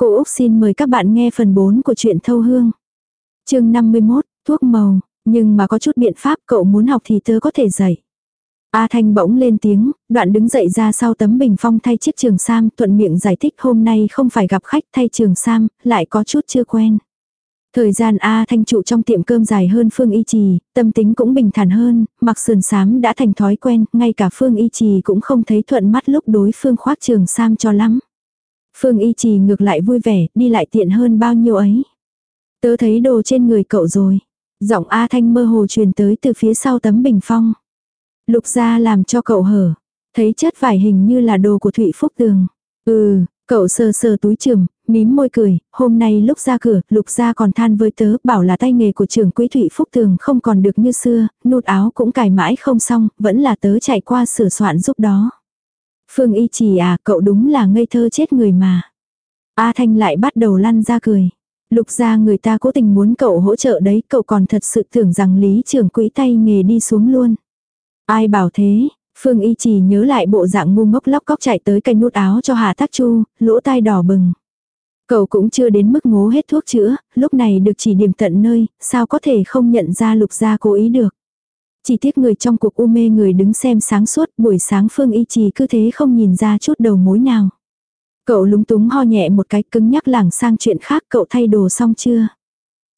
Cô Úc xin mời các bạn nghe phần 4 của truyện Thâu Hương. chương 51, thuốc màu, nhưng mà có chút biện pháp cậu muốn học thì tớ có thể dạy. A Thanh bỗng lên tiếng, đoạn đứng dậy ra sau tấm bình phong thay chiếc trường sam, thuận miệng giải thích hôm nay không phải gặp khách thay trường sam, lại có chút chưa quen. Thời gian A Thanh trụ trong tiệm cơm dài hơn Phương Y Trì, tâm tính cũng bình thản hơn, mặc sườn sám đã thành thói quen, ngay cả Phương Y Trì cũng không thấy thuận mắt lúc đối phương khoác trường sam cho lắm. Phương Y Trì ngược lại vui vẻ, đi lại tiện hơn bao nhiêu ấy. Tớ thấy đồ trên người cậu rồi. Giọng A Thanh mơ hồ truyền tới từ phía sau tấm bình phong. Lục gia làm cho cậu hở. Thấy chất vải hình như là đồ của Thụy Phúc Tường. Ừ, cậu sờ sờ túi trường, mím môi cười, hôm nay lúc ra cửa, lục gia còn than với tớ, bảo là tay nghề của trưởng quý Thụy Phúc Tường không còn được như xưa, nút áo cũng cài mãi không xong, vẫn là tớ chạy qua sửa soạn giúp đó. Phương y chỉ à, cậu đúng là ngây thơ chết người mà. A Thanh lại bắt đầu lăn ra cười. Lục ra người ta cố tình muốn cậu hỗ trợ đấy, cậu còn thật sự tưởng rằng lý trưởng quỹ tay nghề đi xuống luôn. Ai bảo thế, Phương Y chỉ nhớ lại bộ dạng ngu ngốc lóc cóc chạy tới cây nút áo cho Hà Tắc Chu, lỗ tai đỏ bừng. Cậu cũng chưa đến mức ngố hết thuốc chữa, lúc này được chỉ điểm tận nơi, sao có thể không nhận ra lục gia cố ý được. Chỉ tiếc người trong cuộc u mê người đứng xem sáng suốt buổi sáng Phương Y Trì cứ thế không nhìn ra chút đầu mối nào. Cậu lúng túng ho nhẹ một cái cứng nhắc lảng sang chuyện khác cậu thay đồ xong chưa?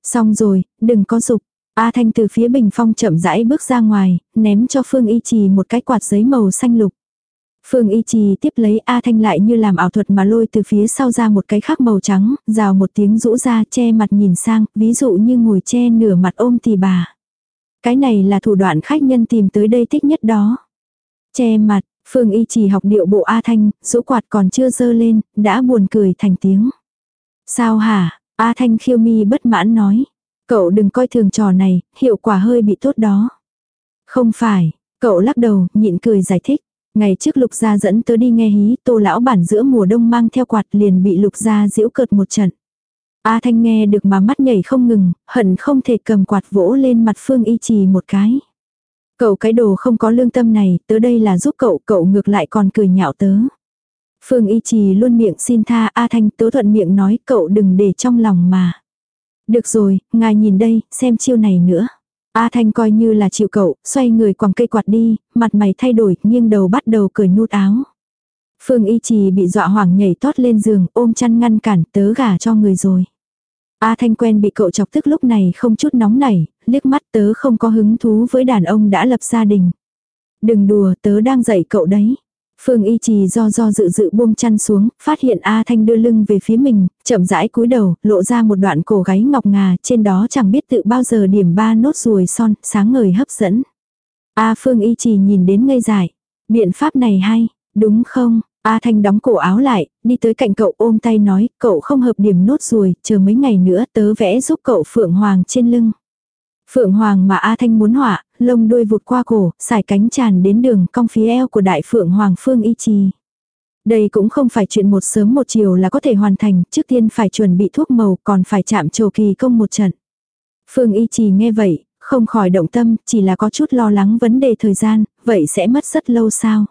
Xong rồi, đừng có dục. A Thanh từ phía bình phong chậm rãi bước ra ngoài, ném cho Phương Y Trì một cái quạt giấy màu xanh lục. Phương Y Trì tiếp lấy A Thanh lại như làm ảo thuật mà lôi từ phía sau ra một cái khác màu trắng, rào một tiếng rũ ra che mặt nhìn sang, ví dụ như ngồi che nửa mặt ôm tì bà. Cái này là thủ đoạn khách nhân tìm tới đây thích nhất đó. Che mặt, Phương Y chỉ học điệu bộ A Thanh, rũ quạt còn chưa dơ lên, đã buồn cười thành tiếng. Sao hả? A Thanh khiêu mi bất mãn nói. Cậu đừng coi thường trò này, hiệu quả hơi bị tốt đó. Không phải, cậu lắc đầu, nhịn cười giải thích. Ngày trước lục gia dẫn tớ đi nghe hí, tô lão bản giữa mùa đông mang theo quạt liền bị lục gia giễu cợt một trận. A Thanh nghe được mà mắt nhảy không ngừng, hận không thể cầm quạt vỗ lên mặt Phương Y Trì một cái. Cậu cái đồ không có lương tâm này, tớ đây là giúp cậu, cậu ngược lại còn cười nhạo tớ. Phương Y Trì luôn miệng xin tha A Thanh tớ thuận miệng nói cậu đừng để trong lòng mà. Được rồi, ngài nhìn đây, xem chiêu này nữa. A Thanh coi như là chịu cậu, xoay người quẳng cây quạt đi, mặt mày thay đổi, nghiêng đầu bắt đầu cởi nút áo. Phương Y Trì bị dọa hoảng nhảy tót lên giường, ôm chăn ngăn cản, tớ gả cho người rồi. A Thanh quen bị cậu chọc tức lúc này không chút nóng nảy, liếc mắt tớ không có hứng thú với đàn ông đã lập gia đình. Đừng đùa tớ đang dạy cậu đấy. Phương Y Trì do do dự dự buông chăn xuống, phát hiện A Thanh đưa lưng về phía mình, chậm rãi cúi đầu, lộ ra một đoạn cổ gáy ngọc ngà, trên đó chẳng biết tự bao giờ điểm ba nốt ruồi son, sáng ngời hấp dẫn. A Phương Y Trì nhìn đến ngây dại. Biện pháp này hay, đúng không? A Thanh đóng cổ áo lại, đi tới cạnh cậu ôm tay nói, cậu không hợp điểm nốt ruồi, chờ mấy ngày nữa tớ vẽ giúp cậu Phượng Hoàng trên lưng. Phượng Hoàng mà A Thanh muốn họa, lông đuôi vụt qua cổ, xài cánh tràn đến đường cong phía eo của đại Phượng Hoàng Phương Y Trì. Đây cũng không phải chuyện một sớm một chiều là có thể hoàn thành, trước tiên phải chuẩn bị thuốc màu còn phải chạm trồ kỳ công một trận. Phương Y Trì nghe vậy, không khỏi động tâm, chỉ là có chút lo lắng vấn đề thời gian, vậy sẽ mất rất lâu sao.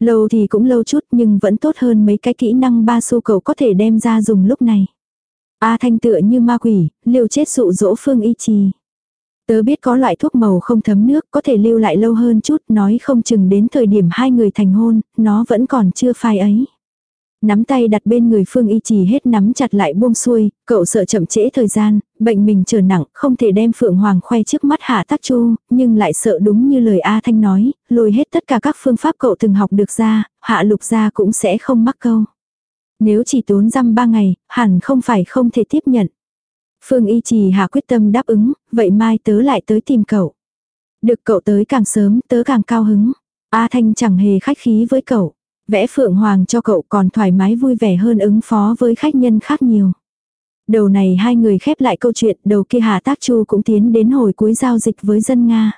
Lâu thì cũng lâu chút nhưng vẫn tốt hơn mấy cái kỹ năng ba xu cậu có thể đem ra dùng lúc này. A thanh tựa như ma quỷ, liều chết dụ dỗ phương y trì. Tớ biết có loại thuốc màu không thấm nước có thể lưu lại lâu hơn chút nói không chừng đến thời điểm hai người thành hôn, nó vẫn còn chưa phai ấy. Nắm tay đặt bên người Phương Y Trì hết nắm chặt lại buông xuôi, cậu sợ chậm trễ thời gian, bệnh mình trở nặng, không thể đem Phượng Hoàng khoe trước mắt Hạ Tắc Chu, nhưng lại sợ đúng như lời A Thanh nói, lôi hết tất cả các phương pháp cậu từng học được ra, Hạ Lục ra cũng sẽ không mắc câu. Nếu chỉ tốn răm ba ngày, hẳn không phải không thể tiếp nhận. Phương Y Trì hạ quyết tâm đáp ứng, vậy mai tớ lại tới tìm cậu. Được cậu tới càng sớm, tớ càng cao hứng. A Thanh chẳng hề khách khí với cậu. Vẽ phượng hoàng cho cậu còn thoải mái vui vẻ hơn ứng phó với khách nhân khác nhiều. Đầu này hai người khép lại câu chuyện, đầu kia Hạ Tác Chu cũng tiến đến hồi cuối giao dịch với dân Nga.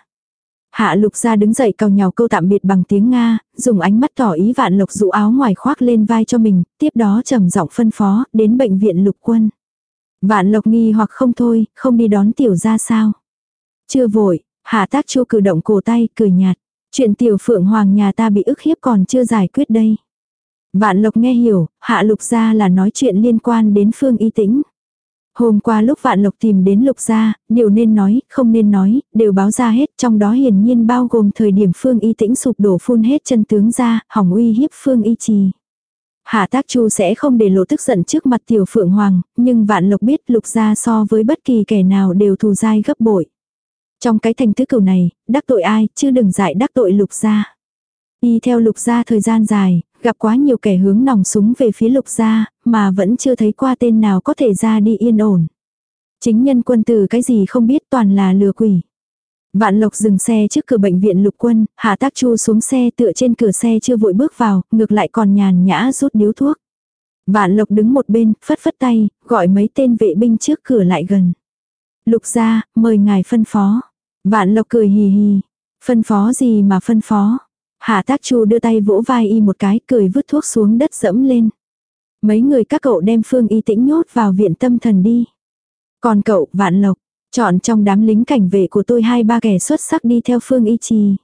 Hạ lục ra đứng dậy cào nhào câu tạm biệt bằng tiếng Nga, dùng ánh mắt tỏ ý vạn lộc dụ áo ngoài khoác lên vai cho mình, tiếp đó trầm giọng phân phó, đến bệnh viện lục quân. Vạn lộc nghi hoặc không thôi, không đi đón tiểu ra sao. Chưa vội, hạ tác chu cử động cổ tay, cười nhạt. Chuyện tiểu phượng hoàng nhà ta bị ức hiếp còn chưa giải quyết đây. Vạn Lộc nghe hiểu, Hạ Lục gia là nói chuyện liên quan đến Phương Y Tĩnh. Hôm qua lúc Vạn Lộc tìm đến Lục gia, điều nên nói, không nên nói, đều báo ra hết, trong đó hiển nhiên bao gồm thời điểm Phương Y Tĩnh sụp đổ phun hết chân tướng ra, hỏng uy hiếp Phương Y Trì. Hạ Tác Chu sẽ không để lộ tức giận trước mặt Tiểu Phượng Hoàng, nhưng Vạn Lộc biết Lục gia so với bất kỳ kẻ nào đều thù dai gấp bội. Trong cái thành tứ cửu này, đắc tội ai, chứ đừng dại đắc tội Lục gia. Y theo Lục gia thời gian dài, gặp quá nhiều kẻ hướng nòng súng về phía Lục gia, mà vẫn chưa thấy qua tên nào có thể ra đi yên ổn. Chính nhân quân từ cái gì không biết toàn là lừa quỷ. Vạn Lộc dừng xe trước cửa bệnh viện lục quân, Hạ Tác Chu xuống xe tựa trên cửa xe chưa vội bước vào, ngược lại còn nhàn nhã rút điếu thuốc. Vạn Lộc đứng một bên, phất phất tay, gọi mấy tên vệ binh trước cửa lại gần. Lục ra, mời ngài phân phó. Vạn Lộc cười hì hì. Phân phó gì mà phân phó. Hạ Tác Chu đưa tay vỗ vai y một cái, cười vứt thuốc xuống đất dẫm lên. Mấy người các cậu đem Phương Y Tĩnh nhốt vào viện tâm thần đi. Còn cậu, Vạn Lộc, Chọn trong đám lính cảnh vệ của tôi hai ba kẻ xuất sắc đi theo phương y trì.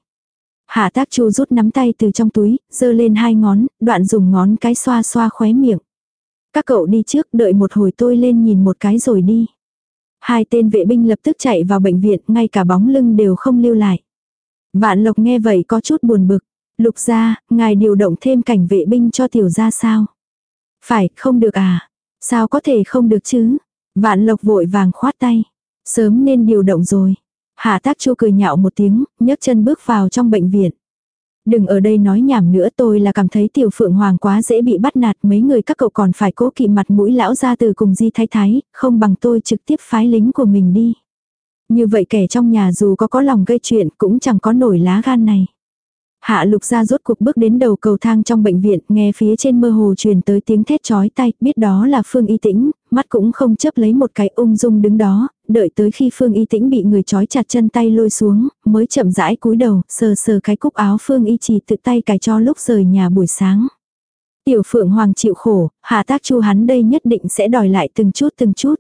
Hạ tác chu rút nắm tay từ trong túi, giơ lên hai ngón, đoạn dùng ngón cái xoa xoa khóe miệng. Các cậu đi trước đợi một hồi tôi lên nhìn một cái rồi đi. Hai tên vệ binh lập tức chạy vào bệnh viện, ngay cả bóng lưng đều không lưu lại. Vạn lộc nghe vậy có chút buồn bực. Lục ra, ngài điều động thêm cảnh vệ binh cho tiểu ra sao? Phải, không được à? Sao có thể không được chứ? Vạn lộc vội vàng khoát tay. Sớm nên điều động rồi. Hạ tác chu cười nhạo một tiếng, nhấc chân bước vào trong bệnh viện. Đừng ở đây nói nhảm nữa tôi là cảm thấy tiểu phượng hoàng quá dễ bị bắt nạt mấy người các cậu còn phải cố kỵ mặt mũi lão ra từ cùng di thái thái, không bằng tôi trực tiếp phái lính của mình đi. Như vậy kẻ trong nhà dù có có lòng gây chuyện cũng chẳng có nổi lá gan này. Hạ lục ra rốt cuộc bước đến đầu cầu thang trong bệnh viện, nghe phía trên mơ hồ truyền tới tiếng thét chói tay, biết đó là Phương Y Tĩnh, mắt cũng không chấp lấy một cái ung dung đứng đó, đợi tới khi Phương Y Tĩnh bị người trói chặt chân tay lôi xuống, mới chậm rãi cúi đầu, sờ sờ cái cúc áo Phương Y chỉ tự tay cài cho lúc rời nhà buổi sáng. Tiểu Phượng Hoàng chịu khổ, hạ tác chu hắn đây nhất định sẽ đòi lại từng chút từng chút.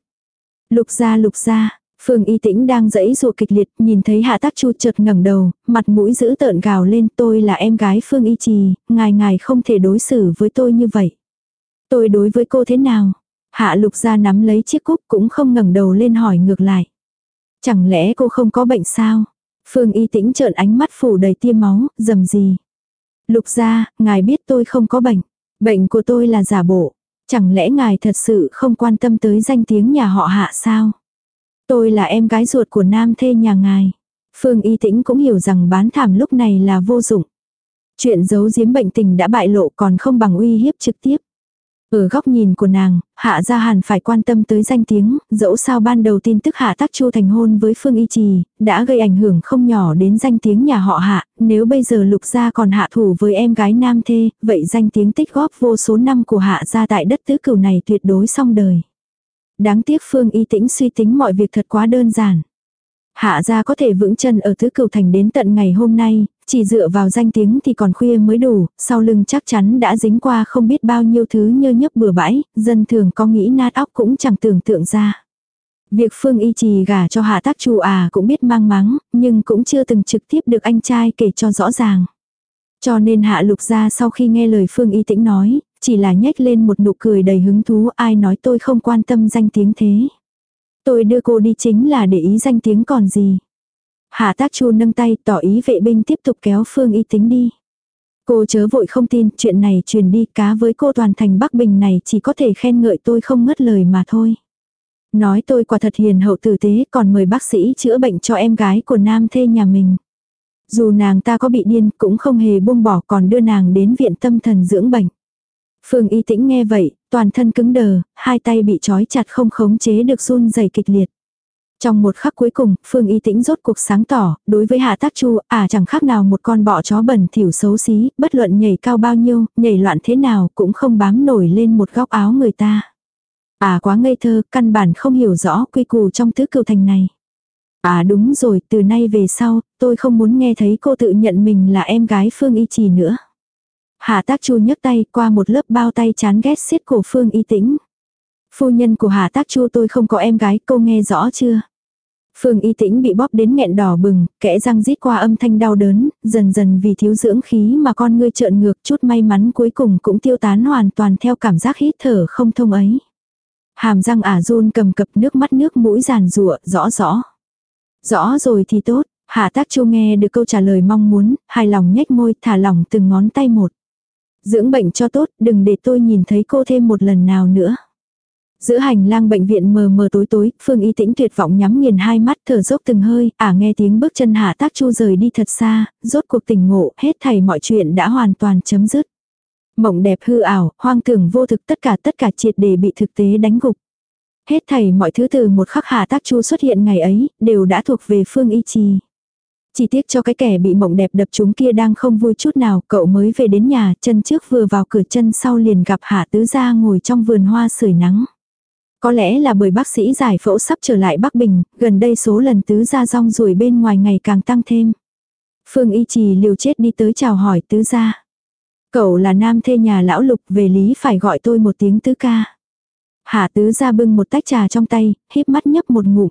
Lục ra lục ra, Phương Y Tĩnh đang dẫy dụa kịch liệt, nhìn thấy Hạ Tác Chu chợt ngẩng đầu, mặt mũi giữ tợn gào lên, tôi là em gái Phương Y Trì, ngài ngài không thể đối xử với tôi như vậy. Tôi đối với cô thế nào? Hạ Lục ra nắm lấy chiếc cúc cũng không ngẩng đầu lên hỏi ngược lại. Chẳng lẽ cô không có bệnh sao? Phương Y Tĩnh trợn ánh mắt phủ đầy tia máu, dầm gì? Lục ra, ngài biết tôi không có bệnh. Bệnh của tôi là giả bộ. Chẳng lẽ ngài thật sự không quan tâm tới danh tiếng nhà họ hạ sao? Tôi là em gái ruột của nam thê nhà ngài. Phương Y Tĩnh cũng hiểu rằng bán thảm lúc này là vô dụng. Chuyện giấu giếm bệnh tình đã bại lộ còn không bằng uy hiếp trực tiếp. Ở góc nhìn của nàng, Hạ Gia Hàn phải quan tâm tới danh tiếng, dẫu sao ban đầu tin tức Hạ Tác Chu thành hôn với Phương Y Trì, đã gây ảnh hưởng không nhỏ đến danh tiếng nhà họ Hạ, nếu bây giờ Lục Gia còn hạ thủ với em gái nam thê, vậy danh tiếng tích góp vô số năm của Hạ Gia tại đất tứ cửu này tuyệt đối xong đời. Đáng tiếc Phương Y Tĩnh suy tính mọi việc thật quá đơn giản. Hạ gia có thể vững chân ở tứ cửu thành đến tận ngày hôm nay, chỉ dựa vào danh tiếng thì còn khuya mới đủ, sau lưng chắc chắn đã dính qua không biết bao nhiêu thứ nhơ nhấp bừa bãi, dân thường có nghĩ nát óc cũng chẳng tưởng tượng ra. Việc Phương Y Trì gả cho Hạ Tác Chu à cũng biết mang mắng, nhưng cũng chưa từng trực tiếp được anh trai kể cho rõ ràng. Cho nên Hạ Lục gia sau khi nghe lời Phương Y Tĩnh nói, chỉ là nhếch lên một nụ cười đầy hứng thú ai nói tôi không quan tâm danh tiếng thế. Tôi đưa cô đi chính là để ý danh tiếng còn gì. Hạ tác chu nâng tay tỏ ý vệ binh tiếp tục kéo Phương Y tính đi. Cô chớ vội không tin, chuyện này truyền đi cá với cô toàn thành Bắc Bình này chỉ có thể khen ngợi tôi không ngất lời mà thôi. Nói tôi quả thật hiền hậu tử tế còn mời bác sĩ chữa bệnh cho em gái của nam thê nhà mình. Dù nàng ta có bị điên cũng không hề buông bỏ còn đưa nàng đến viện tâm thần dưỡng bệnh. Phương Y Tĩnh nghe vậy, toàn thân cứng đờ, hai tay bị trói chặt không khống chế được run rẩy kịch liệt. Trong một khắc cuối cùng, Phương Y Tĩnh rốt cuộc sáng tỏ, đối với Hạ Tác Chu, à chẳng khác nào một con bọ chó bẩn thỉu xấu xí, bất luận nhảy cao bao nhiêu, nhảy loạn thế nào cũng không bám nổi lên một góc áo người ta. À quá ngây thơ, căn bản không hiểu rõ quy củ trong tứ cựu thành này. À đúng rồi, từ nay về sau, tôi không muốn nghe thấy cô tự nhận mình là em gái Phương Y Trì nữa. Hạ tác chu nhấc tay qua một lớp bao tay chán ghét xiết cổ Phương y tĩnh. Phu nhân của hà tác chu tôi không có em gái, cô nghe rõ chưa? Phương y tĩnh bị bóp đến nghẹn đỏ bừng, kẽ răng rít qua âm thanh đau đớn, dần dần vì thiếu dưỡng khí mà con ngươi trợn ngược chút may mắn cuối cùng cũng tiêu tán hoàn toàn theo cảm giác hít thở không thông ấy. Hàm răng ả run cầm cập nước mắt nước mũi giàn rụa, rõ rõ. Rõ rồi thì tốt, hạ tác chu nghe được câu trả lời mong muốn, hài lòng nhếch môi thả lỏng từng ngón tay một. Dưỡng bệnh cho tốt, đừng để tôi nhìn thấy cô thêm một lần nào nữa. Giữa hành lang bệnh viện mờ mờ tối tối, Phương Y Tĩnh tuyệt vọng nhắm nghiền hai mắt thở dốc từng hơi, ả nghe tiếng bước chân hạ tác chu rời đi thật xa, rốt cuộc tỉnh ngộ, hết thảy mọi chuyện đã hoàn toàn chấm dứt. Mộng đẹp hư ảo, hoang tưởng vô thực tất cả tất cả triệt để bị thực tế đánh gục. Hết thảy mọi thứ từ một khắc hạ tác chu xuất hiện ngày ấy, đều đã thuộc về Phương Y Trì. Chỉ tiếc cho cái kẻ bị mộng đẹp đập chúng kia đang không vui chút nào, cậu mới về đến nhà, chân trước vừa vào cửa chân sau liền gặp Hạ Tứ Gia ngồi trong vườn hoa sưởi nắng. Có lẽ là bởi bác sĩ giải phẫu sắp trở lại Bắc Bình, gần đây số lần Tứ Gia rong ruổi bên ngoài ngày càng tăng thêm. Phương Y Trì liều chết đi tới chào hỏi Tứ Gia. Cậu là nam thê nhà lão lục về lý phải gọi tôi một tiếng tứ ca. Hạ tứ gia bưng một tách trà trong tay, híp mắt nhấp một ngụm.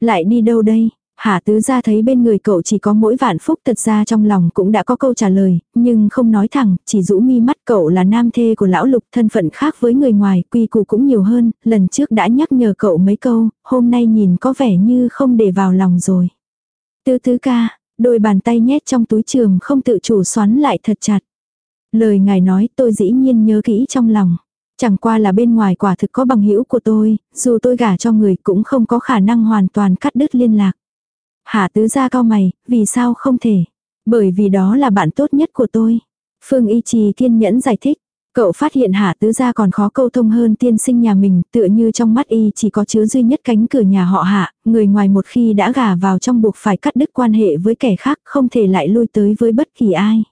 Lại đi đâu đây? Hạ tứ gia thấy bên người cậu chỉ có mỗi vạn phúc thật ra trong lòng cũng đã có câu trả lời, nhưng không nói thẳng, chỉ rũ mi mắt cậu là nam thê của lão lục thân phận khác với người ngoài, quy củ cũng nhiều hơn, lần trước đã nhắc nhở cậu mấy câu, hôm nay nhìn có vẻ như không để vào lòng rồi. Tư tứ ca, đôi bàn tay nhét trong túi trường không tự chủ xoắn lại thật chặt. Lời ngài nói tôi dĩ nhiên nhớ kỹ trong lòng. Chẳng qua là bên ngoài quả thực có bằng hữu của tôi, dù tôi gả cho người cũng không có khả năng hoàn toàn cắt đứt liên lạc. Hà tứ gia cao mày, vì sao không thể? Bởi vì đó là bạn tốt nhất của tôi. Phương Y Trì kiên nhẫn giải thích. Cậu phát hiện Hạ Tứ Gia còn khó câu thông hơn tiên sinh nhà mình, tựa như trong mắt y chỉ có chứa duy nhất cánh cửa nhà họ Hạ, người ngoài một khi đã gả vào trong buộc phải cắt đứt quan hệ với kẻ khác, không thể lại lui tới với bất kỳ ai.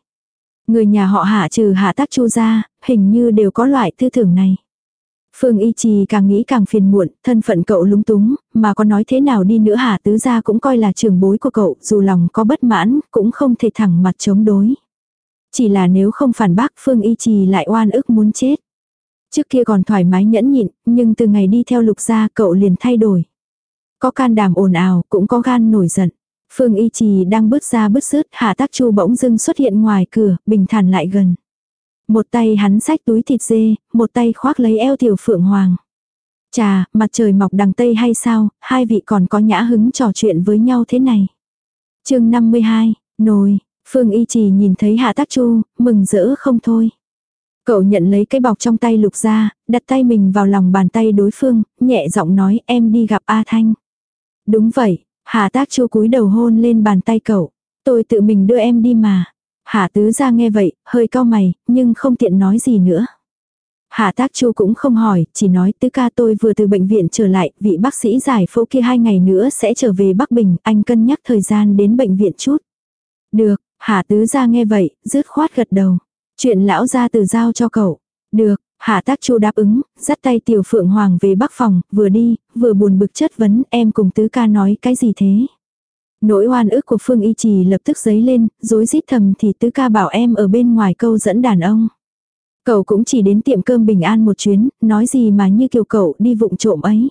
Người nhà họ Hạ trừ Hạ Tác Chu ra, hình như đều có loại tư tưởng này. Phương Y Trì càng nghĩ càng phiền muộn, thân phận cậu lúng túng, mà có nói thế nào đi nữa hả Tứ Gia cũng coi là trường bối của cậu, dù lòng có bất mãn, cũng không thể thẳng mặt chống đối. Chỉ là nếu không phản bác Phương Y Trì lại oan ức muốn chết. Trước kia còn thoải mái nhẫn nhịn, nhưng từ ngày đi theo lục gia cậu liền thay đổi. Có can đảm ồn ào, cũng có gan nổi giận. Phương Y Trì đang bước ra bước rứt, Hạ Tác Chu bỗng dưng xuất hiện ngoài cửa, bình thản lại gần. Một tay hắn xách túi thịt dê, một tay khoác lấy eo tiểu phượng hoàng. Chà, mặt trời mọc đằng tây hay sao, hai vị còn có nhã hứng trò chuyện với nhau thế này. chương 52, nồi, Phương Y Trì nhìn thấy Hạ Tác Chu, mừng rỡ không thôi. Cậu nhận lấy cái bọc trong tay lục ra, đặt tay mình vào lòng bàn tay đối phương, nhẹ giọng nói em đi gặp A Thanh. Đúng vậy, Hạ Tác Chu cúi đầu hôn lên bàn tay cậu. Tôi tự mình đưa em đi mà. Hạ tứ ra nghe vậy, hơi cao mày, nhưng không tiện nói gì nữa. Hạ tác chu cũng không hỏi, chỉ nói tứ ca tôi vừa từ bệnh viện trở lại, vị bác sĩ giải phẫu kia hai ngày nữa sẽ trở về Bắc Bình, anh cân nhắc thời gian đến bệnh viện chút. Được, Hạ tứ ra nghe vậy, rứt khoát gật đầu. Chuyện lão ra từ giao cho cậu. Được, Hạ tác chu đáp ứng, dắt tay tiểu phượng hoàng về bắc phòng, vừa đi, vừa buồn bực chất vấn em cùng tứ ca nói cái gì thế. Nỗi oan ức của Phương Y Trì lập tức dấy lên, dối rít thầm thì tứ ca bảo em ở bên ngoài câu dẫn đàn ông. Cậu cũng chỉ đến tiệm cơm bình an một chuyến, nói gì mà như kiểu cậu đi vụng trộm ấy.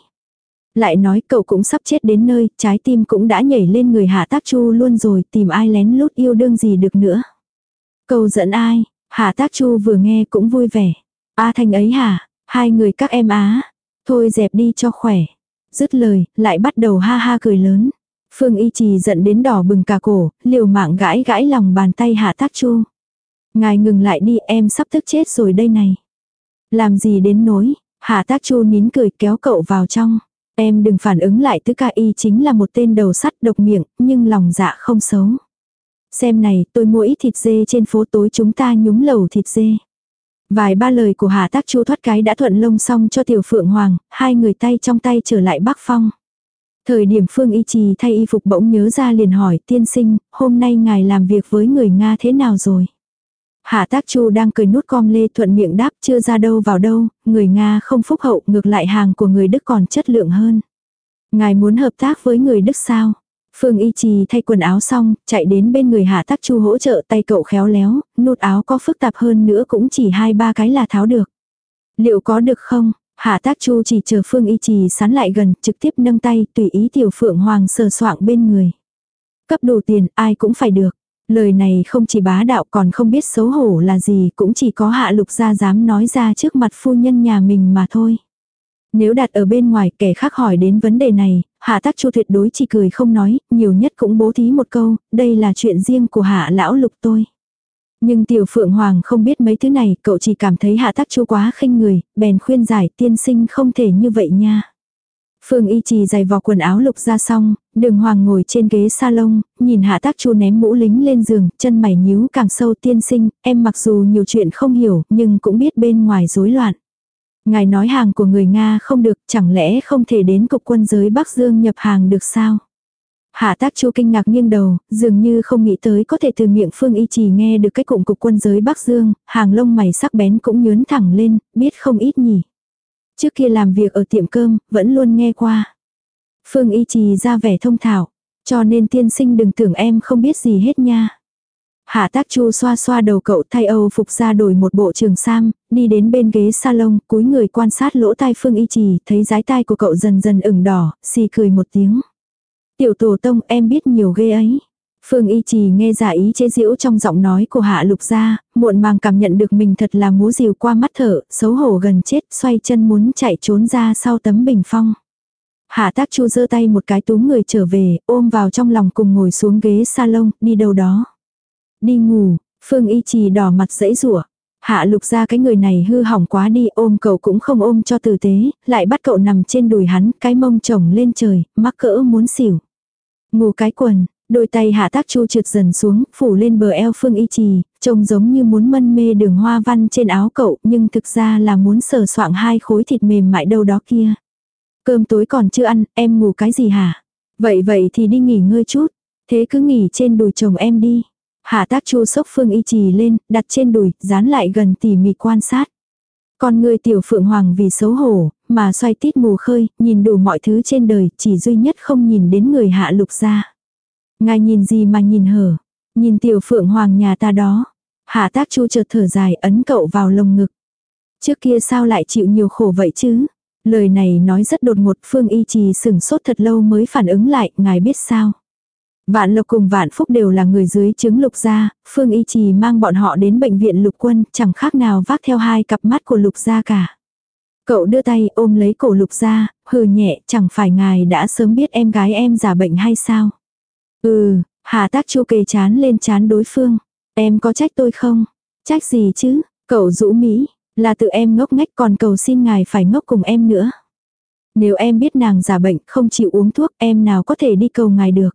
Lại nói cậu cũng sắp chết đến nơi, trái tim cũng đã nhảy lên người Hạ Tác Chu luôn rồi, tìm ai lén lút yêu đương gì được nữa. Câu dẫn ai, Hạ Tác Chu vừa nghe cũng vui vẻ. A Thanh ấy hả, hai người các em á, thôi dẹp đi cho khỏe. Dứt lời, lại bắt đầu ha ha cười lớn. Phương Y Trì giận đến đỏ bừng cả cổ, liều mạng gãi gãi lòng bàn tay Hạ Tác Chu. Ngài ngừng lại đi em sắp tức chết rồi đây này. Làm gì đến nối, Hạ Tác Chu nín cười kéo cậu vào trong. Em đừng phản ứng lại tứ ca y chính là một tên đầu sắt độc miệng, nhưng lòng dạ không xấu. Xem này, tôi mua ít thịt dê trên phố tối chúng ta nhúng lẩu thịt dê. Vài ba lời của Hà Tác Chu thoát cái đã thuận lông xong cho Tiểu Phượng Hoàng, hai người tay trong tay trở lại Bắc Phong. Thời điểm Phương Y Trì thay y phục bỗng nhớ ra liền hỏi tiên sinh, hôm nay ngài làm việc với người Nga thế nào rồi? Hạ tác chu đang cười nút com lê thuận miệng đáp chưa ra đâu vào đâu, người Nga không phúc hậu ngược lại hàng của người Đức còn chất lượng hơn. Ngài muốn hợp tác với người Đức sao? Phương Y Trì thay quần áo xong, chạy đến bên người Hạ Tác Chu hỗ trợ tay cậu khéo léo, nút áo có phức tạp hơn nữa cũng chỉ hai ba cái là tháo được. Liệu có được không? Hạ tác chu chỉ chờ Phương Y Trì sán lại gần, trực tiếp nâng tay, tùy ý tiểu phượng hoàng sờ soạng bên người. Cấp đủ tiền, ai cũng phải được. Lời này không chỉ bá đạo còn không biết xấu hổ là gì, cũng chỉ có hạ lục gia dám nói ra trước mặt phu nhân nhà mình mà thôi. Nếu đặt ở bên ngoài kẻ khác hỏi đến vấn đề này, hạ tác chu tuyệt đối chỉ cười không nói, nhiều nhất cũng bố thí một câu, đây là chuyện riêng của hạ lão lục tôi. Nhưng tiểu phượng hoàng không biết mấy thứ này, cậu chỉ cảm thấy hạ tác chu quá khinh người, bèn khuyên giải tiên sinh không thể như vậy nha. Phương y trì giày vò quần áo lục ra xong, đường hoàng ngồi trên ghế salon, nhìn hạ tác chu ném mũ lính lên giường, chân mày nhíu càng sâu tiên sinh, em mặc dù nhiều chuyện không hiểu, nhưng cũng biết bên ngoài rối loạn. Ngài nói hàng của người Nga không được, chẳng lẽ không thể đến cục quân giới Bắc Dương nhập hàng được sao? Hạ tác chu kinh ngạc nghiêng đầu, dường như không nghĩ tới có thể từ miệng Phương Y Trì nghe được cái cụm cục quân giới Bắc Dương, hàng lông mày sắc bén cũng nhướn thẳng lên, biết không ít nhỉ. Trước kia làm việc ở tiệm cơm, vẫn luôn nghe qua. Phương Y Trì ra vẻ thông thạo, cho nên tiên sinh đừng tưởng em không biết gì hết nha. Hạ tác chu xoa xoa đầu cậu thay Âu phục ra đổi một bộ trường sam, đi đến bên ghế salon, cúi người quan sát lỗ tai Phương Y Trì, thấy dái tai của cậu dần dần ửng đỏ, xì cười một tiếng. Tiểu tổ tông em biết nhiều ghê ấy. Phương Y Trì nghe giả ý chế giễu trong giọng nói của Hạ Lục gia, muộn màng cảm nhận được mình thật là múa rìu qua mắt thở, xấu hổ gần chết, xoay chân muốn chạy trốn ra sau tấm bình phong. Hạ Tác Chu giơ tay một cái túm người trở về, ôm vào trong lòng cùng ngồi xuống ghế salon, đi đâu đó. Đi ngủ, Phương Y Trì đỏ mặt dãy rủa. Hạ lục ra cái người này hư hỏng quá đi ôm cậu cũng không ôm cho tử tế, lại bắt cậu nằm trên đùi hắn, cái mông chồng lên trời, mắc cỡ muốn xỉu. Ngủ cái quần, đôi tay hạ tác chu trượt dần xuống, phủ lên bờ eo phương y trì, trông giống như muốn mân mê đường hoa văn trên áo cậu, nhưng thực ra là muốn sờ soạng hai khối thịt mềm mại đâu đó kia. Cơm tối còn chưa ăn, em ngủ cái gì hả? Vậy vậy thì đi nghỉ ngơi chút. Thế cứ nghỉ trên đùi chồng em đi. Hạ tác chu sốc phương y trì lên, đặt trên đùi, dán lại gần tỉ mỉ quan sát. Con người tiểu phượng hoàng vì xấu hổ, mà xoay tít mù khơi, nhìn đủ mọi thứ trên đời, chỉ duy nhất không nhìn đến người hạ lục ra. Ngài nhìn gì mà nhìn hở, nhìn tiểu phượng hoàng nhà ta đó. Hạ tác chu chợt thở dài ấn cậu vào lồng ngực. Trước kia sao lại chịu nhiều khổ vậy chứ? Lời này nói rất đột ngột Phương Y Trì sửng sốt thật lâu mới phản ứng lại, ngài biết sao? Vạn Lộc cùng Vạn Phúc đều là người dưới chứng lục gia, Phương Y Trì mang bọn họ đến bệnh viện lục quân, chẳng khác nào vác theo hai cặp mắt của lục gia cả. Cậu đưa tay ôm lấy cổ lục gia, hừ nhẹ, chẳng phải ngài đã sớm biết em gái em giả bệnh hay sao? Ừ, Hà tác chu kề chán lên chán đối phương. Em có trách tôi không? Trách gì chứ? Cậu rũ mỹ, là tự em ngốc nghếch còn cầu xin ngài phải ngốc cùng em nữa. Nếu em biết nàng giả bệnh không chịu uống thuốc em nào có thể đi cầu ngài được.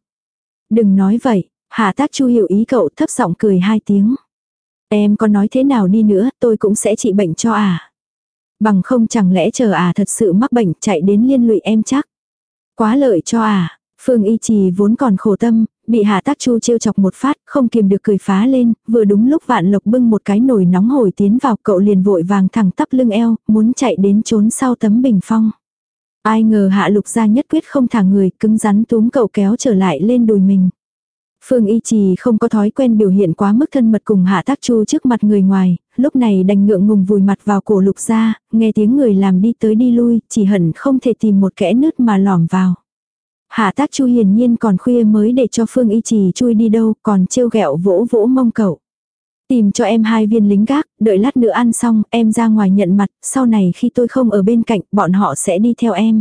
Đừng nói vậy, Hạ tác chu hiểu ý cậu thấp giọng cười hai tiếng. Em có nói thế nào đi nữa tôi cũng sẽ trị bệnh cho à. Bằng không chẳng lẽ chờ à thật sự mắc bệnh chạy đến liên lụy em chắc. Quá lợi cho à. Phương y trì vốn còn khổ tâm, bị hạ tác chu trêu chọc một phát, không kiềm được cười phá lên, vừa đúng lúc vạn lộc bưng một cái nồi nóng hổi tiến vào cậu liền vội vàng thẳng tắp lưng eo, muốn chạy đến trốn sau tấm bình phong. Ai ngờ hạ lục ra nhất quyết không thả người, cứng rắn túm cậu kéo trở lại lên đùi mình. Phương Y Trì không có thói quen biểu hiện quá mức thân mật cùng Hạ Tác Chu trước mặt người ngoài, lúc này đành ngượng ngùng vùi mặt vào cổ lục ra, nghe tiếng người làm đi tới đi lui, chỉ hận không thể tìm một kẽ nứt mà lỏm vào. Hạ Tác Chu hiển nhiên còn khuya mới để cho Phương Y Trì chui đi đâu, còn trêu ghẹo vỗ vỗ mông cậu. Tìm cho em hai viên lính gác, đợi lát nữa ăn xong, em ra ngoài nhận mặt, sau này khi tôi không ở bên cạnh, bọn họ sẽ đi theo em.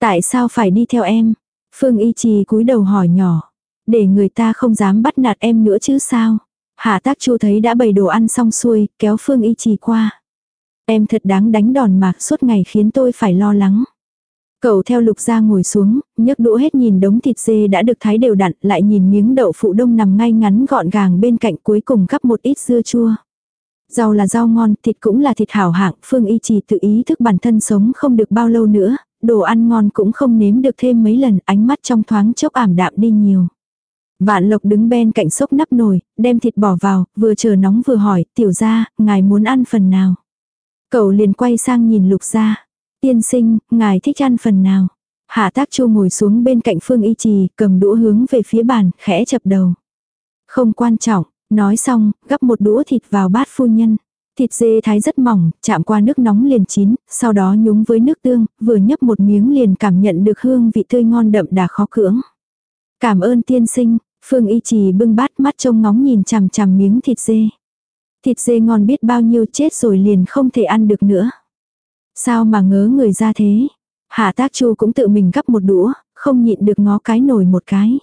Tại sao phải đi theo em? Phương Y Trì cúi đầu hỏi nhỏ. Để người ta không dám bắt nạt em nữa chứ sao? Hạ tác chu thấy đã bày đồ ăn xong xuôi, kéo Phương Y Trì qua. Em thật đáng đánh đòn mạc suốt ngày khiến tôi phải lo lắng. Cậu theo lục ra ngồi xuống, nhấc đũa hết nhìn đống thịt dê đã được thái đều đặn, lại nhìn miếng đậu phụ đông nằm ngay ngắn gọn gàng bên cạnh cuối cùng gắp một ít dưa chua. Rau là rau ngon, thịt cũng là thịt hảo hạng, Phương Y chỉ tự ý thức bản thân sống không được bao lâu nữa, đồ ăn ngon cũng không nếm được thêm mấy lần, ánh mắt trong thoáng chốc ảm đạm đi nhiều. Vạn Lộc đứng bên cạnh xốc nắp nồi, đem thịt bỏ vào, vừa chờ nóng vừa hỏi, tiểu ra, ngài muốn ăn phần nào? Cậu liền quay sang nhìn lục ra. Tiên sinh, ngài thích ăn phần nào? Hạ tác chu ngồi xuống bên cạnh phương y trì, cầm đũa hướng về phía bàn, khẽ chập đầu. Không quan trọng, nói xong, gắp một đũa thịt vào bát phu nhân. Thịt dê thái rất mỏng, chạm qua nước nóng liền chín, sau đó nhúng với nước tương, vừa nhấp một miếng liền cảm nhận được hương vị tươi ngon đậm đà khó cưỡng. Cảm ơn tiên sinh, Phương Y Trì bưng bát mắt trông ngóng nhìn chằm chằm miếng thịt dê. Thịt dê ngon biết bao nhiêu chết rồi liền không thể ăn được nữa. Sao mà ngớ người ra thế? Hạ tác chu cũng tự mình gắp một đũa, không nhịn được ngó cái nổi một cái.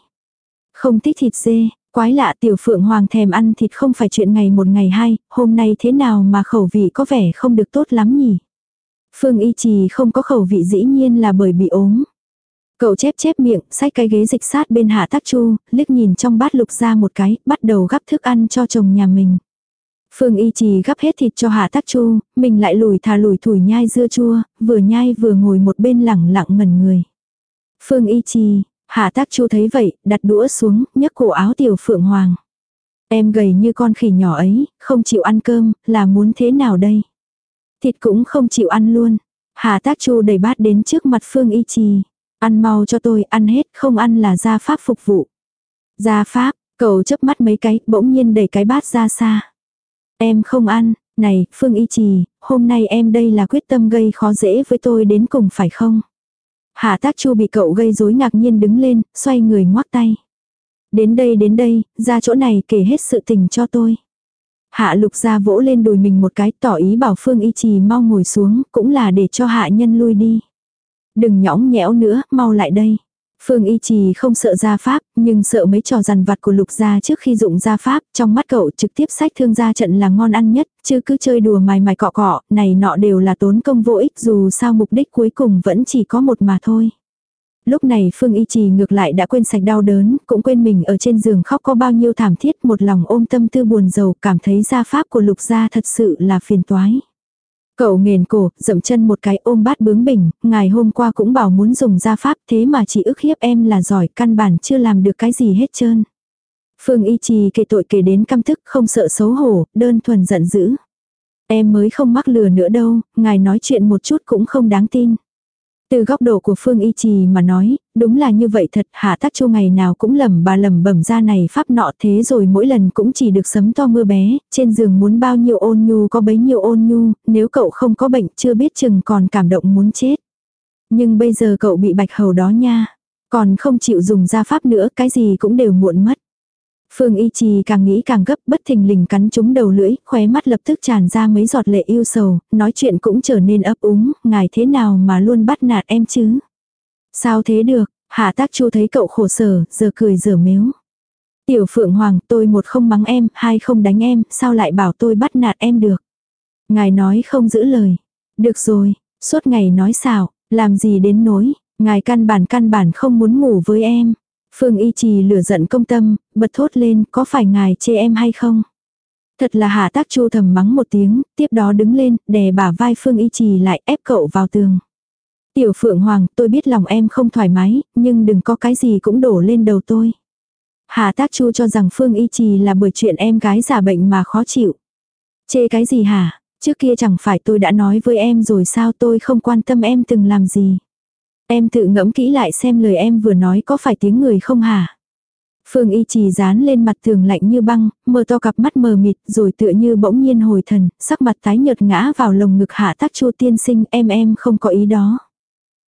Không thích thịt dê, quái lạ tiểu phượng hoàng thèm ăn thịt không phải chuyện ngày một ngày hai, hôm nay thế nào mà khẩu vị có vẻ không được tốt lắm nhỉ? Phương y trì không có khẩu vị dĩ nhiên là bởi bị ốm. Cậu chép chép miệng, xách cái ghế dịch sát bên hạ tác chu, liếc nhìn trong bát lục ra một cái, bắt đầu gắp thức ăn cho chồng nhà mình. Phương y trì gắp hết thịt cho hạ tác chu, mình lại lùi thà lùi thủi nhai dưa chua, vừa nhai vừa ngồi một bên lẳng lặng ngẩn người. Phương y trì, hạ tác chu thấy vậy, đặt đũa xuống, nhấc cổ áo tiểu phượng hoàng. Em gầy như con khỉ nhỏ ấy, không chịu ăn cơm, là muốn thế nào đây? Thịt cũng không chịu ăn luôn. hà tác chu đẩy bát đến trước mặt Phương y trì. Ăn mau cho tôi, ăn hết, không ăn là gia pháp phục vụ. Gia pháp, cậu chớp mắt mấy cái, bỗng nhiên đẩy cái bát ra xa. Em không ăn, này, Phương Y Trì, hôm nay em đây là quyết tâm gây khó dễ với tôi đến cùng phải không? Hạ tác chu bị cậu gây rối ngạc nhiên đứng lên, xoay người ngoắc tay. Đến đây đến đây, ra chỗ này kể hết sự tình cho tôi. Hạ lục ra vỗ lên đùi mình một cái tỏ ý bảo Phương Y Trì mau ngồi xuống, cũng là để cho hạ nhân lui đi. Đừng nhõng nhẽo nữa, mau lại đây. Phương Y Trì không sợ gia pháp, nhưng sợ mấy trò rằn vặt của lục gia trước khi dụng gia pháp, trong mắt cậu trực tiếp sách thương gia trận là ngon ăn nhất, chứ cứ chơi đùa mài mài cọ cọ, này nọ đều là tốn công vô ích dù sao mục đích cuối cùng vẫn chỉ có một mà thôi. Lúc này Phương Y Trì ngược lại đã quên sạch đau đớn, cũng quên mình ở trên giường khóc có bao nhiêu thảm thiết một lòng ôm tâm tư buồn rầu cảm thấy gia pháp của lục gia thật sự là phiền toái. Cậu nghền cổ, dậm chân một cái ôm bát bướng bỉnh, ngày hôm qua cũng bảo muốn dùng gia pháp thế mà chỉ ức hiếp em là giỏi, căn bản chưa làm được cái gì hết trơn. Phương y trì kể tội kể đến căm thức không sợ xấu hổ, đơn thuần giận dữ. Em mới không mắc lừa nữa đâu, ngài nói chuyện một chút cũng không đáng tin. Từ góc độ của Phương Y Trì mà nói, đúng là như vậy thật, hạ tác chu ngày nào cũng lầm bà lầm bẩm ra này pháp nọ thế rồi mỗi lần cũng chỉ được sấm to mưa bé, trên giường muốn bao nhiêu ôn nhu có bấy nhiêu ôn nhu, nếu cậu không có bệnh chưa biết chừng còn cảm động muốn chết. Nhưng bây giờ cậu bị bạch hầu đó nha, còn không chịu dùng ra pháp nữa, cái gì cũng đều muộn mất. Phương Y Trì càng nghĩ càng gấp, bất thình lình cắn trúng đầu lưỡi, khóe mắt lập tức tràn ra mấy giọt lệ yêu sầu, nói chuyện cũng trở nên ấp úng, ngài thế nào mà luôn bắt nạt em chứ? Sao thế được? Hạ tác chu thấy cậu khổ sở, giờ cười giờ mếu. Tiểu Phượng Hoàng, tôi một không mắng em, hai không đánh em, sao lại bảo tôi bắt nạt em được? Ngài nói không giữ lời. Được rồi, suốt ngày nói xạo, làm gì đến nối, ngài căn bản căn bản không muốn ngủ với em. Phương Y Trì lửa giận công tâm, bật thốt lên có phải ngài chê em hay không? Thật là hạ tác chu thầm mắng một tiếng, tiếp đó đứng lên, đè bả vai Phương Y Trì lại ép cậu vào tường. Tiểu Phượng Hoàng, tôi biết lòng em không thoải mái, nhưng đừng có cái gì cũng đổ lên đầu tôi. Hà Tác Chu cho rằng Phương Y Trì là bởi chuyện em gái giả bệnh mà khó chịu. Chê cái gì hả? Trước kia chẳng phải tôi đã nói với em rồi sao tôi không quan tâm em từng làm gì. Em tự ngẫm kỹ lại xem lời em vừa nói có phải tiếng người không hả? Phương y trì dán lên mặt tường lạnh như băng, mờ to cặp mắt mờ mịt rồi tựa như bỗng nhiên hồi thần, sắc mặt tái nhợt ngã vào lồng ngực hạ tác chu tiên sinh em em không có ý đó.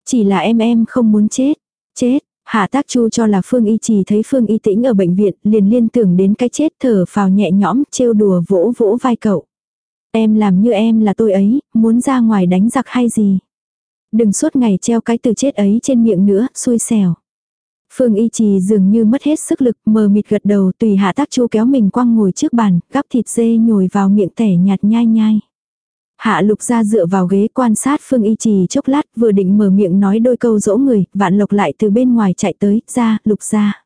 Chỉ là em em không muốn chết. Chết, hạ tác chu cho là Phương y trì thấy Phương y tĩnh ở bệnh viện liền liên tưởng đến cái chết thở phào nhẹ nhõm trêu đùa vỗ vỗ vai cậu. Em làm như em là tôi ấy, muốn ra ngoài đánh giặc hay gì. Đừng suốt ngày treo cái từ chết ấy trên miệng nữa, xui xẻo. Phương Y Trì dường như mất hết sức lực, mờ mịt gật đầu tùy hạ tác chu kéo mình quăng ngồi trước bàn, gắp thịt dê nhồi vào miệng tẻ nhạt nhai nhai. Hạ lục ra dựa vào ghế quan sát Phương Y Trì chốc lát vừa định mở miệng nói đôi câu dỗ người, vạn lộc lại từ bên ngoài chạy tới, ra, lục ra.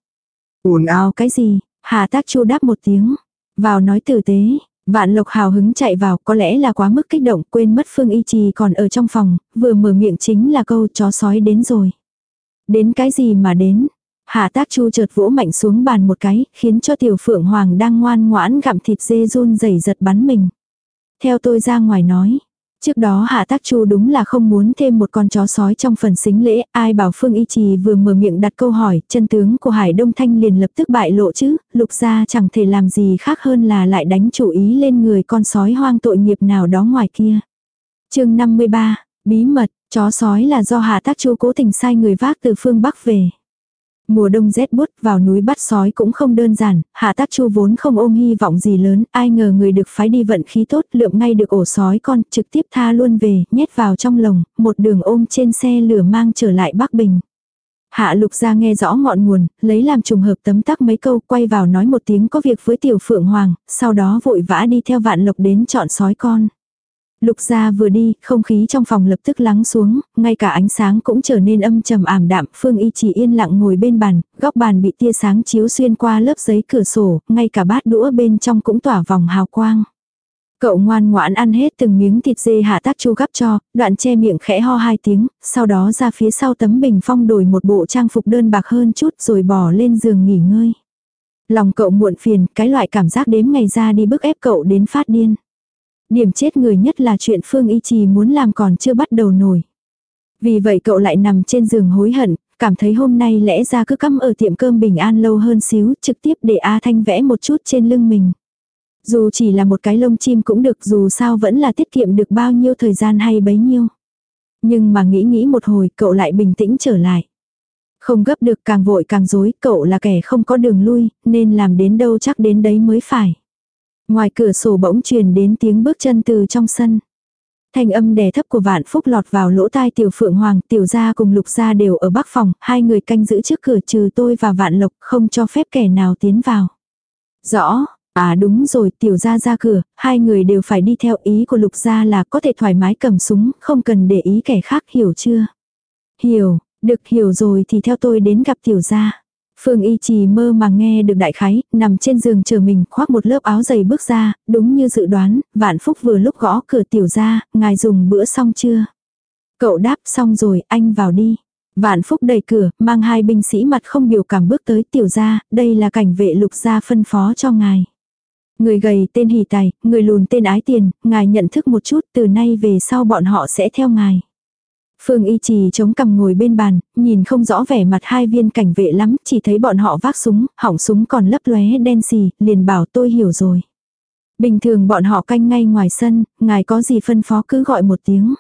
ồn ào cái gì, hạ tác chu đáp một tiếng. Vào nói tử tế, Vạn lộc hào hứng chạy vào có lẽ là quá mức kích động quên mất Phương Y Trì còn ở trong phòng, vừa mở miệng chính là câu chó sói đến rồi. Đến cái gì mà đến? Hạ tác chu chợt vỗ mạnh xuống bàn một cái, khiến cho tiểu phượng hoàng đang ngoan ngoãn gặm thịt dê run rẩy giật bắn mình. Theo tôi ra ngoài nói. Trước đó Hạ Tác Chu đúng là không muốn thêm một con chó sói trong phần xính lễ, ai bảo Phương Y Trì vừa mở miệng đặt câu hỏi, chân tướng của Hải Đông Thanh liền lập tức bại lộ chứ, lục gia chẳng thể làm gì khác hơn là lại đánh chủ ý lên người con sói hoang tội nghiệp nào đó ngoài kia. chương 53, bí mật, chó sói là do Hạ Tác Chu cố tình sai người vác từ phương Bắc về. Mùa đông rét bút vào núi bắt sói cũng không đơn giản, hạ tác chu vốn không ôm hy vọng gì lớn, ai ngờ người được phái đi vận khí tốt lượm ngay được ổ sói con, trực tiếp tha luôn về, nhét vào trong lồng, một đường ôm trên xe lửa mang trở lại Bắc Bình. Hạ lục ra nghe rõ ngọn nguồn, lấy làm trùng hợp tấm tắc mấy câu, quay vào nói một tiếng có việc với tiểu phượng hoàng, sau đó vội vã đi theo vạn lộc đến chọn sói con. Lục gia vừa đi, không khí trong phòng lập tức lắng xuống, ngay cả ánh sáng cũng trở nên âm trầm ảm đạm, Phương Y chỉ yên lặng ngồi bên bàn, góc bàn bị tia sáng chiếu xuyên qua lớp giấy cửa sổ, ngay cả bát đũa bên trong cũng tỏa vòng hào quang. Cậu ngoan ngoãn ăn hết từng miếng thịt dê hạ tác chu gắp cho, đoạn che miệng khẽ ho hai tiếng, sau đó ra phía sau tấm bình phong đổi một bộ trang phục đơn bạc hơn chút rồi bỏ lên giường nghỉ ngơi. Lòng cậu muộn phiền, cái loại cảm giác đếm ngày ra đi bức ép cậu đến phát điên. Điểm chết người nhất là chuyện Phương Y Trì muốn làm còn chưa bắt đầu nổi. Vì vậy cậu lại nằm trên giường hối hận, cảm thấy hôm nay lẽ ra cứ cắm ở tiệm cơm bình an lâu hơn xíu, trực tiếp để A Thanh vẽ một chút trên lưng mình. Dù chỉ là một cái lông chim cũng được dù sao vẫn là tiết kiệm được bao nhiêu thời gian hay bấy nhiêu. Nhưng mà nghĩ nghĩ một hồi cậu lại bình tĩnh trở lại. Không gấp được càng vội càng dối, cậu là kẻ không có đường lui, nên làm đến đâu chắc đến đấy mới phải. Ngoài cửa sổ bỗng truyền đến tiếng bước chân từ trong sân. Thanh âm đè thấp của vạn phúc lọt vào lỗ tai tiểu phượng hoàng, tiểu gia cùng lục gia đều ở bắc phòng, hai người canh giữ trước cửa trừ tôi và vạn lộc không cho phép kẻ nào tiến vào. Rõ, à đúng rồi tiểu gia ra cửa, hai người đều phải đi theo ý của lục gia là có thể thoải mái cầm súng, không cần để ý kẻ khác hiểu chưa? Hiểu, được hiểu rồi thì theo tôi đến gặp tiểu gia. Phương Y Trì mơ mà nghe được đại khái, nằm trên giường chờ mình khoác một lớp áo dày bước ra, đúng như dự đoán, vạn phúc vừa lúc gõ cửa tiểu ra, ngài dùng bữa xong chưa? Cậu đáp xong rồi, anh vào đi. Vạn phúc đẩy cửa, mang hai binh sĩ mặt không biểu cảm bước tới tiểu ra, đây là cảnh vệ lục gia phân phó cho ngài. Người gầy tên hỷ tài, người lùn tên ái tiền, ngài nhận thức một chút từ nay về sau bọn họ sẽ theo ngài. Phương Y Trì chống cằm ngồi bên bàn, nhìn không rõ vẻ mặt hai viên cảnh vệ lắm, chỉ thấy bọn họ vác súng, hỏng súng còn lấp lóe đen xì, liền bảo tôi hiểu rồi. Bình thường bọn họ canh ngay ngoài sân, ngài có gì phân phó cứ gọi một tiếng.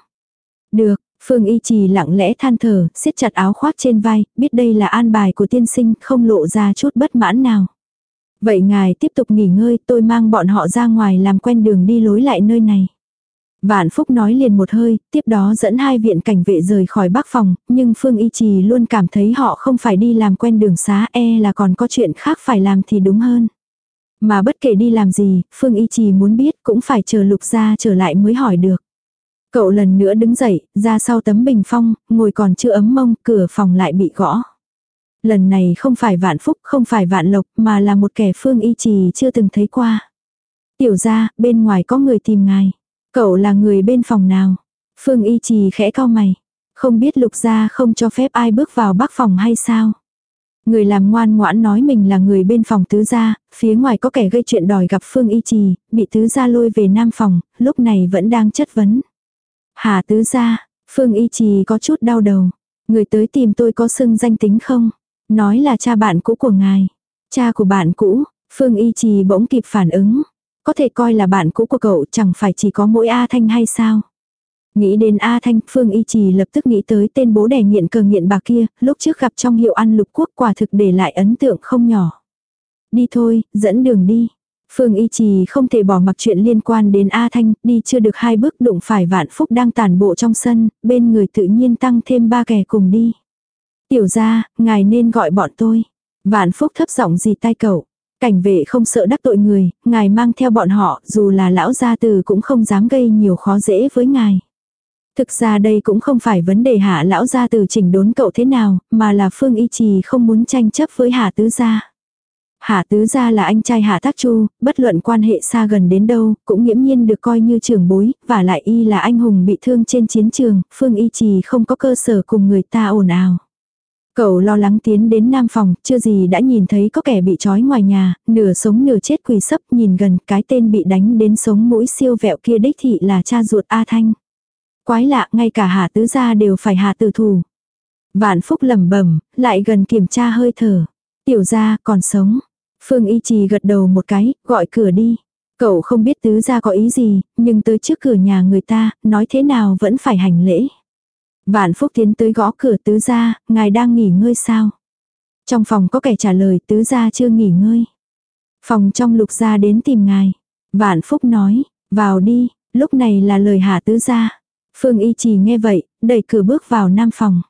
Được, Phương Y Trì lặng lẽ than thở, siết chặt áo khoác trên vai, biết đây là an bài của tiên sinh, không lộ ra chút bất mãn nào. Vậy ngài tiếp tục nghỉ ngơi, tôi mang bọn họ ra ngoài làm quen đường đi lối lại nơi này. Vạn Phúc nói liền một hơi, tiếp đó dẫn hai viện cảnh vệ rời khỏi bắc phòng, nhưng Phương Y Trì luôn cảm thấy họ không phải đi làm quen đường xá e là còn có chuyện khác phải làm thì đúng hơn. Mà bất kể đi làm gì, Phương Y Trì muốn biết cũng phải chờ lục ra trở lại mới hỏi được. Cậu lần nữa đứng dậy, ra sau tấm bình phong, ngồi còn chưa ấm mông, cửa phòng lại bị gõ. Lần này không phải vạn phúc, không phải vạn lộc, mà là một kẻ Phương Y Trì chưa từng thấy qua. Tiểu ra, bên ngoài có người tìm ngài. Cậu là người bên phòng nào? Phương y trì khẽ cao mày. Không biết lục gia không cho phép ai bước vào bắc phòng hay sao? Người làm ngoan ngoãn nói mình là người bên phòng tứ gia, phía ngoài có kẻ gây chuyện đòi gặp Phương Y Trì, bị tứ gia lôi về nam phòng, lúc này vẫn đang chất vấn. Hà tứ gia, Phương Y Trì có chút đau đầu. Người tới tìm tôi có xưng danh tính không? Nói là cha bạn cũ của ngài. Cha của bạn cũ, Phương Y Trì bỗng kịp phản ứng. Có thể coi là bạn cũ của cậu chẳng phải chỉ có mỗi A Thanh hay sao? Nghĩ đến A Thanh, Phương Y Trì lập tức nghĩ tới tên bố đẻ nghiện cờ nghiện bạc kia, lúc trước gặp trong hiệu ăn lục quốc quả thực để lại ấn tượng không nhỏ. Đi thôi, dẫn đường đi. Phương Y Trì không thể bỏ mặc chuyện liên quan đến A Thanh, đi chưa được hai bước đụng phải vạn phúc đang tàn bộ trong sân, bên người tự nhiên tăng thêm ba kẻ cùng đi. Tiểu ra, ngài nên gọi bọn tôi. Vạn phúc thấp giọng gì tay cậu. Cảnh vệ không sợ đắc tội người, ngài mang theo bọn họ, dù là lão gia từ cũng không dám gây nhiều khó dễ với ngài. Thực ra đây cũng không phải vấn đề hạ lão gia từ chỉnh đốn cậu thế nào, mà là Phương Y Trì không muốn tranh chấp với hạ tứ gia. Hạ tứ gia là anh trai hạ thác chu, bất luận quan hệ xa gần đến đâu, cũng nghiễm nhiên được coi như trưởng bối, và lại y là anh hùng bị thương trên chiến trường, Phương Y Trì không có cơ sở cùng người ta ồn ào. Cậu lo lắng tiến đến nam phòng, chưa gì đã nhìn thấy có kẻ bị trói ngoài nhà, nửa sống nửa chết quỳ sấp nhìn gần cái tên bị đánh đến sống mũi siêu vẹo kia đích thị là cha ruột A Thanh. Quái lạ, ngay cả hạ tứ gia đều phải hạ tử thủ. Vạn phúc lẩm bẩm, lại gần kiểm tra hơi thở. Tiểu gia còn sống. Phương y trì gật đầu một cái, gọi cửa đi. Cậu không biết tứ gia có ý gì, nhưng tới trước cửa nhà người ta, nói thế nào vẫn phải hành lễ. Vạn phúc tiến tới gõ cửa tứ gia, ngài đang nghỉ ngơi sao? Trong phòng có kẻ trả lời tứ gia chưa nghỉ ngơi. Phòng trong lục gia đến tìm ngài. Vạn phúc nói, vào đi, lúc này là lời hạ tứ gia. Phương y trì nghe vậy, đẩy cửa bước vào nam phòng.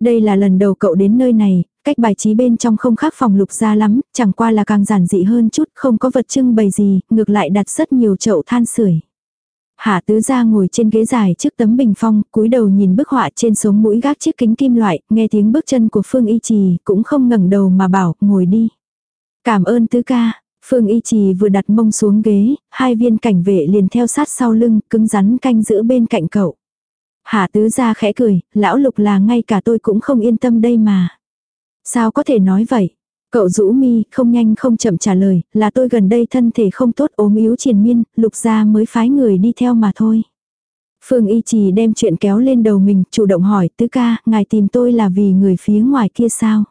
Đây là lần đầu cậu đến nơi này, cách bài trí bên trong không khác phòng lục gia lắm, chẳng qua là càng giản dị hơn chút, không có vật trưng bày gì, ngược lại đặt rất nhiều chậu than sưởi. Hạ tứ gia ngồi trên ghế dài trước tấm bình phong, cúi đầu nhìn bức họa trên sống mũi gác chiếc kính kim loại, nghe tiếng bước chân của Phương Y Trì, cũng không ngẩng đầu mà bảo, ngồi đi. Cảm ơn tứ ca, Phương Y Trì vừa đặt mông xuống ghế, hai viên cảnh vệ liền theo sát sau lưng, cứng rắn canh giữ bên cạnh cậu. Hạ tứ gia khẽ cười, lão lục là ngay cả tôi cũng không yên tâm đây mà. Sao có thể nói vậy? Cậu rũ mi, không nhanh không chậm trả lời, là tôi gần đây thân thể không tốt ốm yếu triền miên, lục gia mới phái người đi theo mà thôi. Phương Y Trì đem chuyện kéo lên đầu mình, chủ động hỏi, tứ ca, ngài tìm tôi là vì người phía ngoài kia sao?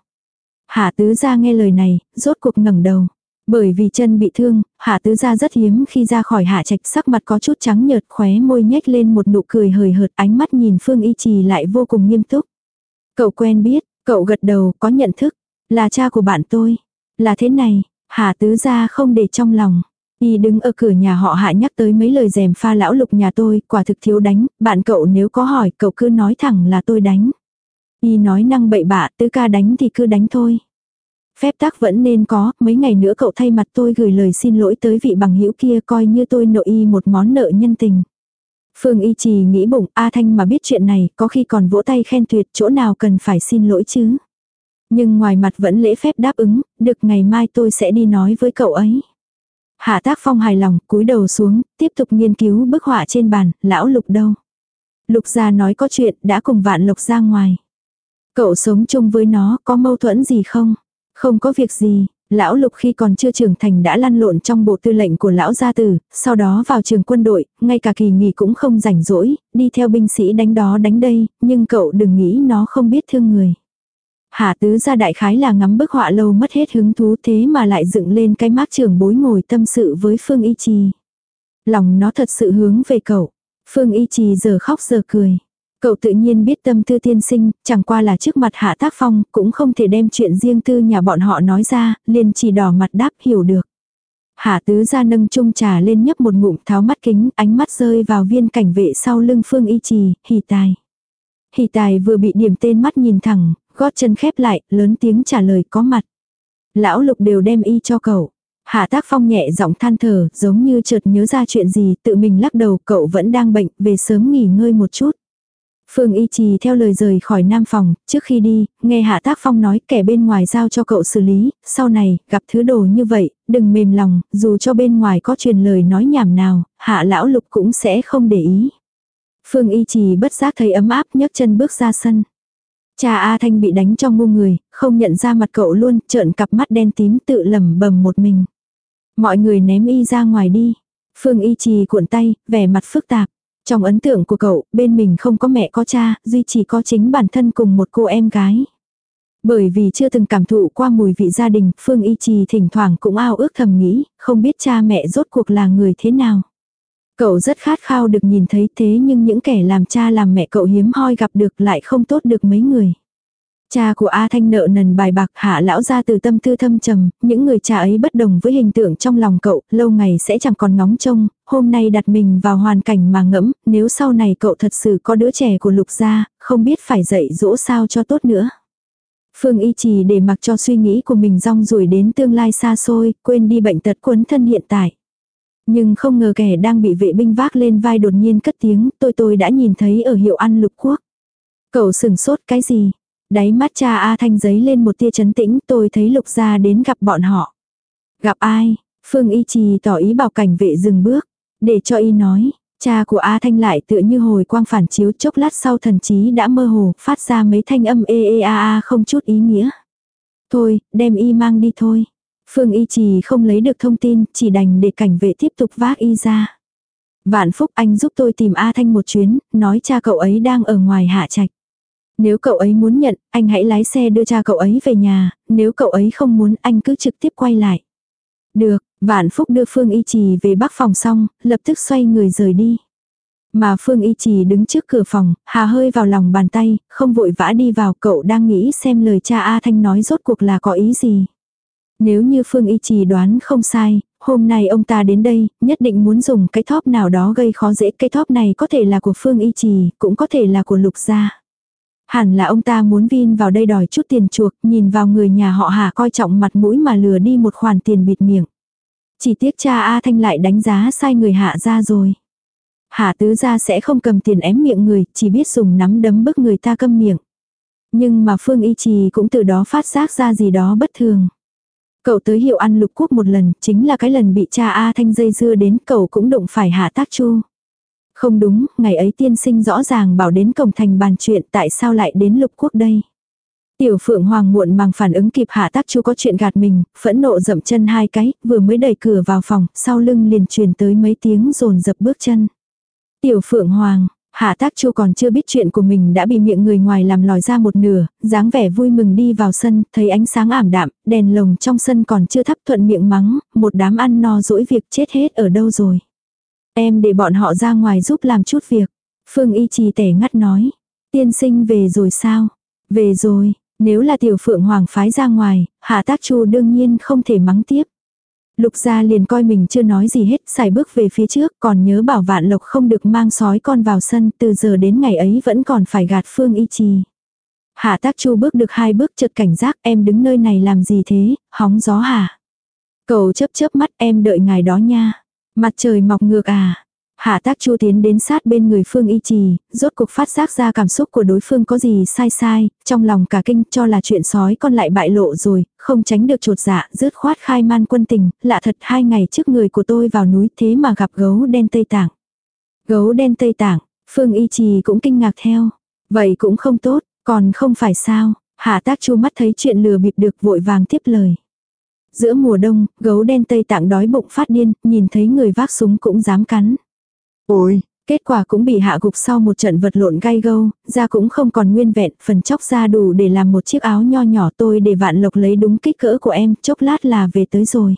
Hạ tứ gia nghe lời này, rốt cuộc ngẩng đầu. Bởi vì chân bị thương, hạ tứ gia rất hiếm khi ra khỏi hạ trạch sắc mặt có chút trắng nhợt khóe môi nhếch lên một nụ cười hời hợt ánh mắt nhìn Phương Y Trì lại vô cùng nghiêm túc. Cậu quen biết, cậu gật đầu có nhận thức, là cha của bạn tôi. Là thế này, hà tứ gia không để trong lòng. Y đứng ở cửa nhà họ hạ nhắc tới mấy lời dèm pha lão lục nhà tôi, quả thực thiếu đánh, bạn cậu nếu có hỏi cậu cứ nói thẳng là tôi đánh. Y nói năng bậy bạ, tứ ca đánh thì cứ đánh thôi. Phép tắc vẫn nên có, mấy ngày nữa cậu thay mặt tôi gửi lời xin lỗi tới vị bằng hữu kia coi như tôi nợ y một món nợ nhân tình. Phương Y Trì nghĩ bụng A Thanh mà biết chuyện này có khi còn vỗ tay khen tuyệt chỗ nào cần phải xin lỗi chứ. Nhưng ngoài mặt vẫn lễ phép đáp ứng, được ngày mai tôi sẽ đi nói với cậu ấy. Hạ tác phong hài lòng, cúi đầu xuống, tiếp tục nghiên cứu bức họa trên bàn, lão lục đâu. Lục gia nói có chuyện, đã cùng vạn lục ra ngoài. Cậu sống chung với nó, có mâu thuẫn gì không? Không có việc gì, lão lục khi còn chưa trưởng thành đã lăn lộn trong bộ tư lệnh của lão gia tử, sau đó vào trường quân đội, ngay cả kỳ nghỉ cũng không rảnh rỗi, đi theo binh sĩ đánh đó đánh đây, nhưng cậu đừng nghĩ nó không biết thương người. Hạ tứ ra đại khái là ngắm bức họa lâu mất hết hứng thú thế mà lại dựng lên cái mát trưởng bối ngồi tâm sự với Phương Y Trì. Lòng nó thật sự hướng về cậu. Phương Y Trì giờ khóc giờ cười. Cậu tự nhiên biết tâm tư tiên sinh, chẳng qua là trước mặt hạ tác phong, cũng không thể đem chuyện riêng tư nhà bọn họ nói ra, liền chỉ đỏ mặt đáp hiểu được. Hạ tứ ra nâng chung trà lên nhấp một ngụm tháo mắt kính, ánh mắt rơi vào viên cảnh vệ sau lưng phương y trì, Hỷ tài. hỷ tài vừa bị điểm tên mắt nhìn thẳng, gót chân khép lại, lớn tiếng trả lời có mặt. Lão lục đều đem y cho cậu. Hạ tác phong nhẹ giọng than thở, giống như chợt nhớ ra chuyện gì, tự mình lắc đầu, cậu vẫn đang bệnh, về sớm nghỉ ngơi một chút. Phương Y Trì theo lời rời khỏi nam phòng, trước khi đi, nghe Hạ Tác Phong nói kẻ bên ngoài giao cho cậu xử lý, sau này, gặp thứ đồ như vậy, đừng mềm lòng, dù cho bên ngoài có truyền lời nói nhảm nào, Hạ Lão Lục cũng sẽ không để ý. Phương Y Trì bất giác thấy ấm áp nhấc chân bước ra sân. Cha A Thanh bị đánh cho ngu người, không nhận ra mặt cậu luôn, trợn cặp mắt đen tím tự lẩm bầm một mình. Mọi người ném y ra ngoài đi. Phương Y Trì cuộn tay, vẻ mặt phức tạp. Trong ấn tượng của cậu, bên mình không có mẹ có cha, duy chỉ có chính bản thân cùng một cô em gái. Bởi vì chưa từng cảm thụ qua mùi vị gia đình, Phương Y Trì thỉnh thoảng cũng ao ước thầm nghĩ, không biết cha mẹ rốt cuộc là người thế nào. Cậu rất khát khao được nhìn thấy thế nhưng những kẻ làm cha làm mẹ cậu hiếm hoi gặp được lại không tốt được mấy người. Cha của A Thanh nợ nần bài bạc hạ lão ra từ tâm tư thâm trầm, những người cha ấy bất đồng với hình tượng trong lòng cậu, lâu ngày sẽ chẳng còn ngóng trông, hôm nay đặt mình vào hoàn cảnh mà ngẫm, nếu sau này cậu thật sự có đứa trẻ của lục gia, không biết phải dạy dỗ sao cho tốt nữa. Phương y trì để mặc cho suy nghĩ của mình rong rủi đến tương lai xa xôi, quên đi bệnh tật quấn thân hiện tại. Nhưng không ngờ kẻ đang bị vệ binh vác lên vai đột nhiên cất tiếng, tôi tôi đã nhìn thấy ở hiệu ăn lục quốc. Cậu sừng sốt cái gì? Đáy mắt cha A Thanh giấy lên một tia chấn tĩnh tôi thấy lục gia đến gặp bọn họ. Gặp ai? Phương Y Trì tỏ ý bảo cảnh vệ dừng bước. Để cho y nói, cha của A Thanh lại tựa như hồi quang phản chiếu chốc lát sau thần trí đã mơ hồ, phát ra mấy thanh âm ê ê a a không chút ý nghĩa. Thôi, đem y mang đi thôi. Phương Y Trì không lấy được thông tin, chỉ đành để cảnh vệ tiếp tục vác y ra. Vạn Phúc anh giúp tôi tìm A Thanh một chuyến, nói cha cậu ấy đang ở ngoài hạ trạch. Nếu cậu ấy muốn nhận, anh hãy lái xe đưa cha cậu ấy về nhà, nếu cậu ấy không muốn anh cứ trực tiếp quay lại. Được, Vạn Phúc đưa Phương Y Trì về bắc phòng xong, lập tức xoay người rời đi. Mà Phương Y Trì đứng trước cửa phòng, hà hơi vào lòng bàn tay, không vội vã đi vào cậu đang nghĩ xem lời cha A Thanh nói rốt cuộc là có ý gì. Nếu như Phương Y Trì đoán không sai, hôm nay ông ta đến đây, nhất định muốn dùng cái thóp nào đó gây khó dễ. Cái thóp này có thể là của Phương Y Trì, cũng có thể là của Lục Gia. Hẳn là ông ta muốn Vin vào đây đòi chút tiền chuộc, nhìn vào người nhà họ Hà coi trọng mặt mũi mà lừa đi một khoản tiền bịt miệng. Chỉ tiếc cha A Thanh lại đánh giá sai người hạ ra rồi. Hạ tứ gia sẽ không cầm tiền ém miệng người, chỉ biết dùng nắm đấm bức người ta câm miệng. Nhưng mà Phương Y Trì cũng từ đó phát giác ra gì đó bất thường. Cậu tới hiệu ăn lục quốc một lần, chính là cái lần bị cha A Thanh dây dưa đến cậu cũng đụng phải hạ tác chu. Không đúng, ngày ấy tiên sinh rõ ràng bảo đến cổng thành bàn chuyện tại sao lại đến lục quốc đây. Tiểu phượng hoàng muộn màng phản ứng kịp hạ tác chu có chuyện gạt mình, phẫn nộ dậm chân hai cái, vừa mới đẩy cửa vào phòng, sau lưng liền truyền tới mấy tiếng rồn dập bước chân. Tiểu phượng hoàng, Hạ tác chu còn chưa biết chuyện của mình đã bị miệng người ngoài làm lòi ra một nửa, dáng vẻ vui mừng đi vào sân, thấy ánh sáng ảm đạm, đèn lồng trong sân còn chưa thắp thuận miệng mắng, một đám ăn no dỗi việc chết hết ở đâu rồi. Em để bọn họ ra ngoài giúp làm chút việc. Phương y trì tẻ ngắt nói. Tiên sinh về rồi sao? Về rồi, nếu là tiểu phượng hoàng phái ra ngoài, hạ tác chu đương nhiên không thể mắng tiếp. Lục gia liền coi mình chưa nói gì hết, xài bước về phía trước, còn nhớ bảo vạn lộc không được mang sói con vào sân, từ giờ đến ngày ấy vẫn còn phải gạt phương y trì. Hạ tác chu bước được hai bước chợt cảnh giác em đứng nơi này làm gì thế, hóng gió hả? Cầu chớp chớp mắt em đợi ngài đó nha. Mặt trời mọc ngược à, Hạ tác chu tiến đến sát bên người Phương Y Trì, rốt cuộc phát giác ra cảm xúc của đối phương có gì sai sai, trong lòng cả kinh cho là chuyện sói con lại bại lộ rồi, không tránh được trột dạ, rớt khoát khai man quân tình, lạ thật hai ngày trước người của tôi vào núi thế mà gặp gấu đen Tây Tạng. Gấu đen Tây Tạng, Phương Y Trì cũng kinh ngạc theo. Vậy cũng không tốt, còn không phải sao, hạ tác chu mắt thấy chuyện lừa bịp được vội vàng tiếp lời. Giữa mùa đông, gấu đen Tây Tạng đói bụng phát điên, nhìn thấy người vác súng cũng dám cắn. Ôi, kết quả cũng bị hạ gục sau một trận vật lộn gai gâu, da cũng không còn nguyên vẹn, phần chóc da đủ để làm một chiếc áo nho nhỏ tôi để vạn lộc lấy đúng kích cỡ của em, chốc lát là về tới rồi.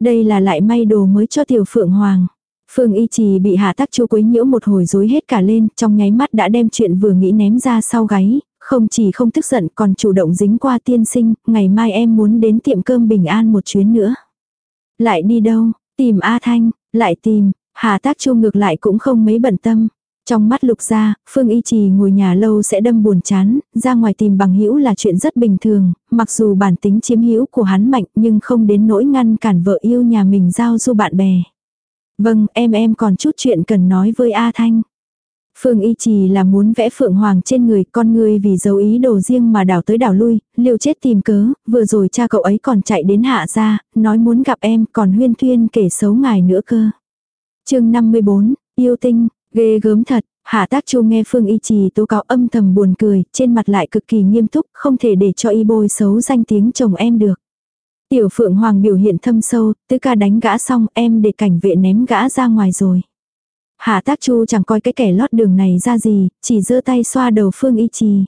Đây là lại may đồ mới cho tiểu phượng hoàng. Phương y trì bị hạ tắc chu quấy nhiễu một hồi rối hết cả lên, trong nháy mắt đã đem chuyện vừa nghĩ ném ra sau gáy, không chỉ không tức giận còn chủ động dính qua tiên sinh, ngày mai em muốn đến tiệm cơm bình an một chuyến nữa. Lại đi đâu, tìm A Thanh, lại tìm, Hà tác chu ngược lại cũng không mấy bận tâm. Trong mắt lục gia, Phương Y Trì ngồi nhà lâu sẽ đâm buồn chán, ra ngoài tìm bằng hữu là chuyện rất bình thường, mặc dù bản tính chiếm hữu của hắn mạnh nhưng không đến nỗi ngăn cản vợ yêu nhà mình giao du bạn bè. Vâng, em em còn chút chuyện cần nói với A Thanh. Phương Y Trì là muốn vẽ phượng hoàng trên người con người vì dấu ý đồ riêng mà đảo tới đảo lui, liều chết tìm cớ, vừa rồi cha cậu ấy còn chạy đến hạ ra, nói muốn gặp em còn huyên thuyên kể xấu ngài nữa cơ chương 54, yêu tinh, ghê gớm thật, hạ tác chu nghe Phương Y Trì tố cáo âm thầm buồn cười, trên mặt lại cực kỳ nghiêm túc, không thể để cho y bôi xấu danh tiếng chồng em được. Tiểu Phượng Hoàng biểu hiện thâm sâu, tứ ca đánh gã xong em để cảnh vệ ném gã ra ngoài rồi. Hạ tác chu chẳng coi cái kẻ lót đường này ra gì, chỉ giơ tay xoa đầu Phương Y Trì.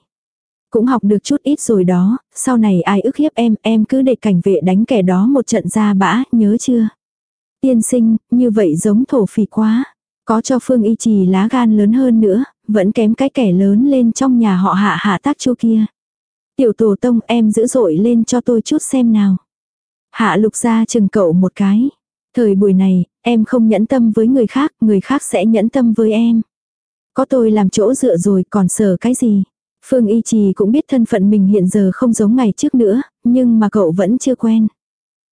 Cũng học được chút ít rồi đó, sau này ai ức hiếp em, em cứ để cảnh vệ đánh kẻ đó một trận ra bã, nhớ chưa? Tiên sinh, như vậy giống thổ phỉ quá. Có cho Phương Y Trì lá gan lớn hơn nữa, vẫn kém cái kẻ lớn lên trong nhà họ hạ hạ tác chu kia. Tiểu tổ tông em dữ dội lên cho tôi chút xem nào. Hạ lục ra chừng cậu một cái. Thời buổi này, em không nhẫn tâm với người khác, người khác sẽ nhẫn tâm với em. Có tôi làm chỗ dựa rồi còn sợ cái gì. Phương Y Trì cũng biết thân phận mình hiện giờ không giống ngày trước nữa, nhưng mà cậu vẫn chưa quen.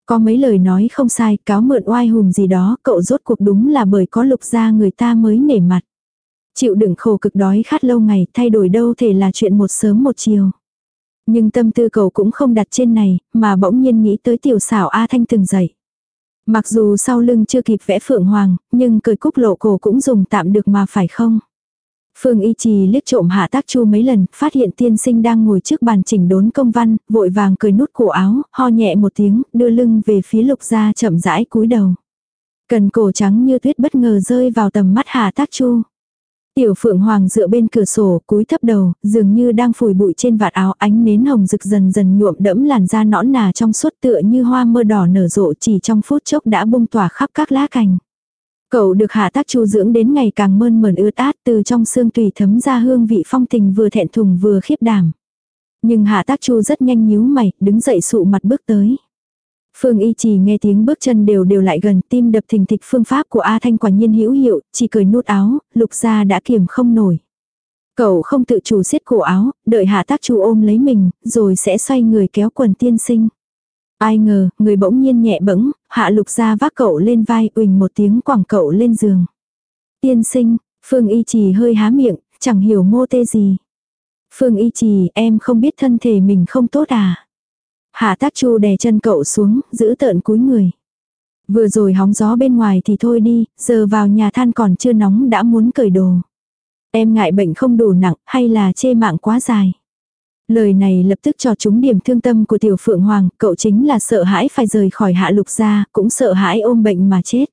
Có mấy lời nói không sai, cáo mượn oai hùng gì đó, cậu rốt cuộc đúng là bởi có lục gia người ta mới nể mặt. Chịu đựng khổ cực đói khát lâu ngày, thay đổi đâu thể là chuyện một sớm một chiều. Nhưng tâm tư cậu cũng không đặt trên này, mà bỗng nhiên nghĩ tới tiểu xảo A Thanh từng dậy. Mặc dù sau lưng chưa kịp vẽ phượng hoàng, nhưng cười cúc lộ cổ cũng dùng tạm được mà phải không? Phương Y Trì liếc trộm hạ tác chu mấy lần, phát hiện tiên sinh đang ngồi trước bàn chỉnh đốn công văn, vội vàng cười nút cổ áo, ho nhẹ một tiếng, đưa lưng về phía lục gia chậm rãi cúi đầu. Cần cổ trắng như tuyết bất ngờ rơi vào tầm mắt Hạ Tác Chu. Tiểu Phượng Hoàng dựa bên cửa sổ, cúi thấp đầu, dường như đang phủi bụi trên vạt áo ánh nến hồng rực dần dần nhuộm đẫm làn da nõn nà trong suốt tựa như hoa mơ đỏ nở rộ chỉ trong phút chốc đã bung tỏa khắp các lá cành. Cậu được hạ tác chu dưỡng đến ngày càng mơn mởn ướt át từ trong xương tùy thấm ra hương vị phong tình vừa thẹn thùng vừa khiếp đảm. Nhưng hạ tác chu rất nhanh nhíu mày, đứng dậy sụ mặt bước tới. Phương Y Trì nghe tiếng bước chân đều đều lại gần, tim đập thình thịch phương pháp của A Thanh quả nhiên hữu hiệu, chỉ cười nút áo, lục ra đã kiềm không nổi. Cậu không tự chủ siết cổ áo, đợi hạ tác chu ôm lấy mình, rồi sẽ xoay người kéo quần tiên sinh. Ai ngờ, người bỗng nhiên nhẹ bẫng, hạ lục ra vác cậu lên vai, uỳnh một tiếng quẳng cậu lên giường. Tiên sinh, Phương Y Trì hơi há miệng, chẳng hiểu mô tê gì. Phương Y Trì, em không biết thân thể mình không tốt à? Hạ tác chu đè chân cậu xuống, giữ tợn cúi người. Vừa rồi hóng gió bên ngoài thì thôi đi, giờ vào nhà than còn chưa nóng đã muốn cởi đồ. Em ngại bệnh không đủ nặng hay là chê mạng quá dài. Lời này lập tức cho chúng điểm thương tâm của tiểu phượng hoàng, cậu chính là sợ hãi phải rời khỏi hạ lục gia, cũng sợ hãi ôm bệnh mà chết.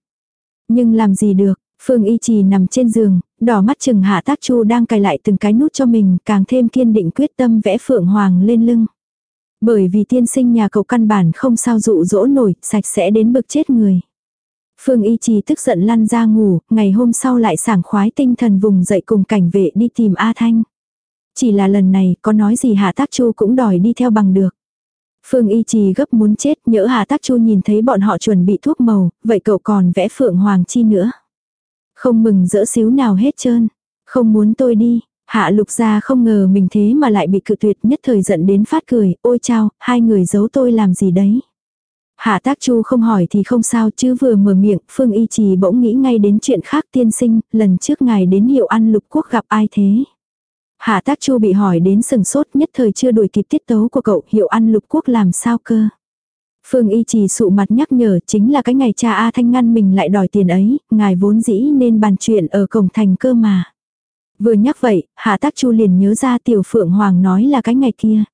Nhưng làm gì được, Phương Y Trì nằm trên giường, đỏ mắt chừng hạ tác chu đang cài lại từng cái nút cho mình, càng thêm kiên định quyết tâm vẽ phượng hoàng lên lưng. Bởi vì tiên sinh nhà cậu căn bản không sao dụ dỗ nổi, sạch sẽ đến bực chết người. Phương Y Trì tức giận lăn ra ngủ, ngày hôm sau lại sảng khoái tinh thần vùng dậy cùng cảnh vệ đi tìm A Thanh. Chỉ là lần này có nói gì Hạ Tác Chu cũng đòi đi theo bằng được. Phương Y Trì gấp muốn chết nhỡ Hạ Tác Chu nhìn thấy bọn họ chuẩn bị thuốc màu, vậy cậu còn vẽ Phượng Hoàng Chi nữa. Không mừng dỡ xíu nào hết trơn. Không muốn tôi đi, Hạ lục gia không ngờ mình thế mà lại bị cự tuyệt nhất thời giận đến phát cười, ôi chao, hai người giấu tôi làm gì đấy. Hạ tác chu không hỏi thì không sao chứ vừa mở miệng, Phương Y Trì bỗng nghĩ ngay đến chuyện khác tiên sinh, lần trước ngài đến hiệu ăn lục quốc gặp ai thế. Hạ tác chu bị hỏi đến sừng sốt nhất thời chưa đuổi kịp tiết tấu của cậu hiệu ăn lục quốc làm sao cơ. Phương Y Trì sụ mặt nhắc nhở chính là cái ngày cha A Thanh ngăn mình lại đòi tiền ấy, ngài vốn dĩ nên bàn chuyện ở cổng thành cơ mà. Vừa nhắc vậy, Hạ Tác Chu liền nhớ ra Tiểu Phượng Hoàng nói là cái ngày kia.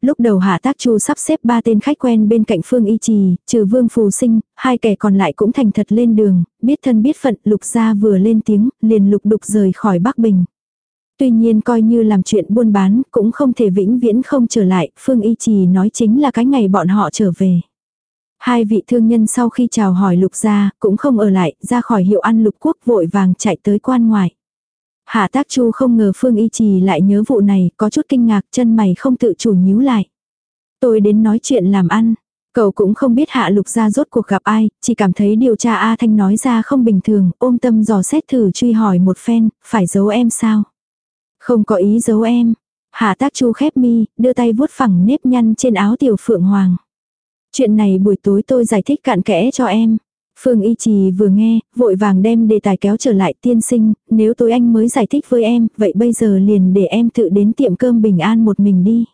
Lúc đầu Hạ Tác Chu sắp xếp ba tên khách quen bên cạnh Phương Y Trì, trừ Vương Phù Sinh, hai kẻ còn lại cũng thành thật lên đường, biết thân biết phận, lục gia vừa lên tiếng, liền lục đục rời khỏi Bắc Bình. Tuy nhiên coi như làm chuyện buôn bán, cũng không thể vĩnh viễn không trở lại, Phương Y Trì nói chính là cái ngày bọn họ trở về. Hai vị thương nhân sau khi chào hỏi lục gia, cũng không ở lại, ra khỏi hiệu ăn lục quốc vội vàng chạy tới quan ngoại. Hạ tác chu không ngờ Phương Y Trì lại nhớ vụ này, có chút kinh ngạc chân mày không tự chủ nhíu lại. Tôi đến nói chuyện làm ăn. Cậu cũng không biết hạ lục gia rốt cuộc gặp ai, chỉ cảm thấy điều tra A Thanh nói ra không bình thường, ôm tâm dò xét thử truy hỏi một phen, phải giấu em sao? Không có ý giấu em. Hạ tác chu khép mi, đưa tay vuốt phẳng nếp nhăn trên áo tiểu phượng hoàng. Chuyện này buổi tối tôi giải thích cạn kẽ cho em. Phương Y Trì vừa nghe, vội vàng đem đề tài kéo trở lại tiên sinh, nếu tối anh mới giải thích với em, vậy bây giờ liền để em tự đến tiệm cơm bình an một mình đi.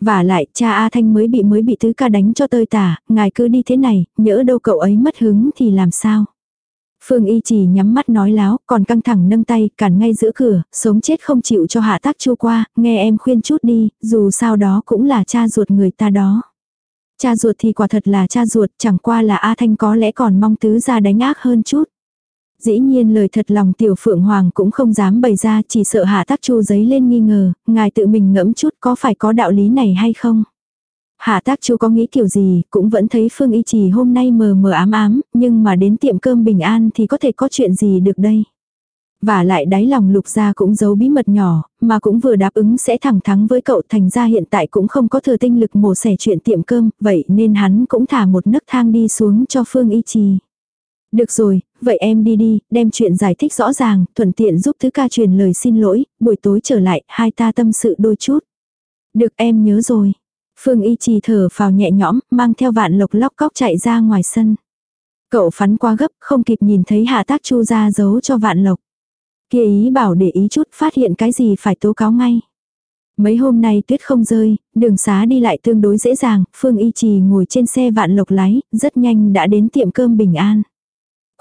Và lại, cha A Thanh mới bị mới bị tứ ca đánh cho tơi tả, ngài cứ đi thế này, nhỡ đâu cậu ấy mất hứng thì làm sao. Phương Y Trì nhắm mắt nói láo, còn căng thẳng nâng tay, cản ngay giữa cửa, sống chết không chịu cho hạ tác chu qua, nghe em khuyên chút đi, dù sao đó cũng là cha ruột người ta đó. Cha ruột thì quả thật là cha ruột, chẳng qua là A Thanh có lẽ còn mong tứ ra đánh ác hơn chút. Dĩ nhiên lời thật lòng tiểu phượng hoàng cũng không dám bày ra chỉ sợ hạ tác chu giấy lên nghi ngờ, ngài tự mình ngẫm chút có phải có đạo lý này hay không. Hạ tác chú có nghĩ kiểu gì, cũng vẫn thấy Phương Y Trì hôm nay mờ mờ ám ám, nhưng mà đến tiệm cơm bình an thì có thể có chuyện gì được đây. Và lại đáy lòng lục gia cũng giấu bí mật nhỏ, mà cũng vừa đáp ứng sẽ thẳng thắng với cậu thành ra hiện tại cũng không có thừa tinh lực mổ xẻ chuyện tiệm cơm, vậy nên hắn cũng thả một nấc thang đi xuống cho Phương Y Trì. Được rồi, vậy em đi đi, đem chuyện giải thích rõ ràng, thuận tiện giúp thứ ca truyền lời xin lỗi, buổi tối trở lại, hai ta tâm sự đôi chút. Được em nhớ rồi. Phương Y Trì thở phào nhẹ nhõm, mang theo vạn lộc lóc cóc chạy ra ngoài sân. Cậu phắn qua gấp, không kịp nhìn thấy hạ tác chu ra giấu cho vạn lộc. Kia ý bảo để ý chút phát hiện cái gì phải tố cáo ngay. Mấy hôm nay tuyết không rơi, đường xá đi lại tương đối dễ dàng, Phương Y Trì ngồi trên xe vạn lộc lái, rất nhanh đã đến tiệm cơm bình an.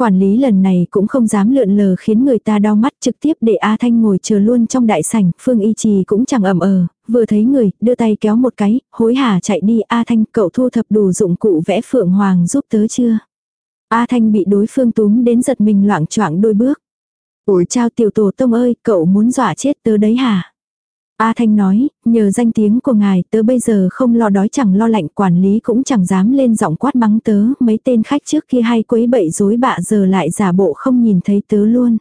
Quản lý lần này cũng không dám lượn lờ khiến người ta đau mắt trực tiếp để A Thanh ngồi chờ luôn trong đại sảnh, Phương Y Trì cũng chẳng ẩm ờ, vừa thấy người, đưa tay kéo một cái, hối hả chạy đi A Thanh cậu thu thập đủ dụng cụ vẽ phượng hoàng giúp tớ chưa. A Thanh bị đối phương túm đến giật mình loạn choạng đôi bước. Ủi chào tiểu tổ tông ơi, cậu muốn dọa chết tớ đấy hả? A Thanh nói, nhờ danh tiếng của ngài tớ bây giờ không lo đói chẳng lo lạnh quản lý cũng chẳng dám lên giọng quát mắng tớ, mấy tên khách trước kia hay quấy bậy dối bạ giờ lại giả bộ không nhìn thấy tớ luôn.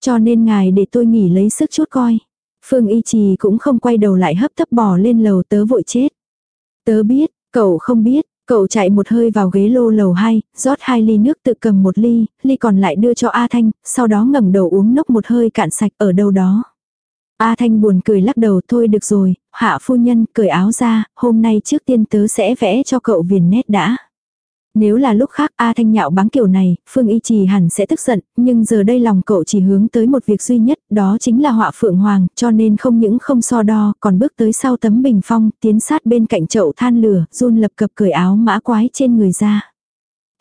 Cho nên ngài để tôi nghỉ lấy sức chút coi. Phương Y Trì cũng không quay đầu lại hấp tấp bỏ lên lầu tớ vội chết. Tớ biết, cậu không biết, cậu chạy một hơi vào ghế lô lầu 2, rót hai ly nước tự cầm một ly, ly còn lại đưa cho A Thanh, sau đó ngẩng đầu uống nốc một hơi cạn sạch ở đâu đó. A Thanh buồn cười lắc đầu thôi được rồi, hạ phu nhân cởi áo ra, hôm nay trước tiên tớ sẽ vẽ cho cậu viền nét đã. Nếu là lúc khác A Thanh nhạo báng kiểu này, Phương Y Trì hẳn sẽ tức giận, nhưng giờ đây lòng cậu chỉ hướng tới một việc duy nhất, đó chính là họa phượng hoàng, cho nên không những không so đo, còn bước tới sau tấm bình phong, tiến sát bên cạnh chậu than lửa, run lập cập cởi áo mã quái trên người ra.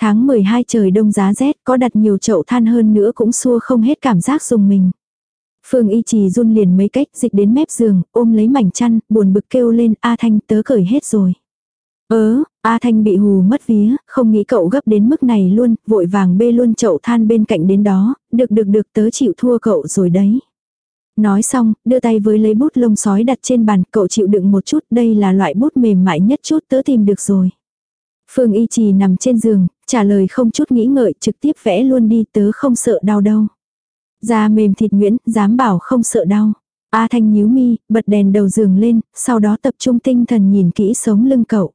Tháng 12 trời đông giá rét, có đặt nhiều chậu than hơn nữa cũng xua không hết cảm giác dùng mình. Phương Y Trì run liền mấy cách, dịch đến mép giường, ôm lấy mảnh chăn, buồn bực kêu lên, A Thanh tớ cởi hết rồi. Ớ, A Thanh bị hù mất vía, không nghĩ cậu gấp đến mức này luôn, vội vàng bê luôn chậu than bên cạnh đến đó, được được được tớ chịu thua cậu rồi đấy. Nói xong, đưa tay với lấy bút lông sói đặt trên bàn, cậu chịu đựng một chút, đây là loại bút mềm mại nhất chút tớ tìm được rồi. Phương Y Trì nằm trên giường, trả lời không chút nghĩ ngợi, trực tiếp vẽ luôn đi, tớ không sợ đau đâu. Da mềm thịt nguyễn, dám bảo không sợ đau. A Thanh nhíu mi, bật đèn đầu giường lên, sau đó tập trung tinh thần nhìn kỹ sống lưng cậu.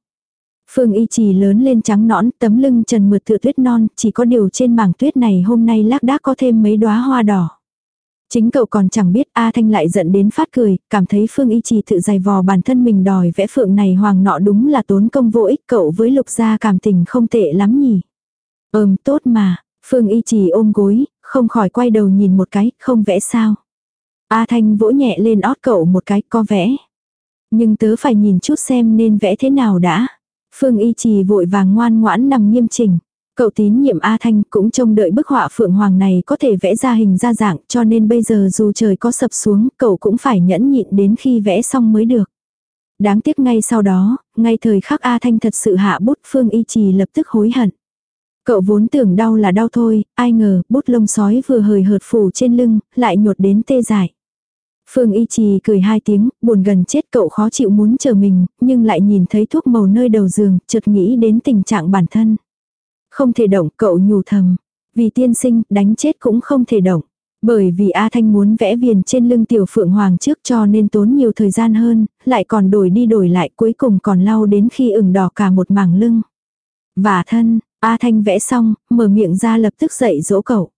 Phương y trì lớn lên trắng nõn, tấm lưng trần mượt tựa tuyết non, chỉ có điều trên mảng tuyết này hôm nay lác đác có thêm mấy đóa hoa đỏ. Chính cậu còn chẳng biết A Thanh lại giận đến phát cười, cảm thấy Phương Y Trì tự dày vò bản thân mình đòi vẽ phượng này hoàng nọ đúng là tốn công vô ích cậu với lục gia cảm tình không tệ lắm nhỉ. Ừm tốt mà, Phương Y Trì ôm gối, không khỏi quay đầu nhìn một cái, không vẽ sao. A Thanh vỗ nhẹ lên ót cậu một cái, có vẽ. Nhưng tớ phải nhìn chút xem nên vẽ thế nào đã. Phương Y Trì vội vàng ngoan ngoãn nằm nghiêm chỉnh. Cậu tín nhiệm A Thanh cũng trông đợi bức họa phượng hoàng này có thể vẽ ra hình ra dạng cho nên bây giờ dù trời có sập xuống cậu cũng phải nhẫn nhịn đến khi vẽ xong mới được. Đáng tiếc ngay sau đó, ngay thời khắc A Thanh thật sự hạ bút Phương Y Trì lập tức hối hận. Cậu vốn tưởng đau là đau thôi, ai ngờ bút lông sói vừa hời hợt phủ trên lưng, lại nhột đến tê dại. Phương Y Trì cười hai tiếng, buồn gần chết cậu khó chịu muốn chờ mình, nhưng lại nhìn thấy thuốc màu nơi đầu giường, chợt nghĩ đến tình trạng bản thân. Không thể động, cậu nhủ thầm. Vì tiên sinh, đánh chết cũng không thể động. Bởi vì A Thanh muốn vẽ viền trên lưng tiểu phượng hoàng trước cho nên tốn nhiều thời gian hơn, lại còn đổi đi đổi lại cuối cùng còn lau đến khi ửng đỏ cả một mảng lưng. Và thân, A Thanh vẽ xong, mở miệng ra lập tức dậy dỗ cậu.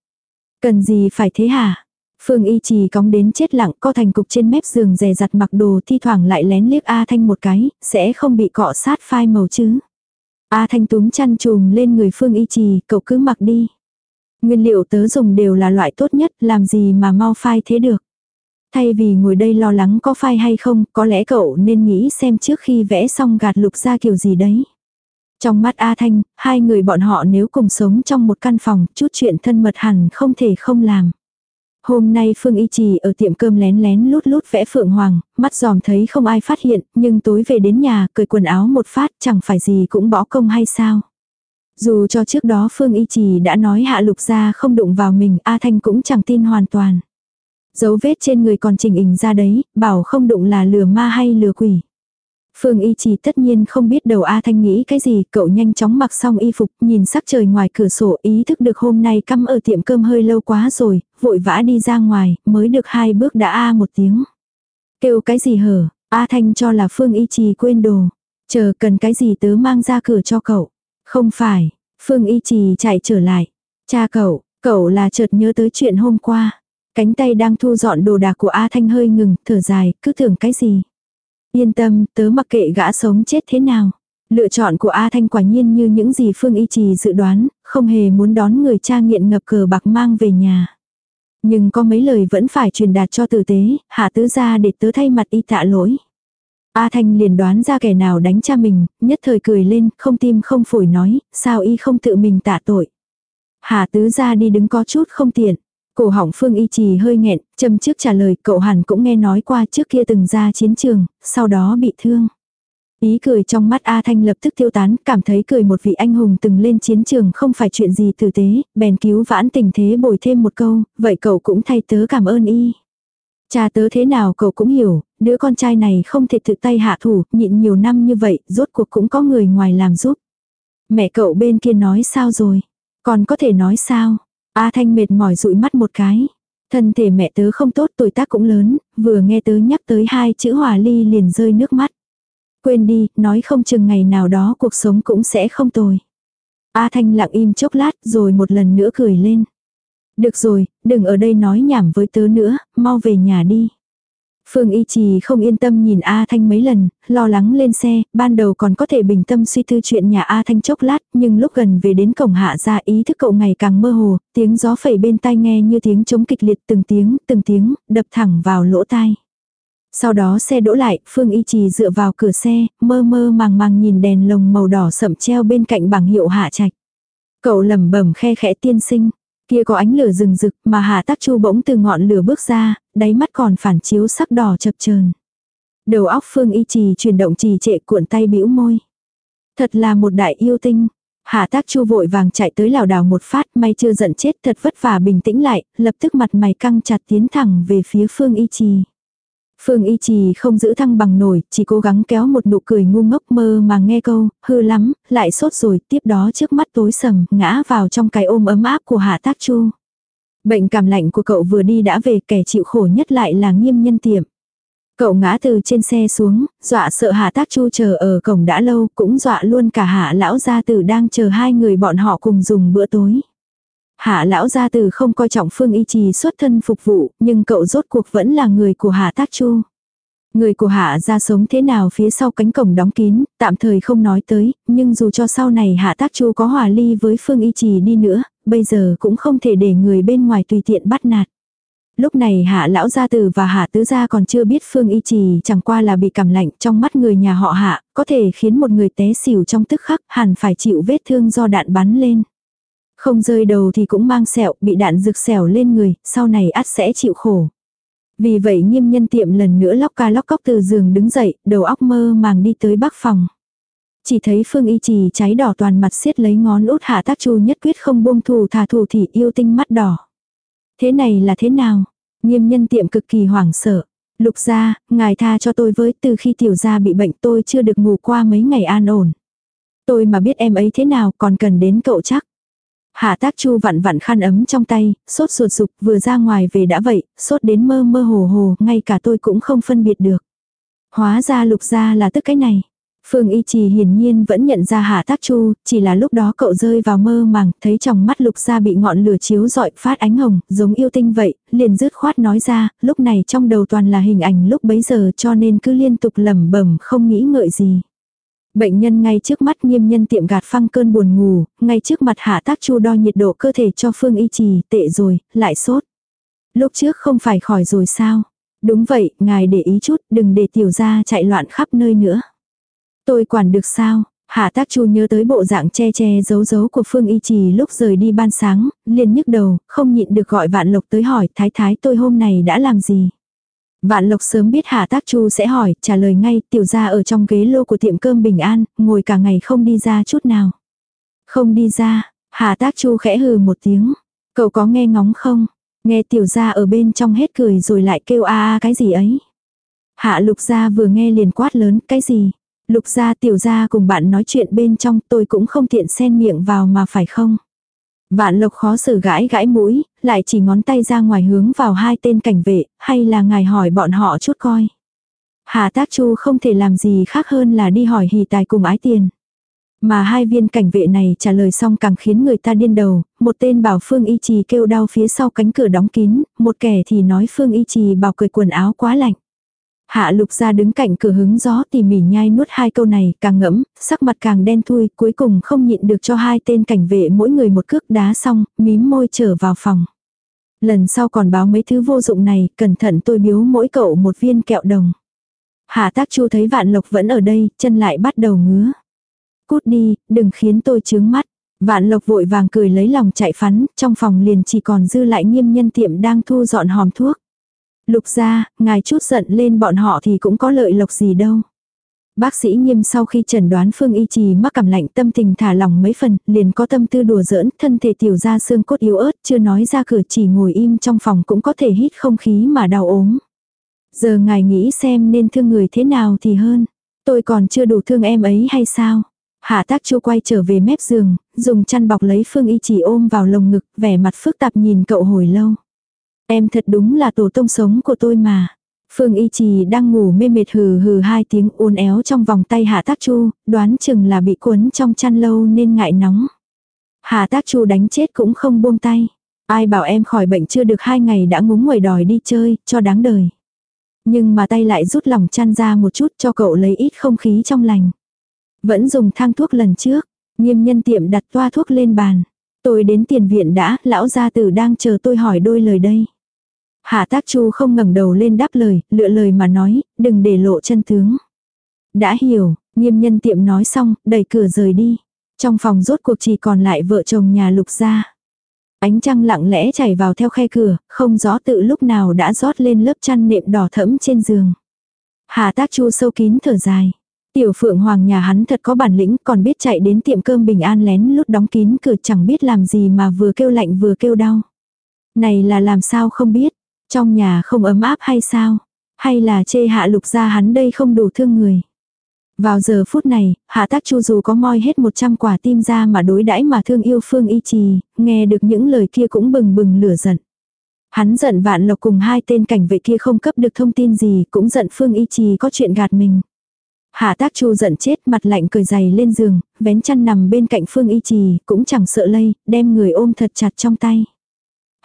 Cần gì phải thế hả? Phương Y Trì cóng đến chết lặng co thành cục trên mép giường dè dặt mặc đồ thi thoảng lại lén liếc A Thanh một cái, sẽ không bị cọ sát phai màu chứ. A Thanh túm chăn chùm lên người Phương Y Trì, cậu cứ mặc đi. Nguyên liệu tớ dùng đều là loại tốt nhất, làm gì mà mau phai thế được. Thay vì ngồi đây lo lắng có phai hay không, có lẽ cậu nên nghĩ xem trước khi vẽ xong gạt lục ra kiểu gì đấy. Trong mắt A Thanh, hai người bọn họ nếu cùng sống trong một căn phòng, chút chuyện thân mật hẳn không thể không làm. Hôm nay Phương Y Trì ở tiệm cơm lén lén lút lút vẽ phượng hoàng, mắt giòm thấy không ai phát hiện, nhưng tối về đến nhà, cởi quần áo một phát chẳng phải gì cũng bỏ công hay sao. Dù cho trước đó Phương Y Trì đã nói hạ lục ra không đụng vào mình, A Thanh cũng chẳng tin hoàn toàn. Dấu vết trên người còn trình hình ra đấy, bảo không đụng là lừa ma hay lừa quỷ. Phương Y Trì tất nhiên không biết đầu A Thanh nghĩ cái gì, cậu nhanh chóng mặc xong y phục, nhìn sắc trời ngoài cửa sổ, ý thức được hôm nay cắm ở tiệm cơm hơi lâu quá rồi, vội vã đi ra ngoài, mới được hai bước đã A một tiếng. Kêu cái gì hở, A Thanh cho là Phương Y Trì quên đồ. Chờ cần cái gì tớ mang ra cửa cho cậu. Không phải, Phương Y Trì chạy trở lại. Cha cậu, cậu là chợt nhớ tới chuyện hôm qua. Cánh tay đang thu dọn đồ đạc của A Thanh hơi ngừng, thở dài, cứ tưởng cái gì. Yên tâm, tớ mặc kệ gã sống chết thế nào. Lựa chọn của A Thanh quả nhiên như những gì Phương Y Trì dự đoán, không hề muốn đón người cha nghiện ngập cờ bạc mang về nhà. Nhưng có mấy lời vẫn phải truyền đạt cho tử tế, hạ tứ ra để tớ thay mặt y tạ lỗi. A Thanh liền đoán ra kẻ nào đánh cha mình, nhất thời cười lên, không tim không phổi nói, sao y không tự mình tạ tội. Hạ tứ ra đi đứng có chút không tiện. Cổ họng Phương Y Trì hơi nghẹn, châm trước trả lời cậu hẳn cũng nghe nói qua trước kia từng ra chiến trường, sau đó bị thương. Ý cười trong mắt A Thanh lập tức tiêu tán, cảm thấy cười một vị anh hùng từng lên chiến trường không phải chuyện gì tử tế, bèn cứu vãn tình thế bồi thêm một câu, vậy cậu cũng thay tớ cảm ơn y. Cha tớ thế nào cậu cũng hiểu, đứa con trai này không thể tự tay hạ thủ, nhịn nhiều năm như vậy, rốt cuộc cũng có người ngoài làm giúp. Mẹ cậu bên kia nói sao rồi? Còn có thể nói sao? A Thanh mệt mỏi dụi mắt một cái. Thân thể mẹ tớ không tốt tuổi tác cũng lớn, vừa nghe tớ nhắc tới hai chữ hòa ly liền rơi nước mắt. Quên đi, nói không chừng ngày nào đó cuộc sống cũng sẽ không tồi. A Thanh lặng im chốc lát rồi một lần nữa cười lên. Được rồi, đừng ở đây nói nhảm với tớ nữa, mau về nhà đi. Phương Y Trì không yên tâm nhìn A Thanh mấy lần, lo lắng lên xe, ban đầu còn có thể bình tâm suy tư chuyện nhà A Thanh chốc lát, nhưng lúc gần về đến cổng hạ ra ý thức cậu ngày càng mơ hồ, tiếng gió phẩy bên tai nghe như tiếng chống kịch liệt từng tiếng, từng tiếng, đập thẳng vào lỗ tai. Sau đó xe đỗ lại, Phương Y Trì dựa vào cửa xe, mơ mơ màng màng nhìn đèn lồng màu đỏ sậm treo bên cạnh bảng hiệu hạ trạch. Cậu lẩm bẩm khe khẽ tiên sinh, Kia có ánh lửa rừng rực mà Hà Tắc Chu bỗng từ ngọn lửa bước ra, đáy mắt còn phản chiếu sắc đỏ chập chờn. Đầu óc Phương Y Trì chuyển động trì trệ cuộn tay bĩu môi. Thật là một đại yêu tinh. Hạ tác chu vội vàng chạy tới lảo đảo một phát may chưa giận chết thật vất vả bình tĩnh lại, lập tức mặt mày căng chặt tiến thẳng về phía Phương Y Trì. Phương Y Trì không giữ thăng bằng nổi, chỉ cố gắng kéo một nụ cười ngu ngốc mơ mà nghe câu, hư lắm, lại sốt rồi, tiếp đó trước mắt tối sầm, ngã vào trong cái ôm ấm áp của Hạ Tác Chu. Bệnh cảm lạnh của cậu vừa đi đã về, kẻ chịu khổ nhất lại là nghiêm nhân tiệm. Cậu ngã từ trên xe xuống, dọa sợ Hạ Tác Chu chờ ở cổng đã lâu, cũng dọa luôn cả Hạ lão gia tử đang chờ hai người bọn họ cùng dùng bữa tối. Hạ lão gia từ không coi trọng Phương Y Trì xuất thân phục vụ, nhưng cậu rốt cuộc vẫn là người của Hạ Tác Chu. Người của Hạ gia sống thế nào phía sau cánh cổng đóng kín, tạm thời không nói tới, nhưng dù cho sau này Hạ Tác Chu có hòa ly với Phương Y Trì đi nữa, bây giờ cũng không thể để người bên ngoài tùy tiện bắt nạt. Lúc này hạ lão gia tử và hạ tứ gia còn chưa biết phương y trì chẳng qua là bị cảm lạnh trong mắt người nhà họ hạ, có thể khiến một người té xỉu trong tức khắc hẳn phải chịu vết thương do đạn bắn lên. Không rơi đầu thì cũng mang sẹo, bị đạn rực sẹo lên người, sau này ắt sẽ chịu khổ. Vì vậy nghiêm nhân tiệm lần nữa lóc ca lóc cóc từ giường đứng dậy, đầu óc mơ màng đi tới bắc phòng. Chỉ thấy phương y trì cháy đỏ toàn mặt xiết lấy ngón út hạ tác chu nhất quyết không buông thù thà thù thì yêu tinh mắt đỏ. Thế này là thế nào? Nghiêm nhân tiệm cực kỳ hoảng sợ. Lục gia, ngài tha cho tôi với từ khi tiểu gia bị bệnh tôi chưa được ngủ qua mấy ngày an ổn. Tôi mà biết em ấy thế nào còn cần đến cậu chắc. Hạ tác chu vặn vặn khăn ấm trong tay, sốt ruột rục vừa ra ngoài về đã vậy, sốt đến mơ mơ hồ hồ, ngay cả tôi cũng không phân biệt được. Hóa ra lục gia là tức cái này. Phương Y Trì hiển nhiên vẫn nhận ra Hạ Tác Chu, chỉ là lúc đó cậu rơi vào mơ màng, thấy trong mắt lục gia bị ngọn lửa chiếu rọi phát ánh hồng, giống yêu tinh vậy, liền rứt khoát nói ra, lúc này trong đầu toàn là hình ảnh lúc bấy giờ cho nên cứ liên tục lẩm bẩm không nghĩ ngợi gì. Bệnh nhân ngay trước mắt nghiêm nhân tiệm gạt phăng cơn buồn ngủ, ngay trước mặt hạ tác chu đo nhiệt độ cơ thể cho Phương Y Trì, tệ rồi, lại sốt. Lúc trước không phải khỏi rồi sao? Đúng vậy, ngài để ý chút, đừng để tiểu ra chạy loạn khắp nơi nữa. Tôi quản được sao? Hạ tác chu nhớ tới bộ dạng che che giấu giấu của Phương Y Trì lúc rời đi ban sáng, liền nhức đầu, không nhịn được gọi vạn lộc tới hỏi thái thái tôi hôm nay đã làm gì. Vạn lộc sớm biết Hạ tác chu sẽ hỏi, trả lời ngay tiểu ra ở trong ghế lô của tiệm cơm bình an, ngồi cả ngày không đi ra chút nào. Không đi ra, Hạ tác chu khẽ hừ một tiếng. Cậu có nghe ngóng không? Nghe tiểu ra ở bên trong hết cười rồi lại kêu a a cái gì ấy. Hạ lục gia vừa nghe liền quát lớn, cái gì? Lục gia tiểu gia cùng bạn nói chuyện bên trong tôi cũng không tiện xen miệng vào mà phải không? Vạn lộc khó xử gãi gãi mũi, lại chỉ ngón tay ra ngoài hướng vào hai tên cảnh vệ, hay là ngài hỏi bọn họ chút coi. Hà tác chu không thể làm gì khác hơn là đi hỏi hì tài cùng ái tiền. Mà hai viên cảnh vệ này trả lời xong càng khiến người ta điên đầu, một tên bảo Phương Y Trì kêu đau phía sau cánh cửa đóng kín, một kẻ thì nói Phương Y Trì bảo cười quần áo quá lạnh. Hạ lục ra đứng cạnh cửa hứng gió tỉ mỉ nhai nuốt hai câu này càng ngẫm, sắc mặt càng đen thui, cuối cùng không nhịn được cho hai tên cảnh vệ mỗi người một cước đá xong, mím môi trở vào phòng. Lần sau còn báo mấy thứ vô dụng này, cẩn thận tôi biếu mỗi cậu một viên kẹo đồng. Hạ tác chu thấy vạn lộc vẫn ở đây, chân lại bắt đầu ngứa. Cút đi, đừng khiến tôi chướng mắt. Vạn lộc vội vàng cười lấy lòng chạy phắn, trong phòng liền chỉ còn dư lại nghiêm nhân tiệm đang thu dọn hòm thuốc. Lục ra, ngài chút giận lên bọn họ thì cũng có lợi lộc gì đâu. Bác sĩ nghiêm sau khi chẩn đoán Phương Y Trì mắc cảm lạnh tâm tình thả lỏng mấy phần, liền có tâm tư đùa giỡn, thân thể tiểu ra xương cốt yếu ớt, chưa nói ra cửa chỉ ngồi im trong phòng cũng có thể hít không khí mà đau ốm. Giờ ngài nghĩ xem nên thương người thế nào thì hơn. Tôi còn chưa đủ thương em ấy hay sao? Hạ tác chu quay trở về mép giường, dùng chăn bọc lấy Phương Y Trì ôm vào lồng ngực, vẻ mặt phức tạp nhìn cậu hồi lâu. Em thật đúng là tổ tông sống của tôi mà. Phương Y Trì đang ngủ mê mệt hừ hừ hai tiếng uốn éo trong vòng tay Hạ Tác Chu, đoán chừng là bị cuốn trong chăn lâu nên ngại nóng. Hạ Tác Chu đánh chết cũng không buông tay. Ai bảo em khỏi bệnh chưa được hai ngày đã ngúng ngoài đòi đi chơi, cho đáng đời. Nhưng mà tay lại rút lòng chăn ra một chút cho cậu lấy ít không khí trong lành. Vẫn dùng thang thuốc lần trước, nghiêm nhân tiệm đặt toa thuốc lên bàn. Tôi đến tiền viện đã, lão gia tử đang chờ tôi hỏi đôi lời đây. Hạ tác chu không ngẩng đầu lên đáp lời, lựa lời mà nói, đừng để lộ chân tướng. Đã hiểu, nghiêm nhân tiệm nói xong, đẩy cửa rời đi. Trong phòng rốt cuộc chỉ còn lại vợ chồng nhà lục gia. Ánh trăng lặng lẽ chảy vào theo khe cửa, không rõ tự lúc nào đã rót lên lớp chăn nệm đỏ thẫm trên giường. Hạ tác chu sâu kín thở dài. Tiểu phượng hoàng nhà hắn thật có bản lĩnh còn biết chạy đến tiệm cơm bình an lén lút đóng kín cửa chẳng biết làm gì mà vừa kêu lạnh vừa kêu đau. Này là làm sao không biết, trong nhà không ấm áp hay sao? Hay là chê hạ lục gia hắn đây không đủ thương người? Vào giờ phút này, hạ tác chu dù có moi hết 100 quả tim ra mà đối đãi mà thương yêu phương y trì, nghe được những lời kia cũng bừng bừng lửa giận. Hắn giận vạn lộc cùng hai tên cảnh vệ kia không cấp được thông tin gì, cũng giận phương y trì có chuyện gạt mình. Hạ tác chu giận chết mặt lạnh cười dày lên giường, vén chăn nằm bên cạnh phương y trì, cũng chẳng sợ lây, đem người ôm thật chặt trong tay.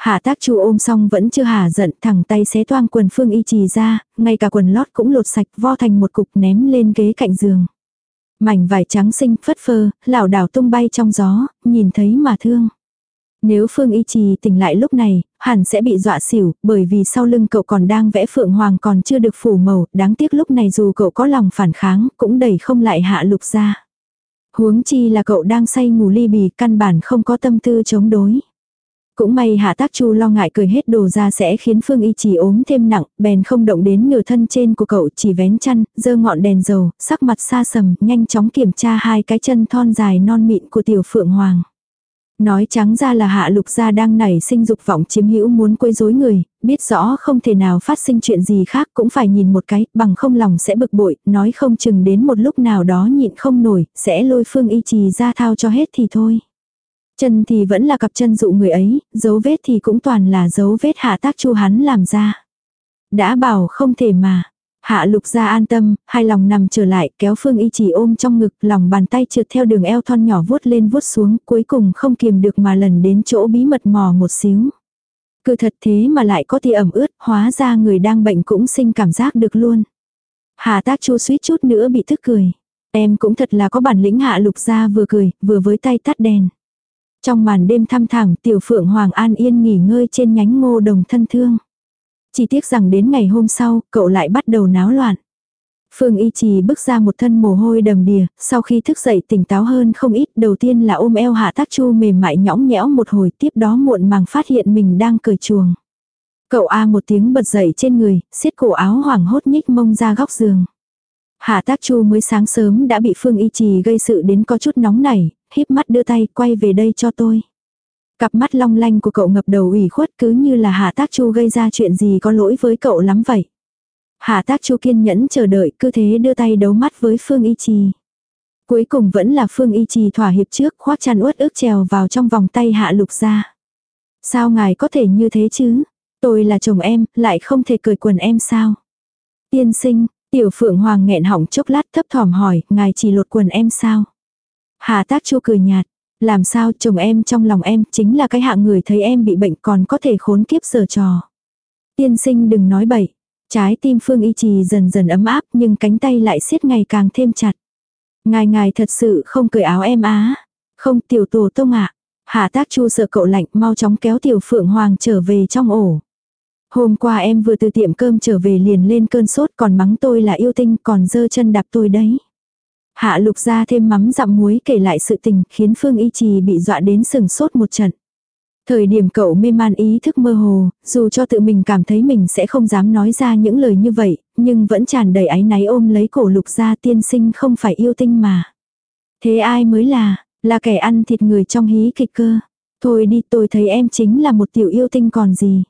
Hạ tác chu ôm xong vẫn chưa hà giận thẳng tay xé toang quần phương y trì ra, ngay cả quần lót cũng lột sạch vo thành một cục ném lên ghế cạnh giường. Mảnh vải trắng xinh phất phơ, lảo đảo tung bay trong gió, nhìn thấy mà thương. Nếu Phương Y Trì tỉnh lại lúc này, hẳn sẽ bị dọa xỉu, bởi vì sau lưng cậu còn đang vẽ phượng hoàng còn chưa được phủ màu, đáng tiếc lúc này dù cậu có lòng phản kháng, cũng đẩy không lại hạ lục ra. Huống chi là cậu đang say ngủ ly bì, căn bản không có tâm tư chống đối. Cũng may hạ tác chu lo ngại cười hết đồ ra sẽ khiến Phương Y chỉ ốm thêm nặng, bèn không động đến nửa thân trên của cậu chỉ vén chăn, dơ ngọn đèn dầu, sắc mặt xa sầm, nhanh chóng kiểm tra hai cái chân thon dài non mịn của tiểu phượng hoàng. Nói trắng ra là hạ lục gia đang nảy sinh dục vọng chiếm hữu muốn quấy rối người, biết rõ không thể nào phát sinh chuyện gì khác cũng phải nhìn một cái, bằng không lòng sẽ bực bội, nói không chừng đến một lúc nào đó nhịn không nổi, sẽ lôi phương y trì ra thao cho hết thì thôi. Chân thì vẫn là cặp chân dụ người ấy, dấu vết thì cũng toàn là dấu vết hạ tác chu hắn làm ra. Đã bảo không thể mà. Hạ lục ra an tâm, hai lòng nằm trở lại, kéo phương y chỉ ôm trong ngực, lòng bàn tay trượt theo đường eo thon nhỏ vuốt lên vuốt xuống, cuối cùng không kiềm được mà lần đến chỗ bí mật mò một xíu. Cứ thật thế mà lại có tia ẩm ướt, hóa ra người đang bệnh cũng sinh cảm giác được luôn. Hạ tác chu suýt chút nữa bị thức cười. Em cũng thật là có bản lĩnh hạ lục ra vừa cười, vừa với tay tắt đèn. Trong màn đêm thăm thẳng, tiểu phượng Hoàng An Yên nghỉ ngơi trên nhánh ngô đồng thân thương. Chỉ tiếc rằng đến ngày hôm sau, cậu lại bắt đầu náo loạn. Phương Y Trì bước ra một thân mồ hôi đầm đìa, sau khi thức dậy tỉnh táo hơn không ít, đầu tiên là ôm eo hạ tác chu mềm mại nhõng nhẽo một hồi, tiếp đó muộn màng phát hiện mình đang cởi chuồng. Cậu A một tiếng bật dậy trên người, xiết cổ áo hoảng hốt nhích mông ra góc giường. Hạ tác chu mới sáng sớm đã bị Phương Y Trì gây sự đến có chút nóng nảy, híp mắt đưa tay quay về đây cho tôi. Cặp mắt long lanh của cậu ngập đầu ủy khuất cứ như là Hạ Tác Chu gây ra chuyện gì có lỗi với cậu lắm vậy. Hạ Tác Chu kiên nhẫn chờ đợi cứ thế đưa tay đấu mắt với Phương Y Trì. Cuối cùng vẫn là Phương Y Trì thỏa hiệp trước khoác chăn uất ức trèo vào trong vòng tay Hạ Lục ra. Sao ngài có thể như thế chứ? Tôi là chồng em, lại không thể cởi quần em sao? Tiên sinh, tiểu phượng hoàng nghẹn họng chốc lát thấp thỏm hỏi, ngài chỉ lột quần em sao? Hà tác chu cười nhạt. Làm sao, chồng em trong lòng em chính là cái hạng người thấy em bị bệnh còn có thể khốn kiếp sở trò. Tiên sinh đừng nói bậy. Trái tim Phương Y Trì dần dần ấm áp nhưng cánh tay lại siết ngày càng thêm chặt. Ngài ngài thật sự không cởi áo em á. Không, tiểu tổ tông ạ. À. Hạ tác chu sợ cậu lạnh, mau chóng kéo tiểu phượng hoàng trở về trong ổ. Hôm qua em vừa từ tiệm cơm trở về liền lên cơn sốt, còn mắng tôi là yêu tinh, còn dơ chân đạp tôi đấy. Hạ lục ra thêm mắm dặm muối kể lại sự tình khiến Phương Y Trì bị dọa đến sừng sốt một trận. Thời điểm cậu mê man ý thức mơ hồ, dù cho tự mình cảm thấy mình sẽ không dám nói ra những lời như vậy, nhưng vẫn tràn đầy áy náy ôm lấy cổ lục gia tiên sinh không phải yêu tinh mà. Thế ai mới là, là kẻ ăn thịt người trong hí kịch cơ. Thôi đi tôi thấy em chính là một tiểu yêu tinh còn gì.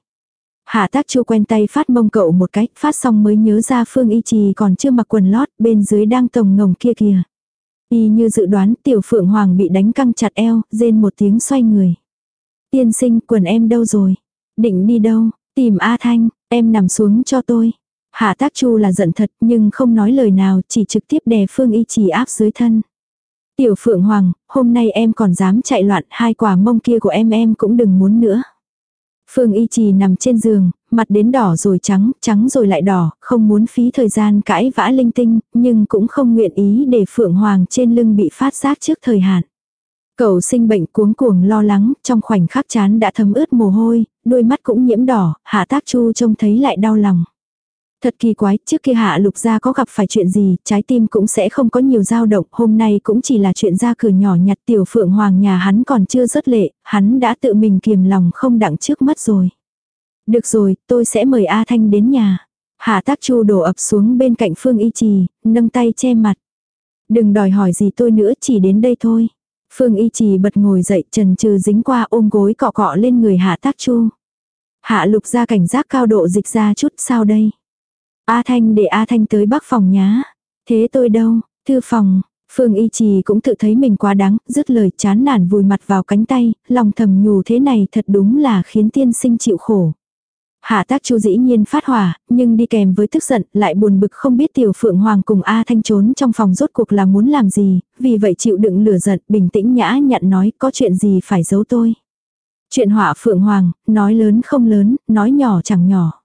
Hạ tác chu quen tay phát mông cậu một cách, phát xong mới nhớ ra Phương Y Trì còn chưa mặc quần lót, bên dưới đang tổng ngồng kia kìa. Y như dự đoán tiểu phượng hoàng bị đánh căng chặt eo, rên một tiếng xoay người. Tiên sinh quần em đâu rồi? Định đi đâu? Tìm A Thanh, em nằm xuống cho tôi. Hạ tác chu là giận thật nhưng không nói lời nào chỉ trực tiếp đè Phương Y Trì áp dưới thân. Tiểu Phượng Hoàng, hôm nay em còn dám chạy loạn hai quả mông kia của em em cũng đừng muốn nữa. Phương Y Trì nằm trên giường, mặt đến đỏ rồi trắng, trắng rồi lại đỏ, không muốn phí thời gian cãi vã linh tinh, nhưng cũng không nguyện ý để Phượng Hoàng trên lưng bị phát giác trước thời hạn. Cậu sinh bệnh cuống cuồng lo lắng, trong khoảnh khắc chán đã thấm ướt mồ hôi, đôi mắt cũng nhiễm đỏ, hạ tác chu trông thấy lại đau lòng. Thật kỳ quái, trước kia hạ lục gia có gặp phải chuyện gì, trái tim cũng sẽ không có nhiều dao động, hôm nay cũng chỉ là chuyện ra cửa nhỏ nhặt tiểu phượng hoàng nhà hắn còn chưa rất lệ, hắn đã tự mình kiềm lòng không đặng trước mất rồi. Được rồi, tôi sẽ mời A Thanh đến nhà. Hạ tác chu đổ ập xuống bên cạnh Phương Y Trì, nâng tay che mặt. Đừng đòi hỏi gì tôi nữa chỉ đến đây thôi. Phương Y Trì bật ngồi dậy trần trừ dính qua ôm gối cọ cọ lên người Hạ tác chu. Hạ lục ra cảnh giác cao độ dịch ra chút sao đây. A Thanh để A Thanh tới bắc phòng nhá. Thế tôi đâu, thư phòng, Phương Y Trì cũng tự thấy mình quá đáng, dứt lời chán nản vùi mặt vào cánh tay, lòng thầm nhủ thế này thật đúng là khiến tiên sinh chịu khổ. Hạ tác chu dĩ nhiên phát hỏa, nhưng đi kèm với tức giận, lại buồn bực không biết tiểu phượng hoàng cùng A Thanh trốn trong phòng rốt cuộc là muốn làm gì, vì vậy chịu đựng lửa giận, bình tĩnh nhã nhặn nói có chuyện gì phải giấu tôi. Chuyện họa phượng hoàng, nói lớn không lớn, nói nhỏ chẳng nhỏ.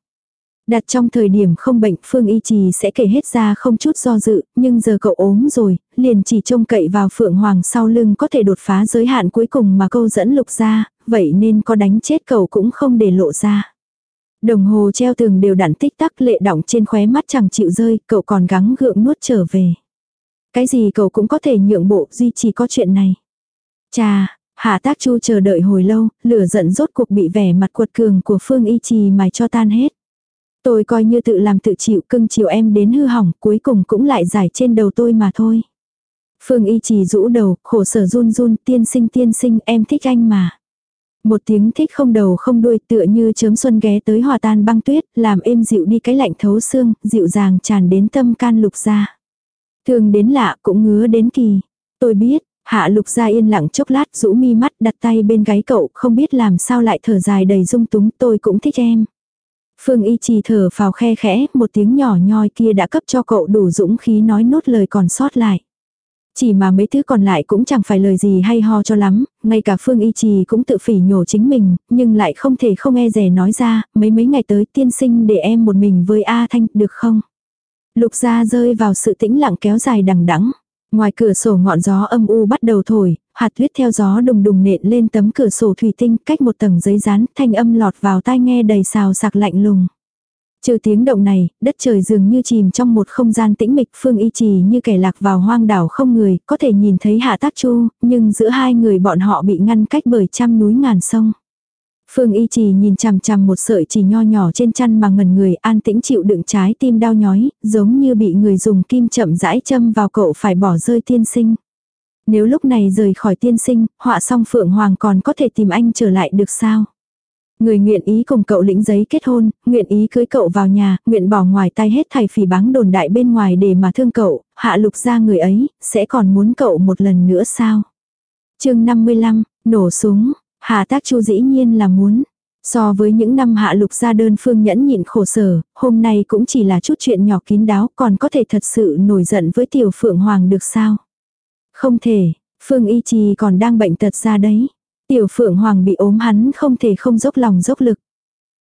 Đặt trong thời điểm không bệnh Phương Y Trì sẽ kể hết ra không chút do dự, nhưng giờ cậu ốm rồi, liền chỉ trông cậy vào Phượng Hoàng sau lưng có thể đột phá giới hạn cuối cùng mà câu dẫn lục ra, vậy nên có đánh chết cậu cũng không để lộ ra. Đồng hồ treo tường đều đặn tích tắc lệ động trên khóe mắt chẳng chịu rơi, cậu còn gắng gượng nuốt trở về. Cái gì cậu cũng có thể nhượng bộ, duy chỉ có chuyện này. Chà, Hạ tác chu chờ đợi hồi lâu, lửa giận rốt cuộc bị vẻ mặt quật cường của Phương Y Trì mài cho tan hết. Tôi coi như tự làm tự chịu cưng chiều em đến hư hỏng, cuối cùng cũng lại giải trên đầu tôi mà thôi. Phương Y Trì rũ đầu, khổ sở run run, tiên sinh tiên sinh, em thích anh mà. Một tiếng thích không đầu không đuôi tựa như chớm xuân ghé tới hòa tan băng tuyết, làm êm dịu đi cái lạnh thấu xương, dịu dàng tràn đến tâm can lục ra. Thường đến lạ cũng ngứa đến kỳ. Tôi biết, hạ lục ra yên lặng chốc lát rũ mi mắt đặt tay bên gáy cậu, không biết làm sao lại thở dài đầy dung túng tôi cũng thích em. Phương y trì thở vào khe khẽ, một tiếng nhỏ nhoi kia đã cấp cho cậu đủ dũng khí nói nốt lời còn sót lại. Chỉ mà mấy thứ còn lại cũng chẳng phải lời gì hay ho cho lắm, ngay cả Phương Y Trì cũng tự phỉ nhổ chính mình, nhưng lại không thể không e rẻ nói ra, mấy mấy ngày tới tiên sinh để em một mình với A Thanh, được không? Lục gia rơi vào sự tĩnh lặng kéo dài đằng đẵng. Ngoài cửa sổ ngọn gió âm u bắt đầu thổi, hạt tuyết theo gió đùng đùng nện lên tấm cửa sổ thủy tinh cách một tầng giấy rán, thanh âm lọt vào tai nghe đầy xào sạc lạnh lùng. Trừ tiếng động này, đất trời dường như chìm trong một không gian tĩnh mịch phương y trì như kẻ lạc vào hoang đảo không người, có thể nhìn thấy hạ tác chu, nhưng giữa hai người bọn họ bị ngăn cách bởi trăm núi ngàn sông. Phương y trì nhìn chằm chằm một sợi chỉ nho nhỏ trên chăn mà ngần người an tĩnh chịu đựng trái tim đau nhói, giống như bị người dùng kim chậm rãi châm vào cậu phải bỏ rơi tiên sinh. Nếu lúc này rời khỏi tiên sinh, họa xong Phượng Hoàng còn có thể tìm anh trở lại được sao? Người nguyện ý cùng cậu lĩnh giấy kết hôn, nguyện ý cưới cậu vào nhà, nguyện bỏ ngoài tay hết thầy phỉ báng đồn đại bên ngoài để mà thương cậu, hạ lục ra người ấy, sẽ còn muốn cậu một lần nữa sao? chương 55, nổ súng, hạ tác chu dĩ nhiên là muốn. So với những năm hạ lục ra đơn phương nhẫn nhịn khổ sở, hôm nay cũng chỉ là chút chuyện nhỏ kín đáo còn có thể thật sự nổi giận với tiểu phượng hoàng được sao? Không thể, Phương Y Trì còn đang bệnh tật ra đấy. Tiểu Phượng Hoàng bị ốm hắn không thể không dốc lòng dốc lực.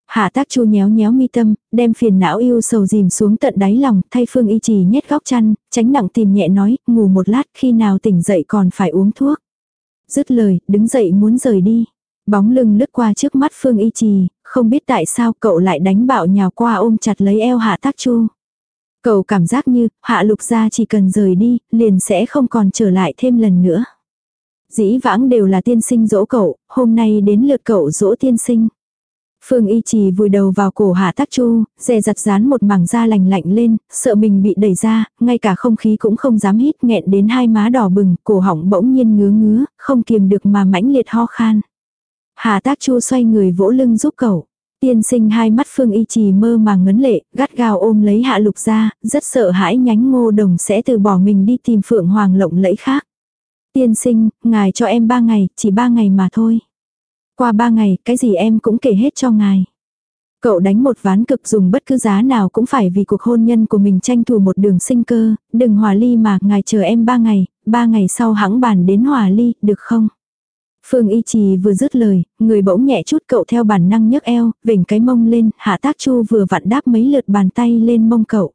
Hạ tác chu nhéo nhéo mi tâm, đem phiền não yêu sầu dìm xuống tận đáy lòng, thay Phương Y Trì nhét góc chăn, tránh nặng tìm nhẹ nói, ngủ một lát khi nào tỉnh dậy còn phải uống thuốc. Dứt lời, đứng dậy muốn rời đi. Bóng lưng lướt qua trước mắt Phương Y Trì, không biết tại sao cậu lại đánh bạo nhào qua ôm chặt lấy eo Hạ Tác Chu. Cậu cảm giác như, Hạ Lục gia chỉ cần rời đi, liền sẽ không còn trở lại thêm lần nữa. Dĩ vãng đều là tiên sinh dỗ cậu, hôm nay đến lượt cậu dỗ tiên sinh. Phương Y Trì vùi đầu vào cổ Hạ Tác Chu, dè giặt dán một mảng da lành lạnh lên, sợ mình bị đẩy ra, ngay cả không khí cũng không dám hít, nghẹn đến hai má đỏ bừng, cổ họng bỗng nhiên ngứa ngứa, không kiềm được mà mãnh liệt ho khan. Hạ Tác Chu xoay người vỗ lưng giúp cậu. Tiên sinh hai mắt Phương Y Trì mơ màng ngấn lệ, gắt gao ôm lấy Hạ Lục ra, rất sợ hãi nhánh ngô đồng sẽ từ bỏ mình đi tìm Phượng Hoàng lộng lẫy khác. Tiên sinh, ngài cho em ba ngày, chỉ ba ngày mà thôi. Qua ba ngày, cái gì em cũng kể hết cho ngài. Cậu đánh một ván cực dùng bất cứ giá nào cũng phải vì cuộc hôn nhân của mình tranh thủ một đường sinh cơ, đừng hòa ly mà, ngài chờ em ba ngày, ba ngày sau hãng bàn đến hòa ly, được không? Phương Y Trì vừa dứt lời, người bỗng nhẹ chút cậu theo bản năng nhấc eo, vểnh cái mông lên, Hạ Tác Chu vừa vặn đáp mấy lượt bàn tay lên mông cậu.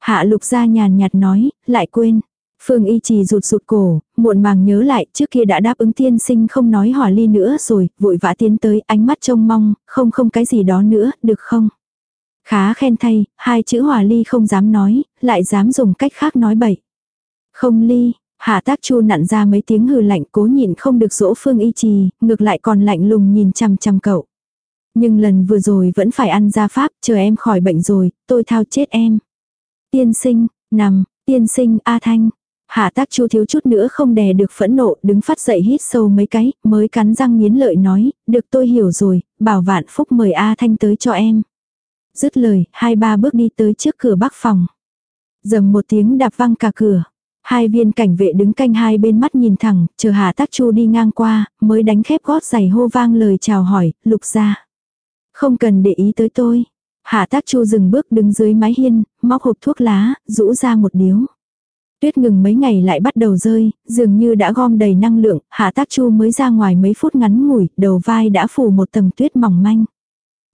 Hạ Lục gia nhàn nhạt nói, lại quên. Phương Y Trì rụt rụt cổ, muộn màng nhớ lại, trước kia đã đáp ứng tiên sinh không nói hỏa ly nữa rồi, vội vã tiến tới, ánh mắt trông mong, không không cái gì đó nữa, được không? Khá khen thay, hai chữ hỏa ly không dám nói, lại dám dùng cách khác nói bậy. Không ly, Hạ tác chu nặn ra mấy tiếng hừ lạnh cố nhịn không được dỗ phương y trì, ngược lại còn lạnh lùng nhìn chăm chăm cậu. Nhưng lần vừa rồi vẫn phải ăn ra pháp, chờ em khỏi bệnh rồi, tôi thao chết em. Tiên sinh, nằm, tiên sinh, A Thanh. Hạ tác chu thiếu chút nữa không đè được phẫn nộ, đứng phát dậy hít sâu mấy cái, mới cắn răng nghiến lợi nói, được tôi hiểu rồi, bảo vạn phúc mời A Thanh tới cho em. Dứt lời, hai ba bước đi tới trước cửa bắc phòng. Dầm một tiếng đạp văng cả cửa. Hai viên cảnh vệ đứng canh hai bên mắt nhìn thẳng, chờ Hà Tác Chu đi ngang qua, mới đánh khép gót giày hô vang lời chào hỏi, lục ra. Không cần để ý tới tôi. Hạ Tác Chu dừng bước đứng dưới mái hiên, móc hộp thuốc lá, rũ ra một điếu. Tuyết ngừng mấy ngày lại bắt đầu rơi, dường như đã gom đầy năng lượng, Hạ Tác Chu mới ra ngoài mấy phút ngắn ngủi, đầu vai đã phủ một tầng tuyết mỏng manh.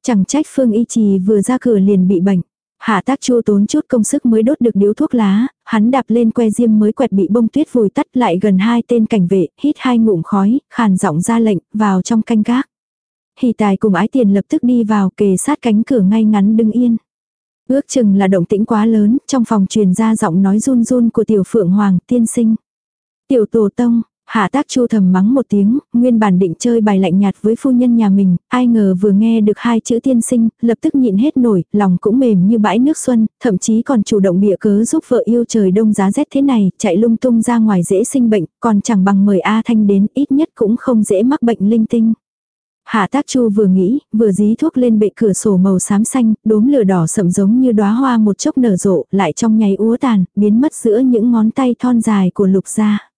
Chẳng trách Phương Y Trì vừa ra cửa liền bị bệnh. Hạ tác chu tốn chút công sức mới đốt được điếu thuốc lá, hắn đạp lên que diêm mới quẹt bị bông tuyết vùi tắt lại gần hai tên cảnh vệ, hít hai ngụm khói, khàn giọng ra lệnh, vào trong canh gác. Hỷ tài cùng ái tiền lập tức đi vào kề sát cánh cửa ngay ngắn đứng yên. Ước chừng là động tĩnh quá lớn, trong phòng truyền ra giọng nói run run của tiểu phượng hoàng tiên sinh. Tiểu tổ tông, Hạ tác chu thầm mắng một tiếng, nguyên bản định chơi bài lạnh nhạt với phu nhân nhà mình, ai ngờ vừa nghe được hai chữ tiên sinh, lập tức nhịn hết nổi, lòng cũng mềm như bãi nước xuân, thậm chí còn chủ động bịa cớ giúp vợ yêu trời đông giá rét thế này, chạy lung tung ra ngoài dễ sinh bệnh, còn chẳng bằng mời A Thanh đến, ít nhất cũng không dễ mắc bệnh linh tinh. Hạ tác chu vừa nghĩ, vừa dí thuốc lên bệ cửa sổ màu xám xanh, đốm lửa đỏ sậm giống như đóa hoa một chốc nở rộ, lại trong nháy úa tàn, biến mất giữa những ngón tay thon dài của lục gia.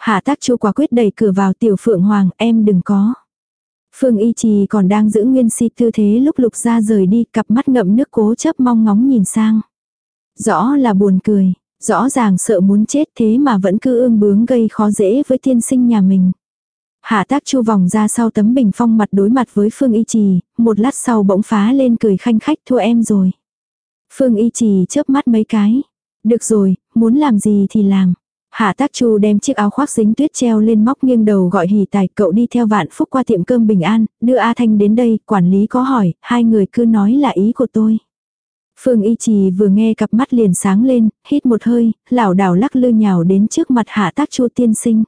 Hạ tác chu quả quyết đẩy cửa vào tiểu phượng hoàng, em đừng có. Phương y trì còn đang giữ nguyên si tư thế lúc lục ra rời đi, cặp mắt ngậm nước cố chấp mong ngóng nhìn sang. Rõ là buồn cười, rõ ràng sợ muốn chết thế mà vẫn cứ ương bướng gây khó dễ với tiên sinh nhà mình. Hạ tác chu vòng ra sau tấm bình phong mặt đối mặt với Phương Y Trì, một lát sau bỗng phá lên cười khanh khách thua em rồi. Phương Y Trì chớp mắt mấy cái. Được rồi, muốn làm gì thì làm. Hạ tác chu đem chiếc áo khoác dính tuyết treo lên móc nghiêng đầu gọi hỉ tài cậu đi theo vạn phúc qua tiệm cơm bình an, đưa A Thanh đến đây, quản lý có hỏi, hai người cứ nói là ý của tôi. Phương Y Trì vừa nghe cặp mắt liền sáng lên, hít một hơi, lảo đảo lắc lư nhào đến trước mặt Hạ Tác Chu tiên sinh.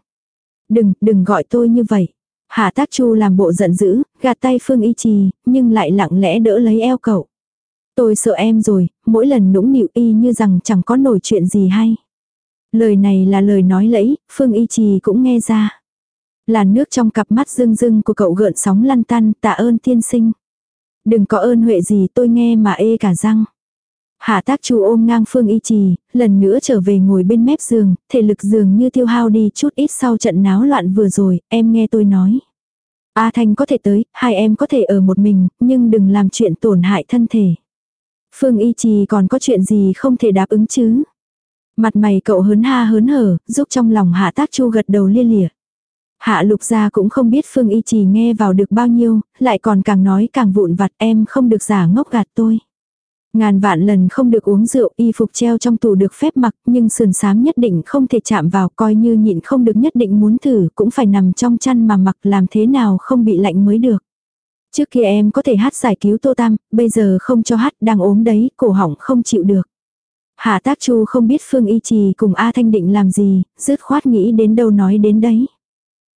Đừng, đừng gọi tôi như vậy. Hạ Tác Chu làm bộ giận dữ, gạt tay Phương Y Trì, nhưng lại lặng lẽ đỡ lấy eo cậu. Tôi sợ em rồi, mỗi lần nũng nịu y như rằng chẳng có nổi chuyện gì hay. Lời này là lời nói lẫy, Phương Y Trì cũng nghe ra. Là nước trong cặp mắt rưng rưng của cậu gợn sóng lăn tăn, tạ ơn tiên sinh. Đừng có ơn huệ gì tôi nghe mà ê cả răng. Hạ tác chu ôm ngang Phương Y Trì, lần nữa trở về ngồi bên mép giường, thể lực giường như tiêu hao đi chút ít sau trận náo loạn vừa rồi, em nghe tôi nói. A Thanh có thể tới, hai em có thể ở một mình, nhưng đừng làm chuyện tổn hại thân thể. Phương Y Trì còn có chuyện gì không thể đáp ứng chứ? Mặt mày cậu hớn ha hớn hở, giúp trong lòng hạ tác chu gật đầu lia lịa. Hạ lục gia cũng không biết Phương Y Trì nghe vào được bao nhiêu, lại còn càng nói càng vụn vặt em không được giả ngốc gạt tôi. Ngàn vạn lần không được uống rượu, y phục treo trong tủ được phép mặc, nhưng sườn sám nhất định không thể chạm vào, coi như nhịn không được nhất định muốn thử, cũng phải nằm trong chăn mà mặc làm thế nào không bị lạnh mới được. Trước kia em có thể hát giải cứu Tô Tam, bây giờ không cho hát, đang ốm đấy, cổ họng không chịu được. Hạ tác chu không biết Phương Y Trì cùng A Thanh định làm gì, dứt khoát nghĩ đến đâu nói đến đấy.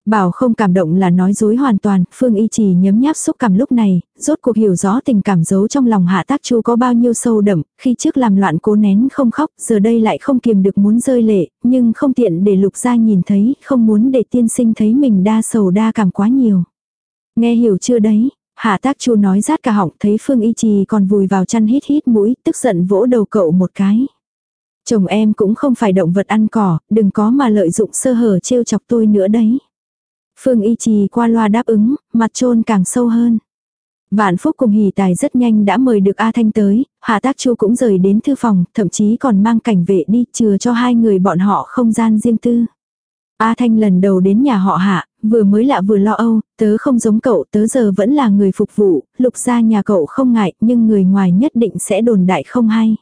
Bảo không cảm động là nói dối hoàn toàn, Phương Y Trì nhấm nháp xúc cảm lúc này, rốt cuộc hiểu rõ tình cảm giấu trong lòng Hạ Tác Chu có bao nhiêu sâu đậm, khi trước làm loạn cố nén không khóc, giờ đây lại không kiềm được muốn rơi lệ, nhưng không tiện để Lục gia nhìn thấy, không muốn để tiên sinh thấy mình đa sầu đa cảm quá nhiều. Nghe hiểu chưa đấy? Hạ Tác Chu nói rát cả họng, thấy Phương Y Trì còn vùi vào chăn hít hít mũi, tức giận vỗ đầu cậu một cái. Chồng em cũng không phải động vật ăn cỏ, đừng có mà lợi dụng sơ hở trêu chọc tôi nữa đấy. Phương Y Trì qua loa đáp ứng, mặt trôn càng sâu hơn. Vạn Phúc cùng Hỷ Tài rất nhanh đã mời được A Thanh tới, Hạ Tác Chu cũng rời đến thư phòng, thậm chí còn mang cảnh vệ đi chừa cho hai người bọn họ không gian riêng tư. A Thanh lần đầu đến nhà họ Hạ, vừa mới lạ vừa lo âu, tớ không giống cậu, tớ giờ vẫn là người phục vụ, lục ra nhà cậu không ngại, nhưng người ngoài nhất định sẽ đồn đại không hay.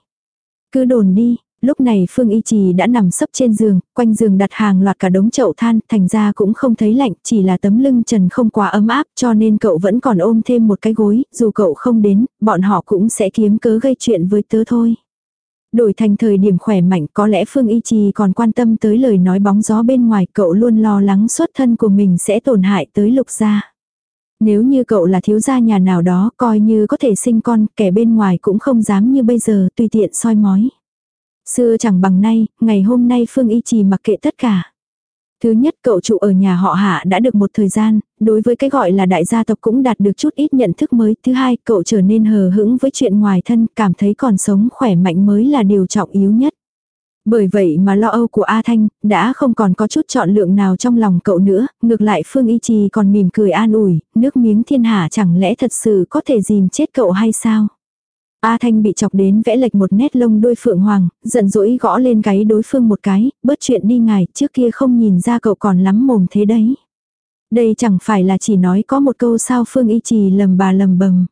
Cứ đồn đi, Lúc này Phương Y Trì đã nằm sấp trên giường, quanh giường đặt hàng loạt cả đống chậu than, thành ra cũng không thấy lạnh, chỉ là tấm lưng trần không quá ấm áp, cho nên cậu vẫn còn ôm thêm một cái gối, dù cậu không đến, bọn họ cũng sẽ kiếm cớ gây chuyện với tớ thôi. Đổi thành thời điểm khỏe mạnh có lẽ Phương Y Trì còn quan tâm tới lời nói bóng gió bên ngoài, cậu luôn lo lắng xuất thân của mình sẽ tổn hại tới lục gia. Nếu như cậu là thiếu gia nhà nào đó, coi như có thể sinh con, kẻ bên ngoài cũng không dám như bây giờ tùy tiện soi mói. Xưa chẳng bằng nay, ngày hôm nay Phương Y Trì mặc kệ tất cả. Thứ nhất cậu trụ ở nhà họ hạ đã được một thời gian, đối với cái gọi là đại gia tộc cũng đạt được chút ít nhận thức mới. Thứ hai cậu trở nên hờ hững với chuyện ngoài thân, cảm thấy còn sống khỏe mạnh mới là điều trọng yếu nhất. Bởi vậy mà lo âu của A Thanh đã không còn có chút chọn lượng nào trong lòng cậu nữa, ngược lại Phương Y Trì còn mỉm cười an ủi, nước miếng thiên hạ chẳng lẽ thật sự có thể dìm chết cậu hay sao? A Thanh bị chọc đến vẽ lệch một nét lông đuôi phượng hoàng, giận dỗi gõ lên gáy đối phương một cái, bớt chuyện đi ngài, trước kia không nhìn ra cậu còn lắm mồm thế đấy. Đây chẳng phải là chỉ nói có một câu sao Phương Y Trì lầm bà lầm bầm.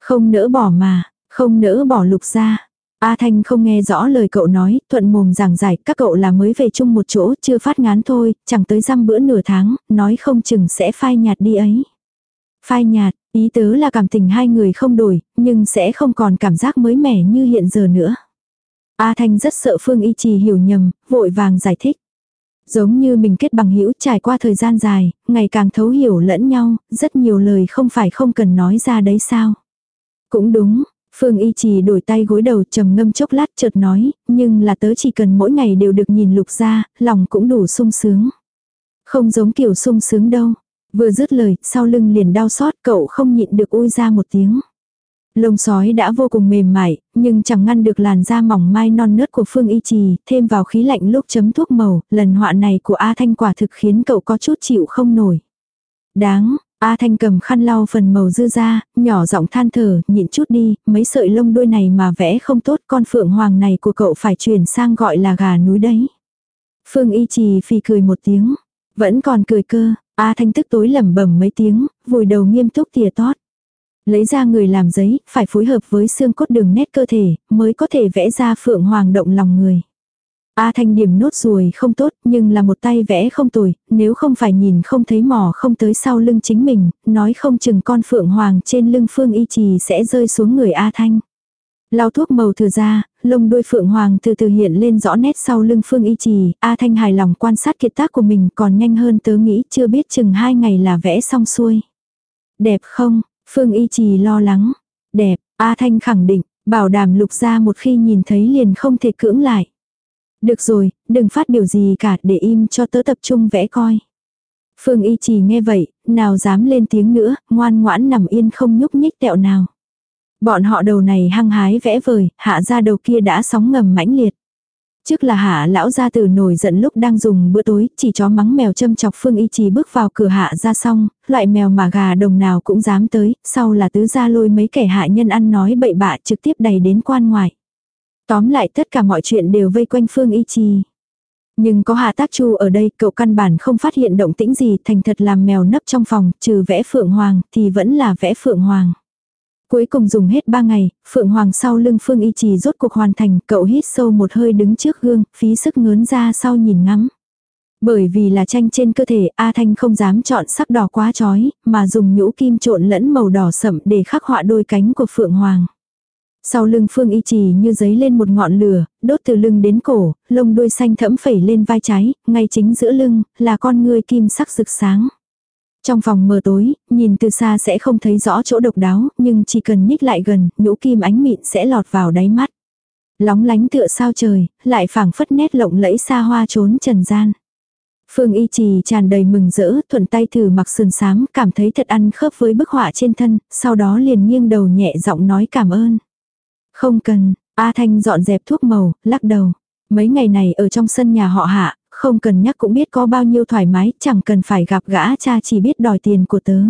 Không nỡ bỏ mà, không nỡ bỏ lục ra. A Thanh không nghe rõ lời cậu nói, thuận mồm giảng giải, các cậu là mới về chung một chỗ, chưa phát ngán thôi, chẳng tới răm bữa nửa tháng, nói không chừng sẽ phai nhạt đi ấy. Phai nhạt, Ý tứ là cảm tình hai người không đổi, nhưng sẽ không còn cảm giác mới mẻ như hiện giờ nữa. A Thanh rất sợ Phương Y Trì hiểu nhầm, vội vàng giải thích. Giống như mình kết bằng hữu trải qua thời gian dài, ngày càng thấu hiểu lẫn nhau, rất nhiều lời không phải không cần nói ra đấy sao. Cũng đúng, Phương Y Trì đổi tay gối đầu trầm ngâm chốc lát chợt nói, nhưng là tớ chỉ cần mỗi ngày đều được nhìn lục ra, lòng cũng đủ sung sướng. Không giống kiểu sung sướng đâu, Vừa dứt lời, sau lưng liền đau xót, cậu không nhịn được ui ra một tiếng. Lông sói đã vô cùng mềm mại, nhưng chẳng ngăn được làn da mỏng mai non nớt của Phương Y Trì, thêm vào khí lạnh lúc chấm thuốc màu, lần họa này của A Thanh quả thực khiến cậu có chút chịu không nổi. Đáng, A Thanh cầm khăn lau phần màu dư ra, nhỏ giọng than thở, nhịn chút đi, mấy sợi lông đuôi này mà vẽ không tốt, con phượng hoàng này của cậu phải chuyển sang gọi là gà núi đấy. Phương Y Trì phì cười một tiếng, vẫn còn cười cơ, A Thanh tức tối lẩm bẩm mấy tiếng, vùi đầu nghiêm túc tìa tót. Lấy ra người làm giấy, phải phối hợp với xương cốt đường nét cơ thể, mới có thể vẽ ra phượng hoàng động lòng người. A Thanh điểm nốt ruồi không tốt, nhưng là một tay vẽ không tồi, nếu không phải nhìn không thấy mỏ không tới sau lưng chính mình, nói không chừng con phượng hoàng trên lưng phương y trì sẽ rơi xuống người A Thanh. Lau thuốc màu thừa ra, lông đuôi phượng hoàng từ từ hiện lên rõ nét sau lưng phương y trì, A Thanh hài lòng quan sát kiệt tác của mình còn nhanh hơn tớ nghĩ chưa biết chừng hai ngày là vẽ xong xuôi. Đẹp không? Phương y trì lo lắng. Đẹp, A Thanh khẳng định, bảo đảm lục ra một khi nhìn thấy liền không thể cưỡng lại. Được rồi, đừng phát biểu gì cả để im cho tớ tập trung vẽ coi. Phương y trì nghe vậy, nào dám lên tiếng nữa, ngoan ngoãn nằm yên không nhúc nhích tẹo nào. Bọn họ đầu này hăng hái vẽ vời, hạ ra đầu kia đã sóng ngầm mãnh liệt. Trước là hạ lão gia tử nổi giận lúc đang dùng bữa tối, chỉ chó mắng mèo châm chọc Phương Y Trì bước vào cửa hạ ra xong, loại mèo mà gà đồng nào cũng dám tới, sau là tứ gia lôi mấy kẻ hạ nhân ăn nói bậy bạ trực tiếp đầy đến quan ngoại. Tóm lại tất cả mọi chuyện đều vây quanh Phương Y Trì. Nhưng có Hạ Tác Chu ở đây, cậu căn bản không phát hiện động tĩnh gì, thành thật làm mèo nấp trong phòng, trừ vẽ Phượng Hoàng, thì vẫn là vẽ Phượng Hoàng. Cuối cùng dùng hết 3 ngày, Phượng Hoàng sau lưng Phương Y Trì rốt cuộc hoàn thành, cậu hít sâu một hơi đứng trước gương, phí sức ngớn ra sau nhìn ngắm. Bởi vì là tranh trên cơ thể, A Thanh không dám chọn sắc đỏ quá chói, mà dùng nhũ kim trộn lẫn màu đỏ sậm để khắc họa đôi cánh của Phượng Hoàng. Sau lưng Phương Y Trì như giấy lên một ngọn lửa, đốt từ lưng đến cổ, lông đuôi xanh thẫm phẩy lên vai trái, ngay chính giữa lưng, là con ngươi kim sắc rực sáng. Trong phòng mờ tối, nhìn từ xa sẽ không thấy rõ chỗ độc đáo, nhưng chỉ cần nhích lại gần, nhũ kim ánh mịn sẽ lọt vào đáy mắt. Lóng lánh tựa sao trời, lại phảng phất nét lộng lẫy xa hoa trốn trần gian. Phương Y Trì tràn đầy mừng rỡ, thuận tay thử mặc sườn sám, cảm thấy thật ăn khớp với bức họa trên thân, sau đó liền nghiêng đầu nhẹ giọng nói cảm ơn. Không cần, A Thanh dọn dẹp thuốc màu, lắc đầu. Mấy ngày này ở trong sân nhà họ hạ, không cần nhắc cũng biết có bao nhiêu thoải mái, chẳng cần phải gặp gã cha chỉ biết đòi tiền của tớ.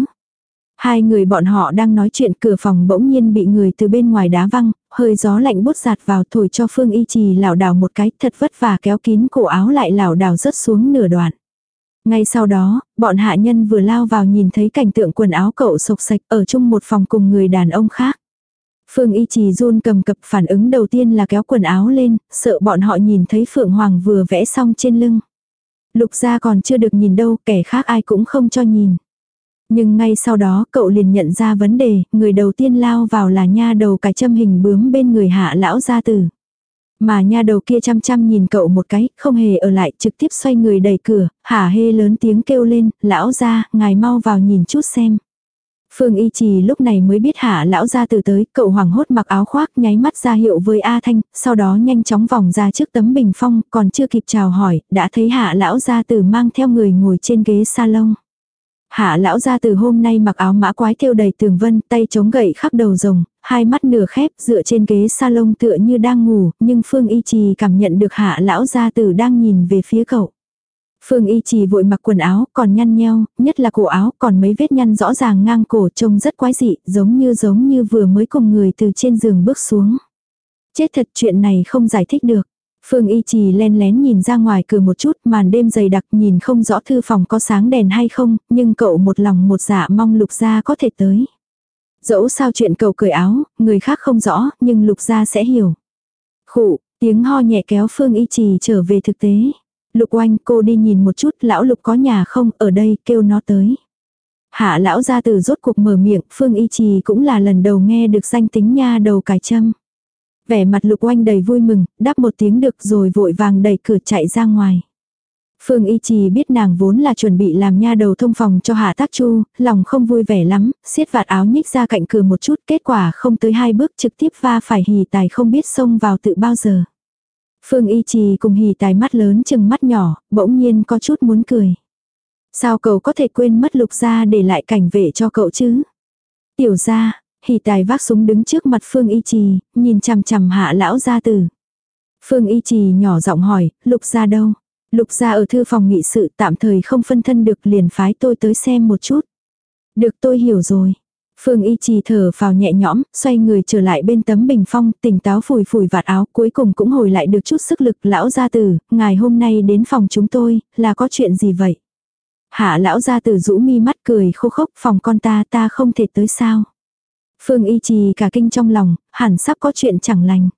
Hai người bọn họ đang nói chuyện cửa phòng bỗng nhiên bị người từ bên ngoài đá văng, hơi gió lạnh bút giạt vào thổi cho Phương Y Trì lảo đảo một cái thật vất vả kéo kín cổ áo lại lảo đảo rớt xuống nửa đoạn. Ngay sau đó, bọn hạ nhân vừa lao vào nhìn thấy cảnh tượng quần áo cậu sộc sạch ở chung một phòng cùng người đàn ông khác. Phương Y Trì run cầm cập phản ứng đầu tiên là kéo quần áo lên, sợ bọn họ nhìn thấy Phượng Hoàng vừa vẽ xong trên lưng. Lục gia còn chưa được nhìn đâu, kẻ khác ai cũng không cho nhìn. Nhưng ngay sau đó cậu liền nhận ra vấn đề, người đầu tiên lao vào là nha đầu cái châm hình bướm bên người hạ lão gia tử. Mà nha đầu kia chăm chăm nhìn cậu một cái, không hề ở lại, trực tiếp xoay người đẩy cửa, hả hê lớn tiếng kêu lên, lão gia, ngài mau vào nhìn chút xem. Phương Y Trì lúc này mới biết hạ lão gia tử tới, cậu hoàng hốt mặc áo khoác nháy mắt ra hiệu với A Thanh, sau đó nhanh chóng vòng ra trước tấm bình phong, còn chưa kịp chào hỏi, đã thấy hạ lão gia tử mang theo người ngồi trên ghế salon. Hạ lão gia từ hôm nay mặc áo mã quái thêu đầy tường vân, tay chống gậy khắc đầu rồng, hai mắt nửa khép dựa trên ghế salon tựa như đang ngủ, nhưng Phương Y Trì cảm nhận được hạ lão gia tử đang nhìn về phía cậu. Phương Y Trì vội mặc quần áo, còn nhăn nheo, nhất là cổ áo, còn mấy vết nhăn rõ ràng ngang cổ trông rất quái dị, giống như giống như vừa mới cùng người từ trên giường bước xuống. Chết thật chuyện này không giải thích được. Phương Y Trì len lén nhìn ra ngoài cửa một chút, màn đêm dày đặc nhìn không rõ thư phòng có sáng đèn hay không, nhưng cậu một lòng một dạ mong lục gia có thể tới. Dẫu sao chuyện cậu cởi áo, người khác không rõ, nhưng lục gia sẽ hiểu. Khụ, tiếng ho nhẹ kéo Phương Y Trì trở về thực tế. Lục oanh cô đi nhìn một chút lão lục có nhà không ở đây kêu nó tới. Hạ lão ra từ rốt cuộc mở miệng Phương Y Trì cũng là lần đầu nghe được danh tính nha đầu cải châm. Vẻ mặt lục oanh đầy vui mừng, đáp một tiếng được rồi vội vàng đẩy cửa chạy ra ngoài. Phương Y Trì biết nàng vốn là chuẩn bị làm nha đầu thông phòng cho Hạ Tác Chu, lòng không vui vẻ lắm, siết vạt áo nhích ra cạnh cửa một chút, kết quả không tới hai bước trực tiếp va phải hì tài không biết xông vào tự bao giờ. Phương Y Trì cùng hì tài mắt lớn chừng mắt nhỏ, bỗng nhiên có chút muốn cười. Sao cậu có thể quên mất lục gia để lại cảnh vệ cho cậu chứ? Tiểu gia, hì tài vác súng đứng trước mặt Phương Y Trì, nhìn chằm chằm hạ lão gia tử. Phương Y Trì nhỏ giọng hỏi, lục gia đâu? Lục gia ở thư phòng nghị sự tạm thời không phân thân được liền phái tôi tới xem một chút. Được tôi hiểu rồi. Phương Y Trì thở vào nhẹ nhõm, xoay người trở lại bên tấm bình phong, tỉnh táo phủi phủi vạt áo, cuối cùng cũng hồi lại được chút sức lực. Lão gia tử, ngài hôm nay đến phòng chúng tôi, là có chuyện gì vậy? Hạ lão gia tử rũ mi mắt cười khô khốc, phòng con ta ta không thể tới sao? Phương Y Trì cả kinh trong lòng, hẳn sắp có chuyện chẳng lành.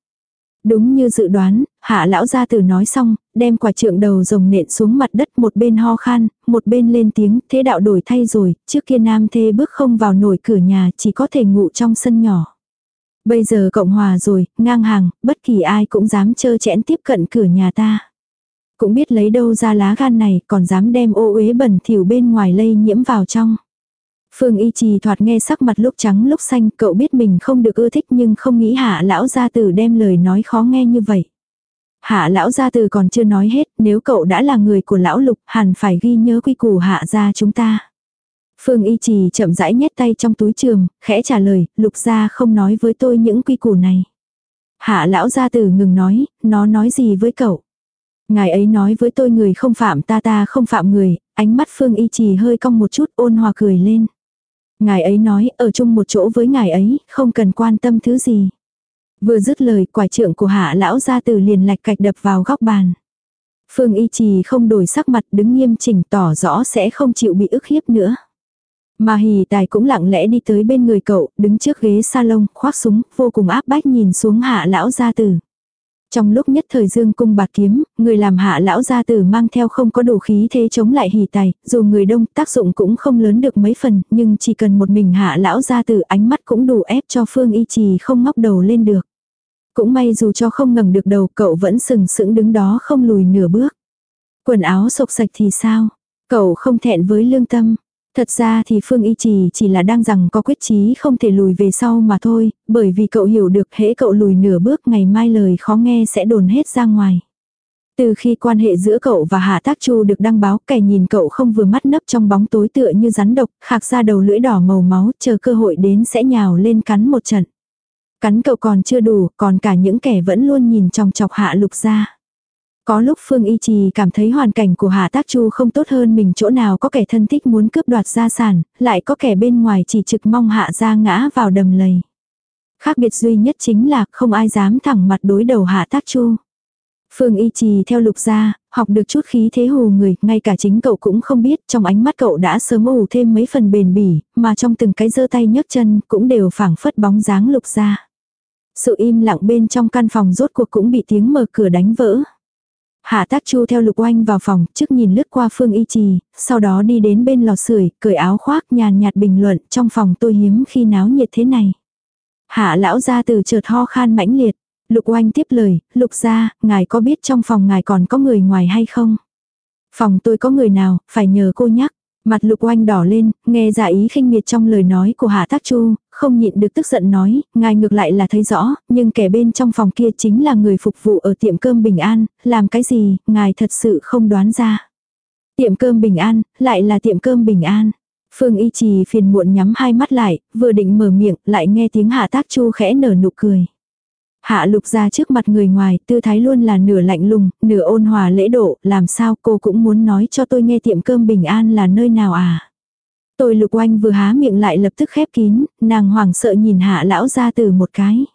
Đúng như dự đoán, hạ lão gia tử nói xong, đem quả trượng đầu rồng nện xuống mặt đất một bên ho khan, một bên lên tiếng, thế đạo đổi thay rồi, trước kia nam thê bước không vào nổi cửa nhà chỉ có thể ngủ trong sân nhỏ. Bây giờ cộng hòa rồi, ngang hàng, bất kỳ ai cũng dám chơ chẽn tiếp cận cửa nhà ta. Cũng biết lấy đâu ra lá gan này còn dám đem ô uế bẩn thỉu bên ngoài lây nhiễm vào trong. Phương Y Trì thoạt nghe sắc mặt lúc trắng lúc xanh, cậu biết mình không được ưa thích nhưng không nghĩ hạ lão gia tử đem lời nói khó nghe như vậy. Hạ lão gia tử còn chưa nói hết, nếu cậu đã là người của lão lục, hẳn phải ghi nhớ quy củ hạ gia chúng ta. Phương Y Trì chậm rãi nhét tay trong túi trường, khẽ trả lời, lục gia không nói với tôi những quy củ này. Hạ lão gia tử ngừng nói, nó nói gì với cậu. Ngài ấy nói với tôi người không phạm ta ta không phạm người, ánh mắt Phương Y Trì hơi cong một chút ôn hòa cười lên. Ngài ấy nói ở chung một chỗ với ngài ấy, không cần quan tâm thứ gì. Vừa dứt lời quải trượng của hạ lão ra từ liền lạch cạch đập vào góc bàn. Phương y trì không đổi sắc mặt đứng nghiêm chỉnh tỏ rõ sẽ không chịu bị ức hiếp nữa. Mà hì tài cũng lặng lẽ đi tới bên người cậu, đứng trước ghế salon, khoác súng, vô cùng áp bách nhìn xuống hạ lão gia tử. Trong lúc nhất thời dương cung bạc kiếm, người làm hạ lão gia tử mang theo không có đủ khí thế chống lại hỉ tài, dù người đông tác dụng cũng không lớn được mấy phần, nhưng chỉ cần một mình hạ lão gia tử ánh mắt cũng đủ ép cho phương y trì không ngóc đầu lên được. Cũng may dù cho không ngẩng được đầu cậu vẫn sừng sững đứng đó không lùi nửa bước. Quần áo sộc sạch thì sao? Cậu không thẹn với lương tâm. Thật ra thì Phương Y Trì chỉ là đang rằng có quyết chí không thể lùi về sau mà thôi, bởi vì cậu hiểu được hễ cậu lùi nửa bước ngày mai lời khó nghe sẽ đồn hết ra ngoài. Từ khi quan hệ giữa cậu và Hạ Tác Chu được đăng báo, kẻ nhìn cậu không vừa mắt nấp trong bóng tối tựa như rắn độc, khạc ra đầu lưỡi đỏ màu máu, chờ cơ hội đến sẽ nhào lên cắn một trận. Cắn cậu còn chưa đủ, còn cả những kẻ vẫn luôn nhìn trong chọc Hạ Lục ra. Có lúc Phương Y Trì cảm thấy hoàn cảnh của Hà Tác Chu không tốt hơn mình chỗ nào có kẻ thân thích muốn cướp đoạt gia sản, lại có kẻ bên ngoài chỉ trực mong Hạ gia ngã vào đầm lầy. Khác biệt duy nhất chính là không ai dám thẳng mặt đối đầu Hạ Tác Chu. Phương Y Trì theo lục gia, học được chút khí thế hù người, ngay cả chính cậu cũng không biết, trong ánh mắt cậu đã sớm ủ thêm mấy phần bền bỉ, mà trong từng cái giơ tay nhấc chân cũng đều phảng phất bóng dáng lục gia. Sự im lặng bên trong căn phòng rốt cuộc cũng bị tiếng mở cửa đánh vỡ. Hạ tác chu theo lục oanh vào phòng, trước nhìn lướt qua phương y trì, sau đó đi đến bên lò sưởi, cởi áo khoác nhàn nhạt bình luận trong phòng tôi hiếm khi náo nhiệt thế này. Hạ lão ra từ chợt ho khan mãnh liệt. Lục oanh tiếp lời, lục ra, ngài có biết trong phòng ngài còn có người ngoài hay không? Phòng tôi có người nào, phải nhờ cô nhắc. Mặt lục oanh đỏ lên, nghe giả ý khinh miệt trong lời nói của Hạ Tác Chu, không nhịn được tức giận nói, ngài ngược lại là thấy rõ, nhưng kẻ bên trong phòng kia chính là người phục vụ ở tiệm cơm Bình An, làm cái gì, ngài thật sự không đoán ra. Tiệm cơm Bình An, lại là tiệm cơm Bình An. Phương Y Trì phiền muộn nhắm hai mắt lại, vừa định mở miệng, lại nghe tiếng Hạ Tác Chu khẽ nở nụ cười. Hạ lục ra trước mặt người ngoài, tư thái luôn là nửa lạnh lùng, nửa ôn hòa lễ độ, làm sao cô cũng muốn nói cho tôi nghe tiệm cơm bình an là nơi nào à. Tôi lục oanh vừa há miệng lại lập tức khép kín, nàng hoảng sợ nhìn hạ lão ra từ một cái.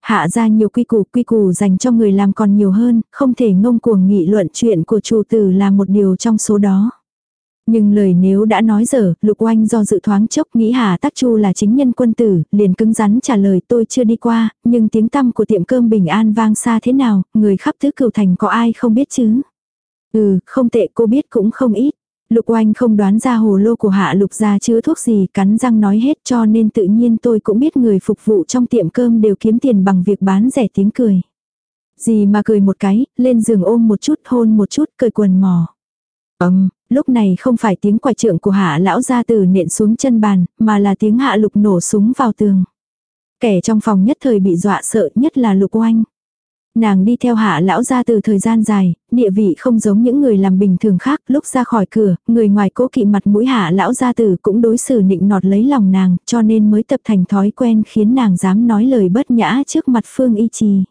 Hạ ra nhiều quy củ, quy củ dành cho người làm còn nhiều hơn, không thể ngông cuồng nghị luận chuyện của chủ tử là một điều trong số đó. Nhưng lời nếu đã nói dở, lục oanh do dự thoáng chốc nghĩ Hà Tắc Chu là chính nhân quân tử, liền cứng rắn trả lời tôi chưa đi qua, nhưng tiếng tăm của tiệm cơm bình an vang xa thế nào, người khắp tứ cửu thành có ai không biết chứ. Ừ, không tệ cô biết cũng không ít. Lục oanh không đoán ra hồ lô của hạ lục ra chứa thuốc gì cắn răng nói hết cho nên tự nhiên tôi cũng biết người phục vụ trong tiệm cơm đều kiếm tiền bằng việc bán rẻ tiếng cười. Gì mà cười một cái, lên giường ôm một chút hôn một chút cười quần mò. Ấm, lúc này không phải tiếng quải trượng của hạ lão gia tử nện xuống chân bàn, mà là tiếng hạ lục nổ súng vào tường. Kẻ trong phòng nhất thời bị dọa sợ nhất là lục oanh. Nàng đi theo hạ lão gia từ thời gian dài, địa vị không giống những người làm bình thường khác, lúc ra khỏi cửa, người ngoài cố kỵ mặt mũi hạ lão gia tử cũng đối xử nịnh nọt lấy lòng nàng, cho nên mới tập thành thói quen khiến nàng dám nói lời bất nhã trước mặt phương y trì.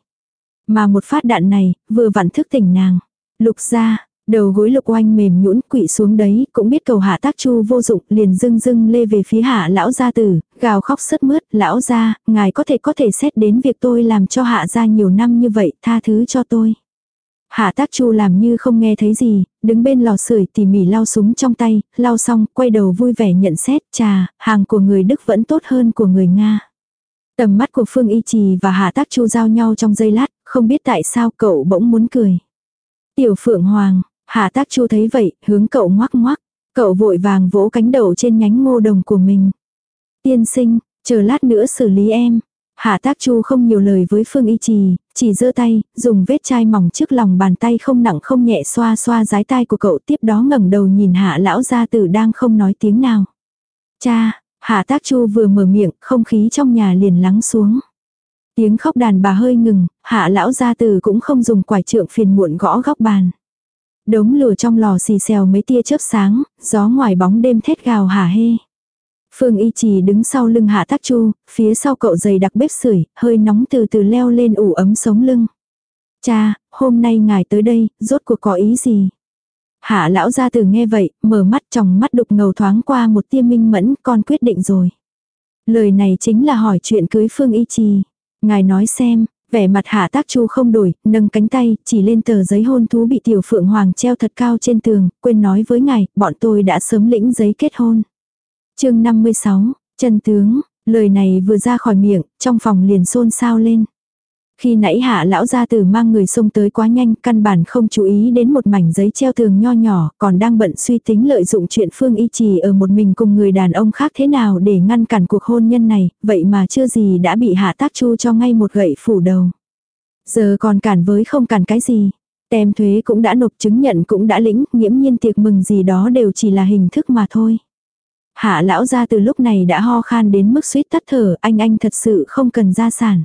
Mà một phát đạn này, vừa vặn thức tỉnh nàng. Lục ra, Đầu gối lục oanh mềm nhũn quỵ xuống đấy, cũng biết cầu hạ tác chu vô dụng, liền dưng dưng lê về phía hạ lão gia tử, gào khóc sứt mướt, lão gia, ngài có thể có thể xét đến việc tôi làm cho hạ gia nhiều năm như vậy, tha thứ cho tôi. Hạ tác chu làm như không nghe thấy gì, đứng bên lò sưởi tỉ mỉ lau súng trong tay, lau xong, quay đầu vui vẻ nhận xét, trà, hàng của người Đức vẫn tốt hơn của người Nga. Tầm mắt của Phương Y Trì và Hạ tác chu giao nhau trong giây lát, không biết tại sao cậu bỗng muốn cười. Tiểu Phượng Hoàng, Hạ tác chu thấy vậy, hướng cậu ngoắc ngoắc. Cậu vội vàng vỗ cánh đầu trên nhánh ngô đồng của mình. Tiên sinh, chờ lát nữa xử lý em. Hạ tác chu không nhiều lời với Phương Y Trì, chỉ giơ tay, dùng vết chai mỏng trước lòng bàn tay không nặng không nhẹ xoa xoa dái tai của cậu tiếp đó ngẩng đầu nhìn hạ lão gia tử đang không nói tiếng nào. Cha, hạ tác chu vừa mở miệng, không khí trong nhà liền lắng xuống. Tiếng khóc đàn bà hơi ngừng, hạ lão gia tử cũng không dùng quải trượng phiền muộn gõ góc bàn. Đống lửa trong lò xì xèo mấy tia chớp sáng, gió ngoài bóng đêm thét gào hả hê. Phương Y Trì đứng sau lưng Hạ Tác Chu, phía sau cậu giày đặc bếp sưởi, hơi nóng từ từ leo lên ủ ấm sống lưng. Cha, hôm nay ngài tới đây, rốt cuộc có ý gì? Hạ lão ra từ nghe vậy, mở mắt trong mắt đục ngầu thoáng qua một tia minh mẫn, con quyết định rồi. Lời này chính là hỏi chuyện cưới Phương Y Trì. Ngài nói xem, Vẻ mặt hạ tác chu không đổi, nâng cánh tay, chỉ lên tờ giấy hôn thú bị tiểu phượng hoàng treo thật cao trên tường, quên nói với ngài, bọn tôi đã sớm lĩnh giấy kết hôn. chương 56, chân tướng, lời này vừa ra khỏi miệng, trong phòng liền xôn xao lên. Khi nãy hạ lão gia tử mang người xông tới quá nhanh, căn bản không chú ý đến một mảnh giấy treo tường nho nhỏ, còn đang bận suy tính lợi dụng chuyện Phương Y Trì ở một mình cùng người đàn ông khác thế nào để ngăn cản cuộc hôn nhân này, vậy mà chưa gì đã bị hạ tác chu cho ngay một gậy phủ đầu. Giờ còn cản với không cản cái gì. Tem thuế cũng đã nộp chứng nhận cũng đã lĩnh, nghiễm nhiên tiệc mừng gì đó đều chỉ là hình thức mà thôi. Hạ lão gia từ lúc này đã ho khan đến mức suýt tắt thở, anh anh thật sự không cần gia sản.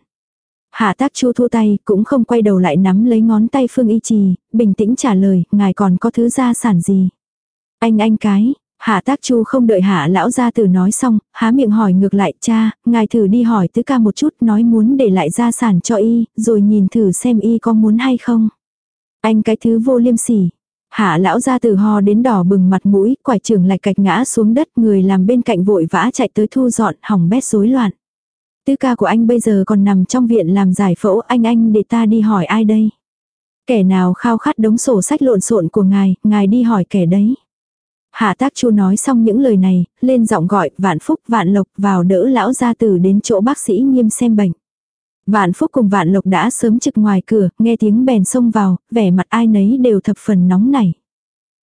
Hạ tác chu thu tay, cũng không quay đầu lại nắm lấy ngón tay Phương Y Trì, bình tĩnh trả lời, ngài còn có thứ gia sản gì? Anh anh cái, hạ tác chu không đợi hạ lão gia tử nói xong, há miệng hỏi ngược lại, cha, ngài thử đi hỏi tứ ca một chút nói muốn để lại gia sản cho y, rồi nhìn thử xem y có muốn hay không. Anh cái thứ vô liêm sỉ. Hạ lão gia tử ho đến đỏ bừng mặt mũi, quải trưởng lạch cạch ngã xuống đất, người làm bên cạnh vội vã chạy tới thu dọn, hỏng bét rối loạn. Tứ ca của anh bây giờ còn nằm trong viện làm giải phẫu anh anh để ta đi hỏi ai đây. Kẻ nào khao khát đống sổ sách lộn xộn của ngài, ngài đi hỏi kẻ đấy. Hạ tác chu nói xong những lời này, lên giọng gọi vạn phúc vạn lộc vào đỡ lão gia tử đến chỗ bác sĩ nghiêm xem bệnh. Vạn phúc cùng vạn lộc đã sớm trực ngoài cửa, nghe tiếng bèn xông vào, vẻ mặt ai nấy đều thập phần nóng nảy.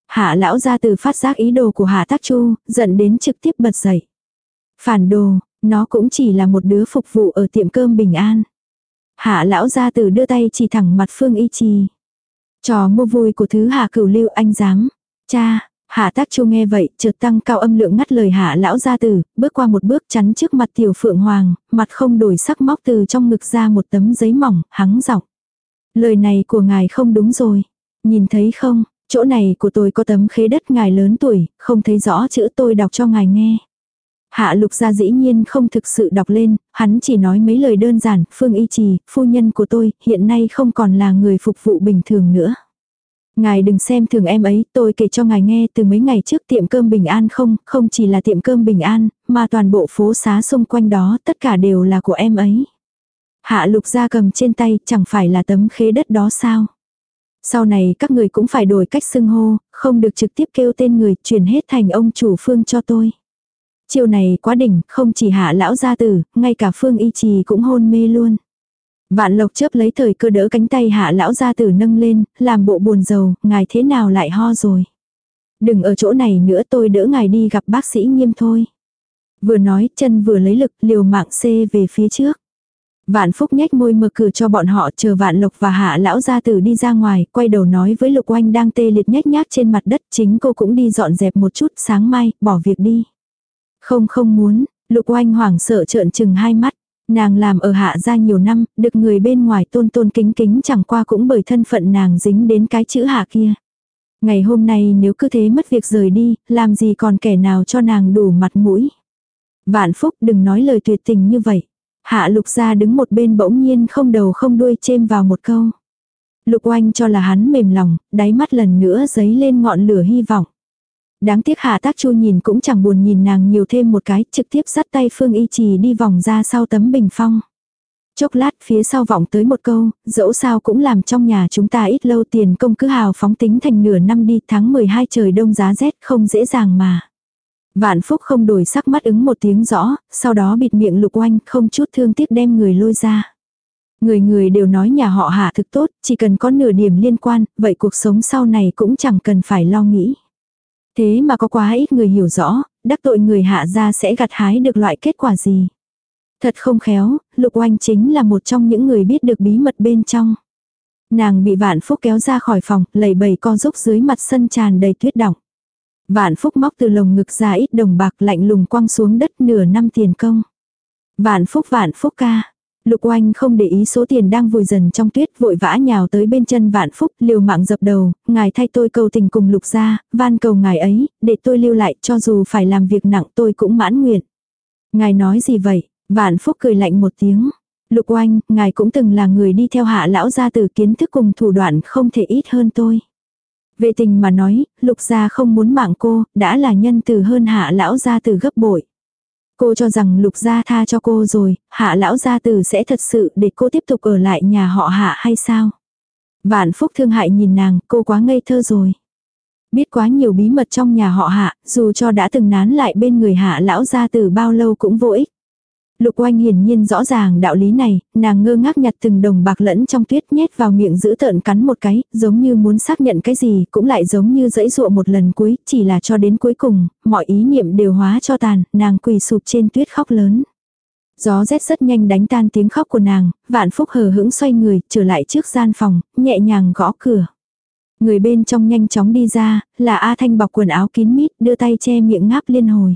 Hạ lão gia tử phát giác ý đồ của hạ tác chu, giận đến trực tiếp bật dậy. Phản đồ, nó cũng chỉ là một đứa phục vụ ở tiệm cơm bình an. Hạ lão gia tử đưa tay chỉ thẳng mặt Phương Y Trì. Trò mua vui của thứ hạ cửu lưu anh dám. Cha, hạ tác chu nghe vậy, chợt tăng cao âm lượng ngắt lời hạ lão gia tử, bước qua một bước chắn trước mặt tiểu phượng hoàng, mặt không đổi sắc móc từ trong ngực ra một tấm giấy mỏng, hắng giọng. Lời này của ngài không đúng rồi. Nhìn thấy không, chỗ này của tôi có tấm khế đất ngài lớn tuổi, không thấy rõ chữ tôi đọc cho ngài nghe. Hạ lục gia dĩ nhiên không thực sự đọc lên, hắn chỉ nói mấy lời đơn giản, phương y trì, phu nhân của tôi, hiện nay không còn là người phục vụ bình thường nữa. Ngài đừng xem thường em ấy, tôi kể cho ngài nghe từ mấy ngày trước tiệm cơm bình an không, không chỉ là tiệm cơm bình an, mà toàn bộ phố xá xung quanh đó tất cả đều là của em ấy. Hạ lục gia cầm trên tay chẳng phải là tấm khế đất đó sao. Sau này các người cũng phải đổi cách xưng hô, không được trực tiếp kêu tên người chuyển hết thành ông chủ phương cho tôi. Chiều này quá đỉnh, không chỉ hạ lão gia tử, ngay cả phương y trì cũng hôn mê luôn. Vạn lộc chớp lấy thời cơ đỡ cánh tay hạ lão gia tử nâng lên, làm bộ buồn rầu, ngài thế nào lại ho rồi. Đừng ở chỗ này nữa tôi đỡ ngài đi gặp bác sĩ nghiêm thôi. Vừa nói chân vừa lấy lực liều mạng xê về phía trước. Vạn Phúc nhếch môi mở cửa cho bọn họ chờ Vạn Lộc và Hạ lão gia tử đi ra ngoài, quay đầu nói với Lục Oanh đang tê liệt nhếch nhác trên mặt đất, chính cô cũng đi dọn dẹp một chút, sáng mai, bỏ việc đi. Không không muốn, lục oanh hoảng sợ trợn trừng hai mắt. Nàng làm ở hạ gia nhiều năm, được người bên ngoài tôn tôn kính kính chẳng qua cũng bởi thân phận nàng dính đến cái chữ hạ kia. Ngày hôm nay nếu cứ thế mất việc rời đi, làm gì còn kẻ nào cho nàng đủ mặt mũi. Vạn phúc đừng nói lời tuyệt tình như vậy. Hạ lục gia đứng một bên bỗng nhiên không đầu không đuôi chêm vào một câu. Lục oanh cho là hắn mềm lòng, đáy mắt lần nữa giấy lên ngọn lửa hy vọng. Đáng tiếc hà Tác Chu nhìn cũng chẳng buồn nhìn nàng nhiều thêm một cái, trực tiếp dắt tay Phương Y Trì đi vòng ra sau tấm bình phong. Chốc lát phía sau vọng tới một câu, dẫu sao cũng làm trong nhà chúng ta ít lâu tiền công cứ hào phóng tính thành nửa năm đi tháng 12 trời đông giá rét không dễ dàng mà. Vạn Phúc không đổi sắc mắt ứng một tiếng rõ, sau đó bịt miệng lục oanh không chút thương tiếc đem người lôi ra. Người người đều nói nhà họ hạ thực tốt, chỉ cần có nửa điểm liên quan, vậy cuộc sống sau này cũng chẳng cần phải lo nghĩ. Thế mà có quá ít người hiểu rõ, đắc tội người hạ gia sẽ gặt hái được loại kết quả gì. Thật không khéo, Lục Oanh chính là một trong những người biết được bí mật bên trong. Nàng bị Vạn Phúc kéo ra khỏi phòng, lầy bầy co rúc dưới mặt sân tràn đầy tuyết đọng. Vạn Phúc móc từ lồng ngực ra ít đồng bạc lạnh lùng quăng xuống đất nửa năm tiền công. Vạn Phúc Vạn Phúc ca, Lục oanh không để ý số tiền đang vùi dần trong tuyết vội vã nhào tới bên chân vạn phúc liều mạng dập đầu, ngài thay tôi cầu tình cùng lục gia, van cầu ngài ấy, để tôi lưu lại cho dù phải làm việc nặng tôi cũng mãn nguyện. Ngài nói gì vậy? Vạn phúc cười lạnh một tiếng. Lục oanh, ngài cũng từng là người đi theo hạ lão gia từ kiến thức cùng thủ đoạn không thể ít hơn tôi. Về tình mà nói, lục gia không muốn mạng cô, đã là nhân từ hơn hạ lão gia từ gấp bội. Cô cho rằng lục gia tha cho cô rồi, hạ lão gia tử sẽ thật sự để cô tiếp tục ở lại nhà họ hạ hay sao? Vạn phúc thương hại nhìn nàng, cô quá ngây thơ rồi. Biết quá nhiều bí mật trong nhà họ hạ, dù cho đã từng nán lại bên người hạ lão gia tử bao lâu cũng vô ích. Lục oanh hiển nhiên rõ ràng đạo lý này, nàng ngơ ngác nhặt từng đồng bạc lẫn trong tuyết nhét vào miệng giữ tợn cắn một cái, giống như muốn xác nhận cái gì, cũng lại giống như dẫy dụa một lần cuối, chỉ là cho đến cuối cùng, mọi ý niệm đều hóa cho tàn, nàng quỳ sụp trên tuyết khóc lớn. Gió rét rất nhanh đánh tan tiếng khóc của nàng, vạn phúc hờ hững xoay người, trở lại trước gian phòng, nhẹ nhàng gõ cửa. Người bên trong nhanh chóng đi ra, là A Thanh bọc quần áo kín mít, đưa tay che miệng ngáp liên hồi.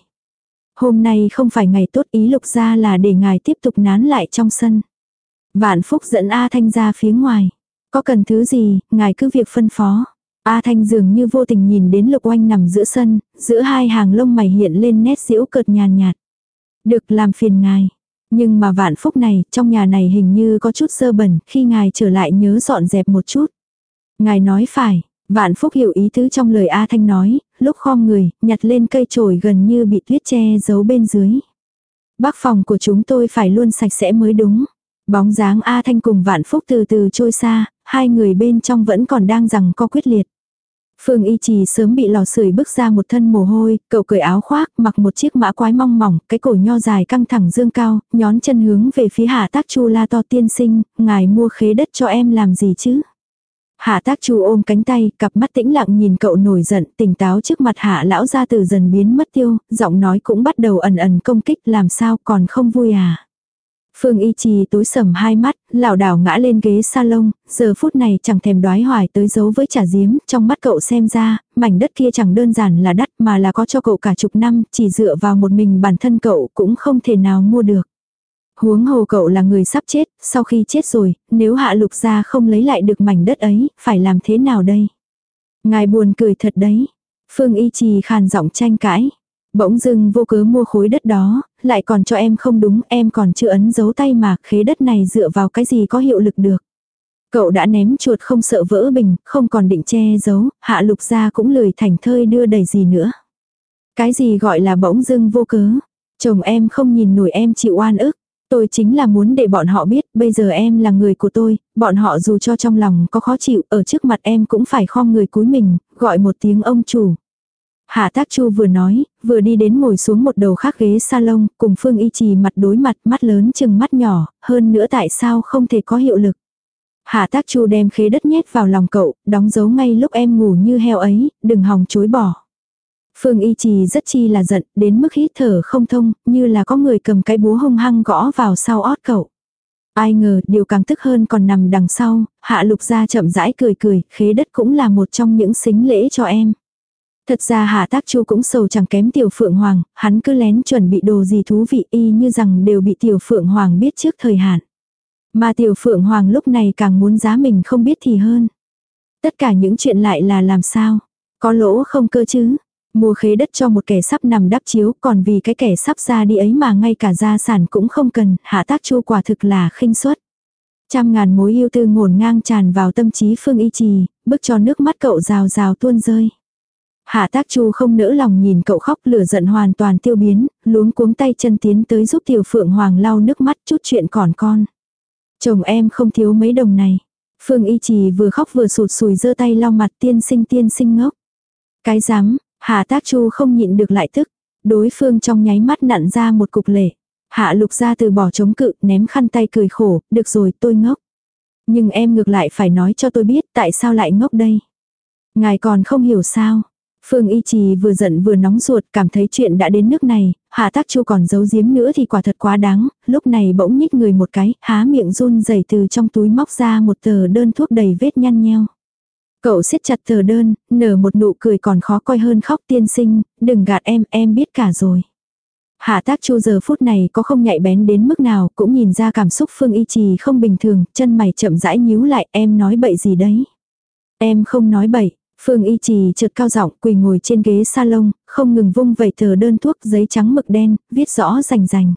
Hôm nay không phải ngày tốt ý lục ra là để ngài tiếp tục nán lại trong sân. Vạn Phúc dẫn A Thanh ra phía ngoài. Có cần thứ gì, ngài cứ việc phân phó. A Thanh dường như vô tình nhìn đến lục oanh nằm giữa sân, giữa hai hàng lông mày hiện lên nét diễu cợt nhàn nhạt. Được làm phiền ngài. Nhưng mà vạn phúc này, trong nhà này hình như có chút sơ bẩn, khi ngài trở lại nhớ dọn dẹp một chút. Ngài nói phải, vạn phúc hiểu ý tứ trong lời A Thanh nói, lúc khom người, nhặt lên cây chổi gần như bị tuyết che giấu bên dưới. Bác phòng của chúng tôi phải luôn sạch sẽ mới đúng. Bóng dáng A Thanh cùng vạn phúc từ từ trôi xa, hai người bên trong vẫn còn đang rằng co quyết liệt. Phương Y Trì sớm bị lò sưởi bước ra một thân mồ hôi, cậu cởi áo khoác, mặc một chiếc mã quái mong mỏng, cái cổ nho dài căng thẳng dương cao, nhón chân hướng về phía hạ tác chu la to tiên sinh, ngài mua khế đất cho em làm gì chứ? Hạ tác chu ôm cánh tay, cặp mắt tĩnh lặng nhìn cậu nổi giận, tỉnh táo trước mặt hạ lão ra từ dần biến mất tiêu, giọng nói cũng bắt đầu ẩn ẩn công kích làm sao còn không vui à. Phương Y Trì tối sầm hai mắt, lảo đảo ngã lên ghế salon, giờ phút này chẳng thèm đoái hoài tới giấu với trả diếm, trong mắt cậu xem ra, mảnh đất kia chẳng đơn giản là đắt mà là có cho cậu cả chục năm, chỉ dựa vào một mình bản thân cậu cũng không thể nào mua được. Huống hồ cậu là người sắp chết, sau khi chết rồi, nếu hạ lục gia không lấy lại được mảnh đất ấy, phải làm thế nào đây? Ngài buồn cười thật đấy. Phương Y Trì khàn giọng tranh cãi. Bỗng dưng vô cớ mua khối đất đó, lại còn cho em không đúng, em còn chưa ấn dấu tay mà khế đất này dựa vào cái gì có hiệu lực được. Cậu đã ném chuột không sợ vỡ bình, không còn định che giấu, hạ lục gia cũng lười thành thơi đưa đầy gì nữa. Cái gì gọi là bỗng dưng vô cớ. Chồng em không nhìn nổi em chịu oan ức. Tôi chính là muốn để bọn họ biết, bây giờ em là người của tôi, bọn họ dù cho trong lòng có khó chịu, ở trước mặt em cũng phải khom người cúi mình, gọi một tiếng ông chủ. Hạ tác chu vừa nói, vừa đi đến ngồi xuống một đầu khác ghế salon, cùng Phương Y Trì mặt đối mặt, mắt lớn chừng mắt nhỏ, hơn nữa tại sao không thể có hiệu lực. Hạ tác chu đem khế đất nhét vào lòng cậu, đóng dấu ngay lúc em ngủ như heo ấy, đừng hòng chối bỏ. Phương Y Trì rất chi là giận, đến mức hít thở không thông, như là có người cầm cái búa hung hăng gõ vào sau ót cậu. Ai ngờ, điều càng tức hơn còn nằm đằng sau, hạ lục ra chậm rãi cười cười, khế đất cũng là một trong những xính lễ cho em. Thật ra hạ tác chu cũng sầu chẳng kém tiểu phượng hoàng, hắn cứ lén chuẩn bị đồ gì thú vị y như rằng đều bị tiểu phượng hoàng biết trước thời hạn. Mà tiểu phượng hoàng lúc này càng muốn giá mình không biết thì hơn. Tất cả những chuyện lại là làm sao? Có lỗ không cơ chứ? Mua khế đất cho một kẻ sắp nằm đắp chiếu còn vì cái kẻ sắp ra đi ấy mà ngay cả gia sản cũng không cần, hạ tác chu quả thực là khinh suất. Trăm ngàn mối yêu tư ngổn ngang tràn vào tâm trí phương y trì, bức cho nước mắt cậu rào rào tuôn rơi. Hạ tác chu không nỡ lòng nhìn cậu khóc lửa giận hoàn toàn tiêu biến, luống cuống tay chân tiến tới giúp tiểu phượng hoàng lau nước mắt chút chuyện còn con. Chồng em không thiếu mấy đồng này. Phương y trì vừa khóc vừa sụt sùi giơ tay lau mặt tiên sinh tiên sinh ngốc. Cái dám, hạ tác chu không nhịn được lại tức. Đối phương trong nháy mắt nặn ra một cục lệ. Hạ lục ra từ bỏ chống cự, ném khăn tay cười khổ, được rồi tôi ngốc. Nhưng em ngược lại phải nói cho tôi biết tại sao lại ngốc đây. Ngài còn không hiểu sao. Phương Y Trì vừa giận vừa nóng ruột cảm thấy chuyện đã đến nước này, Hạ Tác Chu còn giấu giếm nữa thì quả thật quá đáng, lúc này bỗng nhích người một cái, há miệng run rẩy từ trong túi móc ra một tờ đơn thuốc đầy vết nhăn nheo. Cậu siết chặt tờ đơn, nở một nụ cười còn khó coi hơn khóc tiên sinh, đừng gạt em, em biết cả rồi. Hạ tác chu giờ phút này có không nhạy bén đến mức nào, cũng nhìn ra cảm xúc Phương Y Trì không bình thường, chân mày chậm rãi nhíu lại, em nói bậy gì đấy. Em không nói bậy, Phương Y Trì chợt cao giọng quỳ ngồi trên ghế salon, không ngừng vung vẩy tờ đơn thuốc giấy trắng mực đen, viết rõ rành rành.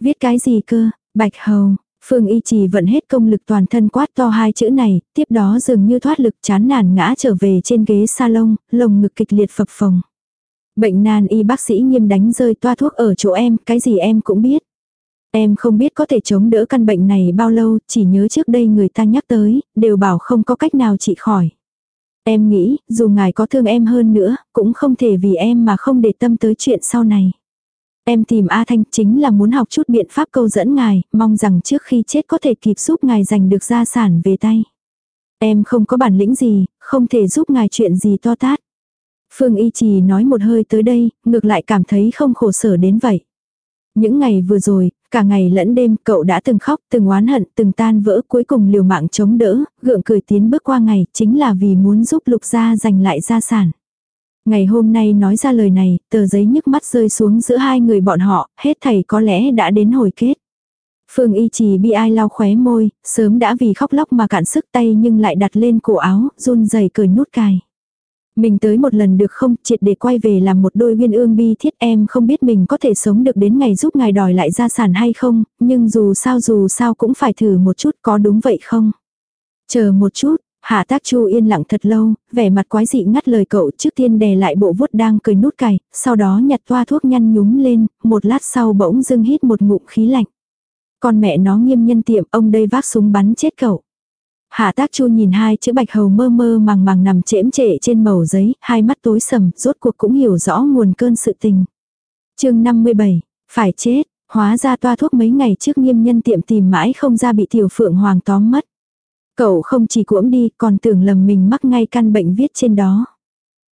Viết cái gì cơ, bạch hầu. Phương Y Trì vận hết công lực toàn thân quát to hai chữ này, tiếp đó dường như thoát lực chán nản ngã trở về trên ghế salon, lồng ngực kịch liệt phập phồng. Bệnh nan y bác sĩ nghiêm đánh rơi toa thuốc ở chỗ em, cái gì em cũng biết. Em không biết có thể chống đỡ căn bệnh này bao lâu, chỉ nhớ trước đây người ta nhắc tới, đều bảo không có cách nào trị khỏi. Em nghĩ, dù ngài có thương em hơn nữa, cũng không thể vì em mà không để tâm tới chuyện sau này. Em tìm A Thanh chính là muốn học chút biện pháp câu dẫn ngài, mong rằng trước khi chết có thể kịp giúp ngài giành được gia sản về tay. Em không có bản lĩnh gì, không thể giúp ngài chuyện gì to tát. Phương Y Trì nói một hơi tới đây, ngược lại cảm thấy không khổ sở đến vậy. Những ngày vừa rồi, cả ngày lẫn đêm cậu đã từng khóc, từng oán hận, từng tan vỡ cuối cùng liều mạng chống đỡ, gượng cười tiến bước qua ngày, chính là vì muốn giúp lục gia giành lại gia sản. Ngày hôm nay nói ra lời này, tờ giấy nhức mắt rơi xuống giữa hai người bọn họ, hết thầy có lẽ đã đến hồi kết. Phương y trì bi ai lau khóe môi, sớm đã vì khóc lóc mà cạn sức tay nhưng lại đặt lên cổ áo, run rẩy cười nút cài. Mình tới một lần được không, triệt để quay về làm một đôi viên ương bi thiết em không biết mình có thể sống được đến ngày giúp ngài đòi lại gia sản hay không, nhưng dù sao dù sao cũng phải thử một chút có đúng vậy không. Chờ một chút, Hạ tác chu yên lặng thật lâu, vẻ mặt quái dị ngắt lời cậu trước tiên đè lại bộ vuốt đang cười nút cày, sau đó nhặt toa thuốc nhăn nhúm lên, một lát sau bỗng dưng hít một ngụm khí lạnh. Con mẹ nó nghiêm nhân tiệm ông đây vác súng bắn chết cậu. Hạ tác chu nhìn hai chữ bạch hầu mơ mơ màng màng nằm chễm trệ trên màu giấy, hai mắt tối sầm, rốt cuộc cũng hiểu rõ nguồn cơn sự tình. chương 57, phải chết, hóa ra toa thuốc mấy ngày trước nghiêm nhân tiệm tìm mãi không ra bị tiểu phượng hoàng tóm mất. Cậu không chỉ cuỗng đi còn tưởng lầm mình mắc ngay căn bệnh viết trên đó.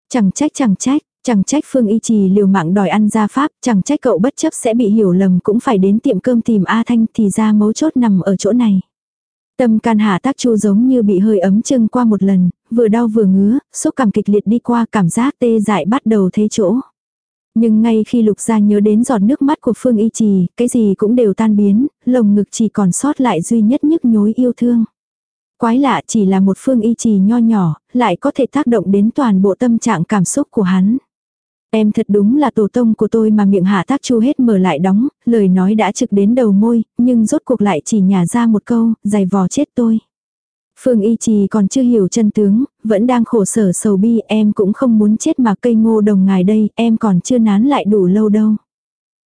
Chẳng trách chẳng trách, chẳng trách Phương Y Trì liều mạng đòi ăn ra pháp, chẳng trách cậu bất chấp sẽ bị hiểu lầm cũng phải đến tiệm cơm tìm A Thanh thì ra mấu chốt nằm ở chỗ này. Tâm can hạ tác chu giống như bị hơi ấm chưng qua một lần, vừa đau vừa ngứa, xúc cảm kịch liệt đi qua cảm giác tê dại bắt đầu thế chỗ. Nhưng ngay khi lục gia nhớ đến giọt nước mắt của Phương Y Trì, cái gì cũng đều tan biến, lồng ngực chỉ còn sót lại duy nhất nhức nhối yêu thương. Quái lạ chỉ là một phương y trì nho nhỏ, lại có thể tác động đến toàn bộ tâm trạng cảm xúc của hắn. Em thật đúng là tổ tông của tôi mà miệng hạ tác chu hết mở lại đóng, lời nói đã trực đến đầu môi, nhưng rốt cuộc lại chỉ nhả ra một câu, dày vò chết tôi. Phương Y Trì còn chưa hiểu chân tướng, vẫn đang khổ sở sầu bi em cũng không muốn chết mà cây ngô đồng ngài đây, em còn chưa nán lại đủ lâu đâu.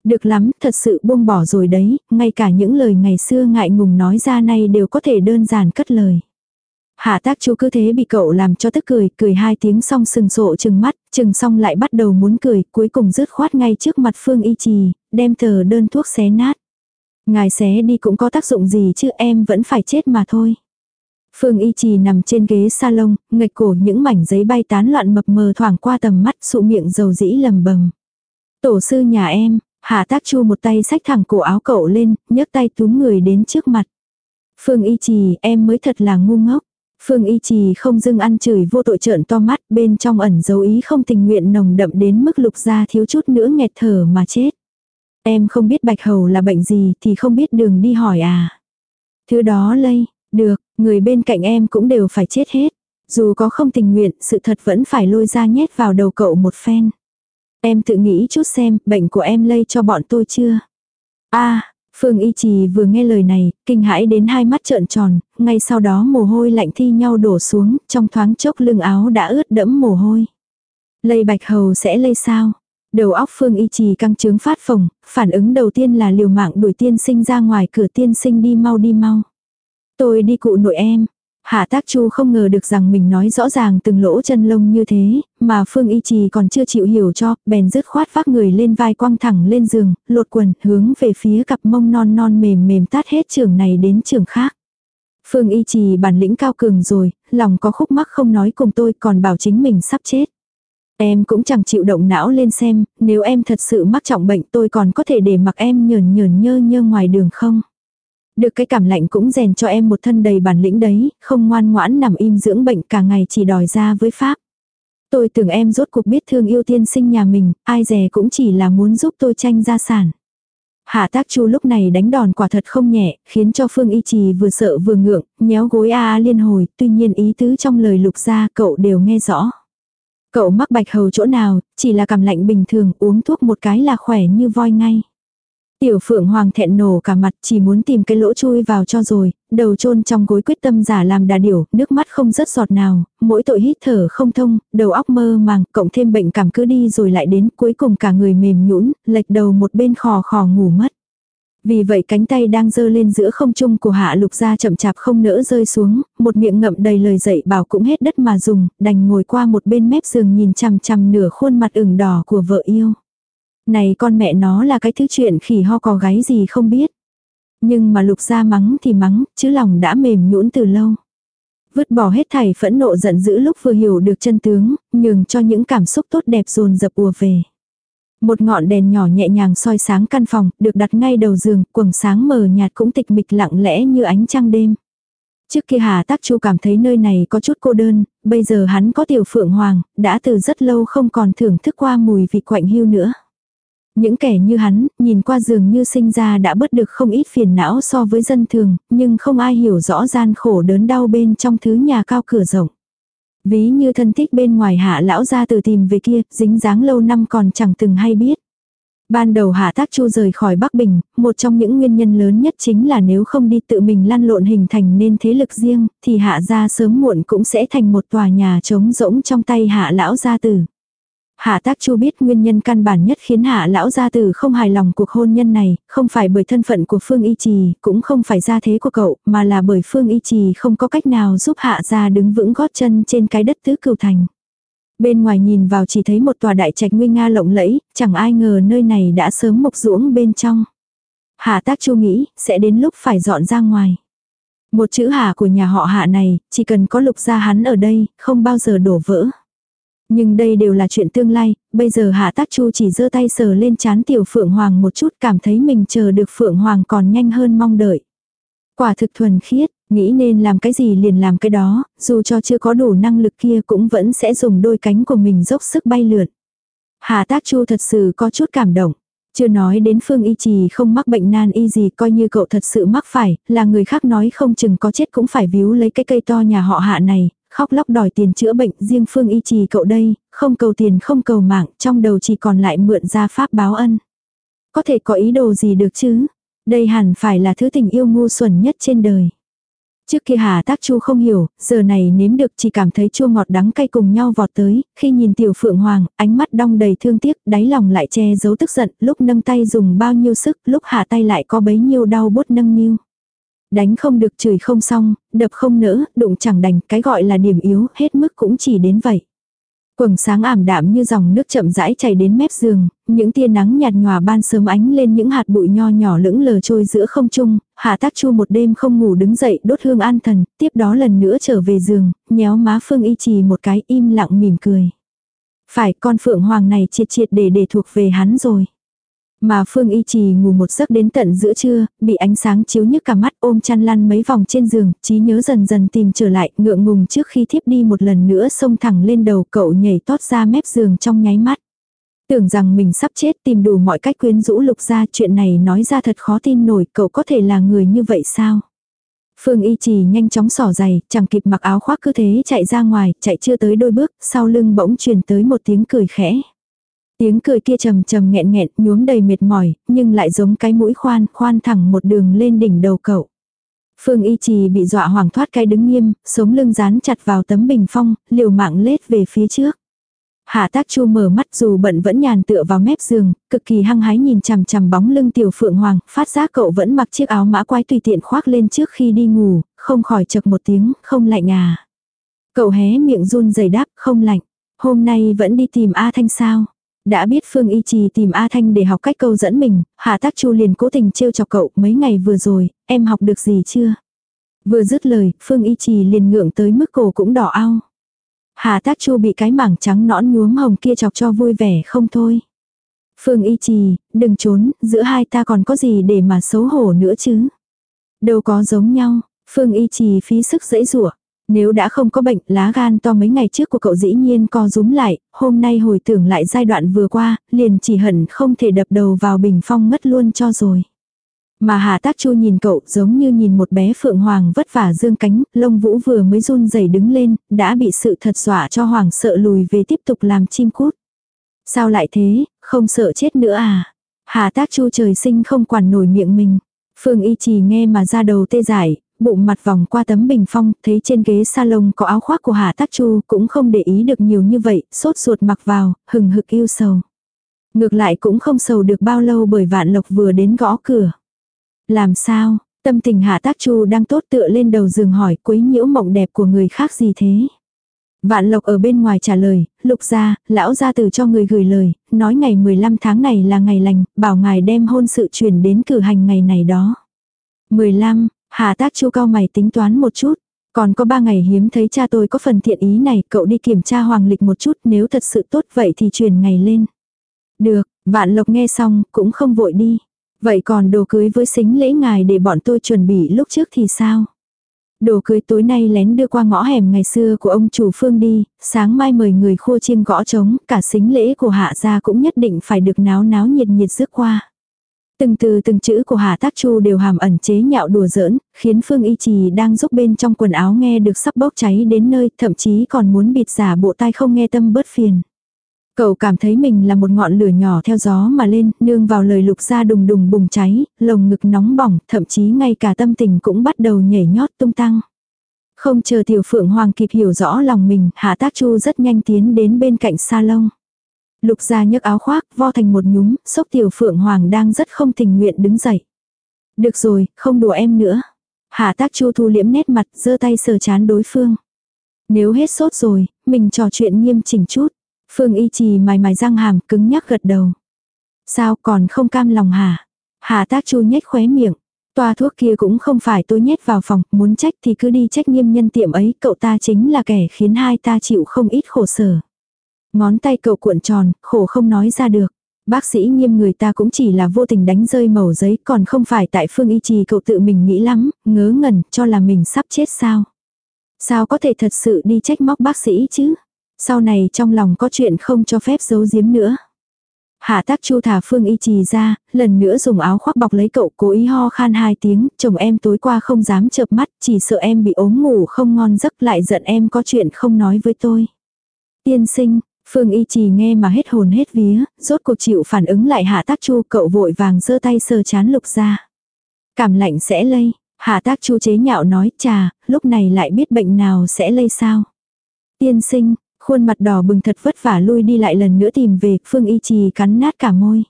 Được lắm, thật sự buông bỏ rồi đấy, ngay cả những lời ngày xưa ngại ngùng nói ra nay đều có thể đơn giản cất lời. Hạ tác chú cứ thế bị cậu làm cho tức cười, cười hai tiếng xong sừng sộ chừng mắt, chừng xong lại bắt đầu muốn cười, cuối cùng rứt khoát ngay trước mặt Phương Y Trì, đem tờ đơn thuốc xé nát. Ngài xé đi cũng có tác dụng gì chứ em vẫn phải chết mà thôi. Phương Y Trì nằm trên ghế salon, ngạch cổ những mảnh giấy bay tán loạn mập mờ thoảng qua tầm mắt sụ miệng dầu dĩ lầm bầm. Tổ sư nhà em, Hạ tác chu một tay xách thẳng cổ áo cậu lên, nhấc tay túm người đến trước mặt. Phương y trì em mới thật là ngu ngốc. Phương y trì không dưng ăn chửi vô tội trợn to mắt bên trong ẩn dấu ý không tình nguyện nồng đậm đến mức lục ra thiếu chút nữa nghẹt thở mà chết. Em không biết bạch hầu là bệnh gì thì không biết đường đi hỏi à. Thứ đó lây, được, người bên cạnh em cũng đều phải chết hết. Dù có không tình nguyện, sự thật vẫn phải lôi ra nhét vào đầu cậu một phen. Em tự nghĩ chút xem, bệnh của em lây cho bọn tôi chưa? a Phương Y Trì vừa nghe lời này, kinh hãi đến hai mắt trợn tròn, ngay sau đó mồ hôi lạnh thi nhau đổ xuống, trong thoáng chốc lưng áo đã ướt đẫm mồ hôi. Lây bạch hầu sẽ lây sao? Đầu óc Phương Y Trì căng trướng phát phồng, phản ứng đầu tiên là liều mạng đuổi tiên sinh ra ngoài cửa tiên sinh đi mau đi mau. Tôi đi cụ nội em, Hạ tác chu không ngờ được rằng mình nói rõ ràng từng lỗ chân lông như thế, mà Phương Y Trì còn chưa chịu hiểu cho, bèn dứt khoát vác người lên vai quăng thẳng lên giường, lột quần, hướng về phía cặp mông non non mềm mềm tát hết trường này đến trường khác. Phương Y Trì bản lĩnh cao cường rồi, lòng có khúc mắc không nói cùng tôi còn bảo chính mình sắp chết. Em cũng chẳng chịu động não lên xem, nếu em thật sự mắc trọng bệnh tôi còn có thể để mặc em nhờn nhờn nhơ nhơ ngoài đường không? Được cái cảm lạnh cũng rèn cho em một thân đầy bản lĩnh đấy, không ngoan ngoãn nằm im dưỡng bệnh cả ngày chỉ đòi ra với Pháp. Tôi tưởng em rốt cuộc biết thương yêu tiên sinh nhà mình, ai dè cũng chỉ là muốn giúp tôi tranh gia sản. Hạ tác chu lúc này đánh đòn quả thật không nhẹ, khiến cho Phương Y Trì vừa sợ vừa ngượng, nhéo gối a liên hồi, tuy nhiên ý tứ trong lời lục ra cậu đều nghe rõ. Cậu mắc bạch hầu chỗ nào, chỉ là cảm lạnh bình thường, uống thuốc một cái là khỏe như voi ngay. Tiểu phượng hoàng thẹn nổ cả mặt chỉ muốn tìm cái lỗ chui vào cho rồi, đầu chôn trong gối quyết tâm giả làm đà điểu, nước mắt không rớt giọt nào, mỗi tội hít thở không thông, đầu óc mơ màng, cộng thêm bệnh cảm cứ đi rồi lại đến, cuối cùng cả người mềm nhũn, lệch đầu một bên khò khò ngủ mất. Vì vậy cánh tay đang dơ lên giữa không trung của hạ lục gia chậm chạp không nỡ rơi xuống, một miệng ngậm đầy lời dạy bảo cũng hết đất mà dùng, đành ngồi qua một bên mép giường nhìn chằm chằm nửa khuôn mặt ửng đỏ của vợ yêu. Này con mẹ nó là cái thứ chuyện khỉ ho có gáy gì không biết. Nhưng mà lục ra mắng thì mắng, chứ lòng đã mềm nhũn từ lâu. Vứt bỏ hết thảy phẫn nộ giận dữ lúc vừa hiểu được chân tướng, nhường cho những cảm xúc tốt đẹp dồn dập ùa về. Một ngọn đèn nhỏ nhẹ nhàng soi sáng căn phòng, được đặt ngay đầu giường, quầng sáng mờ nhạt cũng tịch mịch lặng lẽ như ánh trăng đêm. Trước kia Hà Tác Chu cảm thấy nơi này có chút cô đơn, bây giờ hắn có tiểu phượng hoàng, đã từ rất lâu không còn thưởng thức qua mùi vị quạnh hưu nữa. Những kẻ như hắn, nhìn qua giường như sinh ra đã bớt được không ít phiền não so với dân thường, nhưng không ai hiểu rõ gian khổ đớn đau bên trong thứ nhà cao cửa rộng. Ví như thân thích bên ngoài hạ lão ra từ tìm về kia, dính dáng lâu năm còn chẳng từng hay biết. Ban đầu Hạ Tác Chu rời khỏi Bắc Bình, một trong những nguyên nhân lớn nhất chính là nếu không đi tự mình lăn lộn hình thành nên thế lực riêng, thì Hạ gia sớm muộn cũng sẽ thành một tòa nhà trống rỗng trong tay Hạ lão gia tử. Hạ Tác Chu biết nguyên nhân căn bản nhất khiến Hạ lão gia tử không hài lòng cuộc hôn nhân này, không phải bởi thân phận của Phương Y Trì, cũng không phải gia thế của cậu, mà là bởi Phương Y Trì không có cách nào giúp Hạ gia đứng vững gót chân trên cái đất tứ cửu thành. Bên ngoài nhìn vào chỉ thấy một tòa đại trạch nguy nga lộng lẫy, chẳng ai ngờ nơi này đã sớm mộc ruỗng bên trong. Hạ Tác Chu nghĩ, sẽ đến lúc phải dọn ra ngoài. Một chữ hạ của nhà họ hạ này, chỉ cần có lục gia hắn ở đây, không bao giờ đổ vỡ. Nhưng đây đều là chuyện tương lai, bây giờ Hạ Tác Chu chỉ giơ tay sờ lên chán tiểu Phượng Hoàng một chút cảm thấy mình chờ được Phượng Hoàng còn nhanh hơn mong đợi. Quả thực thuần khiết, nghĩ nên làm cái gì liền làm cái đó, dù cho chưa có đủ năng lực kia cũng vẫn sẽ dùng đôi cánh của mình dốc sức bay lượn. Hạ Tác Chu thật sự có chút cảm động. Chưa nói đến Phương Y Trì không mắc bệnh nan y gì coi như cậu thật sự mắc phải, là người khác nói không chừng có chết cũng phải víu lấy cái cây to nhà họ hạ này, khóc lóc đòi tiền chữa bệnh, riêng Phương Y Trì cậu đây, không cầu tiền không cầu mạng, trong đầu chỉ còn lại mượn ra pháp báo ân. Có thể có ý đồ gì được chứ? Đây hẳn phải là thứ tình yêu ngu xuẩn nhất trên đời. Trước kia Hà Tác Chu không hiểu, giờ này nếm được chỉ cảm thấy chua ngọt đắng cay cùng nhau vọt tới, khi nhìn tiểu phượng hoàng, ánh mắt đong đầy thương tiếc, đáy lòng lại che giấu tức giận, lúc nâng tay dùng bao nhiêu sức, lúc hạ tay lại có bấy nhiêu đau bút nâng niu. Đánh không được chửi không xong, đập không nỡ, đụng chẳng đành, cái gọi là điểm yếu, hết mức cũng chỉ đến vậy. Quầng sáng ảm đạm như dòng nước chậm rãi chảy đến mép giường, những tia nắng nhạt nhòa ban sớm ánh lên những hạt bụi nho nhỏ lững lờ trôi giữa không trung, hạ tác chu một đêm không ngủ đứng dậy đốt hương an thần, tiếp đó lần nữa trở về giường, nhéo má Phương Y Trì một cái im lặng mỉm cười. Phải con Phượng Hoàng này triệt triệt để để thuộc về hắn rồi. Mà Phương Y Trì ngủ một giấc đến tận giữa trưa, bị ánh sáng chiếu nhức cả mắt ôm chăn lăn mấy vòng trên giường, trí nhớ dần dần tìm trở lại, ngượng ngùng trước khi thiếp đi một lần nữa xông thẳng lên đầu cậu nhảy tót ra mép giường trong nháy mắt. Tưởng rằng mình sắp chết tìm đủ mọi cách quyến rũ lục ra chuyện này nói ra thật khó tin nổi cậu có thể là người như vậy sao? Phương Y Trì nhanh chóng xỏ giày, chẳng kịp mặc áo khoác cứ thế chạy ra ngoài, chạy chưa tới đôi bước, sau lưng bỗng truyền tới một tiếng cười khẽ. Tiếng cười kia trầm trầm nghẹn nghẹn, nhuốm đầy mệt mỏi, nhưng lại giống cái mũi khoan, khoan thẳng một đường lên đỉnh đầu cậu. Phương Y Trì bị dọa hoảng thoát cái đứng nghiêm, sống lưng dán chặt vào tấm bình phong, liều mạng lết về phía trước. Hạ tác chu mở mắt dù bận vẫn nhàn tựa vào mép giường, cực kỳ hăng hái nhìn chằm chằm bóng lưng tiểu phượng hoàng, phát giác cậu vẫn mặc chiếc áo mã quái tùy tiện khoác lên trước khi đi ngủ, không khỏi chật một tiếng, không lạnh à. Cậu hé miệng run rẩy đáp, không lạnh. Hôm nay vẫn đi tìm A Thanh sao? Đã biết Phương Y Trì tìm A Thanh để học cách câu dẫn mình, Hạ Tác Chu liền cố tình trêu chọc cậu mấy ngày vừa rồi, em học được gì chưa? Vừa dứt lời, Phương Y Trì liền ngượng tới mức cổ cũng đỏ ao. Hà Tác Chu bị cái mảng trắng nõn nhuốm hồng kia chọc cho vui vẻ không thôi. Phương Y Trì, đừng trốn, giữa hai ta còn có gì để mà xấu hổ nữa chứ. Đâu có giống nhau, Phương Y Trì phí sức dễ dụa. Nếu đã không có bệnh, lá gan to mấy ngày trước của cậu dĩ nhiên co rúm lại, hôm nay hồi tưởng lại giai đoạn vừa qua, liền chỉ hận không thể đập đầu vào bình phong mất luôn cho rồi. Mà Hà Tác Chu nhìn cậu giống như nhìn một bé phượng hoàng vất vả dương cánh, lông vũ vừa mới run rẩy đứng lên, đã bị sự thật dọa cho hoàng sợ lùi về tiếp tục làm chim cút. Sao lại thế, không sợ chết nữa à? Hà Tác Chu trời sinh không quản nổi miệng mình. Phương Y Trì nghe mà ra đầu tê dại, bụng mặt vòng qua tấm bình phong, thấy trên ghế salon có áo khoác của Hà Tác Chu, cũng không để ý được nhiều như vậy, sốt ruột mặc vào, hừng hực yêu sầu. Ngược lại cũng không sầu được bao lâu bởi vạn lộc vừa đến gõ cửa. Làm sao, tâm tình Hạ Tác Chu đang tốt tựa lên đầu giường hỏi quấy nhiễu mộng đẹp của người khác gì thế. Vạn Lộc ở bên ngoài trả lời, lục gia lão gia từ cho người gửi lời, nói ngày 15 tháng này là ngày lành, bảo ngài đem hôn sự chuyển đến cử hành ngày này đó. 15, Hà Tác Chu cao mày tính toán một chút. Còn có ba ngày hiếm thấy cha tôi có phần thiện ý này, cậu đi kiểm tra hoàng lịch một chút, nếu thật sự tốt vậy thì truyền ngày lên. Được, vạn lộc nghe xong, cũng không vội đi. Vậy còn đồ cưới với xính lễ ngài để bọn tôi chuẩn bị lúc trước thì sao? Đồ cưới tối nay lén đưa qua ngõ hẻm ngày xưa của ông chủ phương đi, sáng mai mời người khua chiêng gõ trống, cả xính lễ của hạ gia cũng nhất định phải được náo náo nhiệt nhiệt rước qua. Từng từ từng chữ của Hà Tác Chu đều hàm ẩn chế nhạo đùa giỡn, khiến Phương Y Trì đang giúp bên trong quần áo nghe được sắp bốc cháy đến nơi, thậm chí còn muốn bịt giả bộ tai không nghe tâm bớt phiền. Cậu cảm thấy mình là một ngọn lửa nhỏ theo gió mà lên, nương vào lời lục ra đùng đùng bùng cháy, lồng ngực nóng bỏng, thậm chí ngay cả tâm tình cũng bắt đầu nhảy nhót tung tăng. Không chờ tiểu phượng hoàng kịp hiểu rõ lòng mình, Hạ Tác Chu rất nhanh tiến đến bên cạnh salon. Lục gia nhấc áo khoác, vo thành một nhúm, sốc tiểu phượng hoàng đang rất không tình nguyện đứng dậy. Được rồi, không đùa em nữa. Hạ tác chu thu liễm nét mặt, giơ tay sờ chán đối phương. Nếu hết sốt rồi, mình trò chuyện nghiêm chỉnh chút. Phương y trì mài mài răng hàm, cứng nhắc gật đầu. Sao còn không cam lòng hả? Hạ tác chu nhếch khóe miệng. Toa thuốc kia cũng không phải tôi nhét vào phòng, muốn trách thì cứ đi trách nghiêm nhân tiệm ấy, cậu ta chính là kẻ khiến hai ta chịu không ít khổ sở. Ngón tay cậu cuộn tròn, khổ không nói ra được. Bác sĩ nghiêm người ta cũng chỉ là vô tình đánh rơi mẩu giấy còn không phải tại phương y trì cậu tự mình nghĩ lắm, ngớ ngẩn cho là mình sắp chết sao. Sao có thể thật sự đi trách móc bác sĩ chứ? Sau này trong lòng có chuyện không cho phép giấu giếm nữa. Hạ tác chu thả phương y trì ra, lần nữa dùng áo khoác bọc lấy cậu cố ý ho khan hai tiếng, chồng em tối qua không dám chợp mắt, chỉ sợ em bị ốm ngủ không ngon giấc lại giận em có chuyện không nói với tôi. Tiên sinh, Phương y trì nghe mà hết hồn hết vía, rốt cuộc chịu phản ứng lại hạ tác chu cậu vội vàng giơ tay sờ chán lục ra. Cảm lạnh sẽ lây, hạ tác chu chế nhạo nói trà, lúc này lại biết bệnh nào sẽ lây sao. Tiên sinh, khuôn mặt đỏ bừng thật vất vả lui đi lại lần nữa tìm về, phương y trì cắn nát cả môi.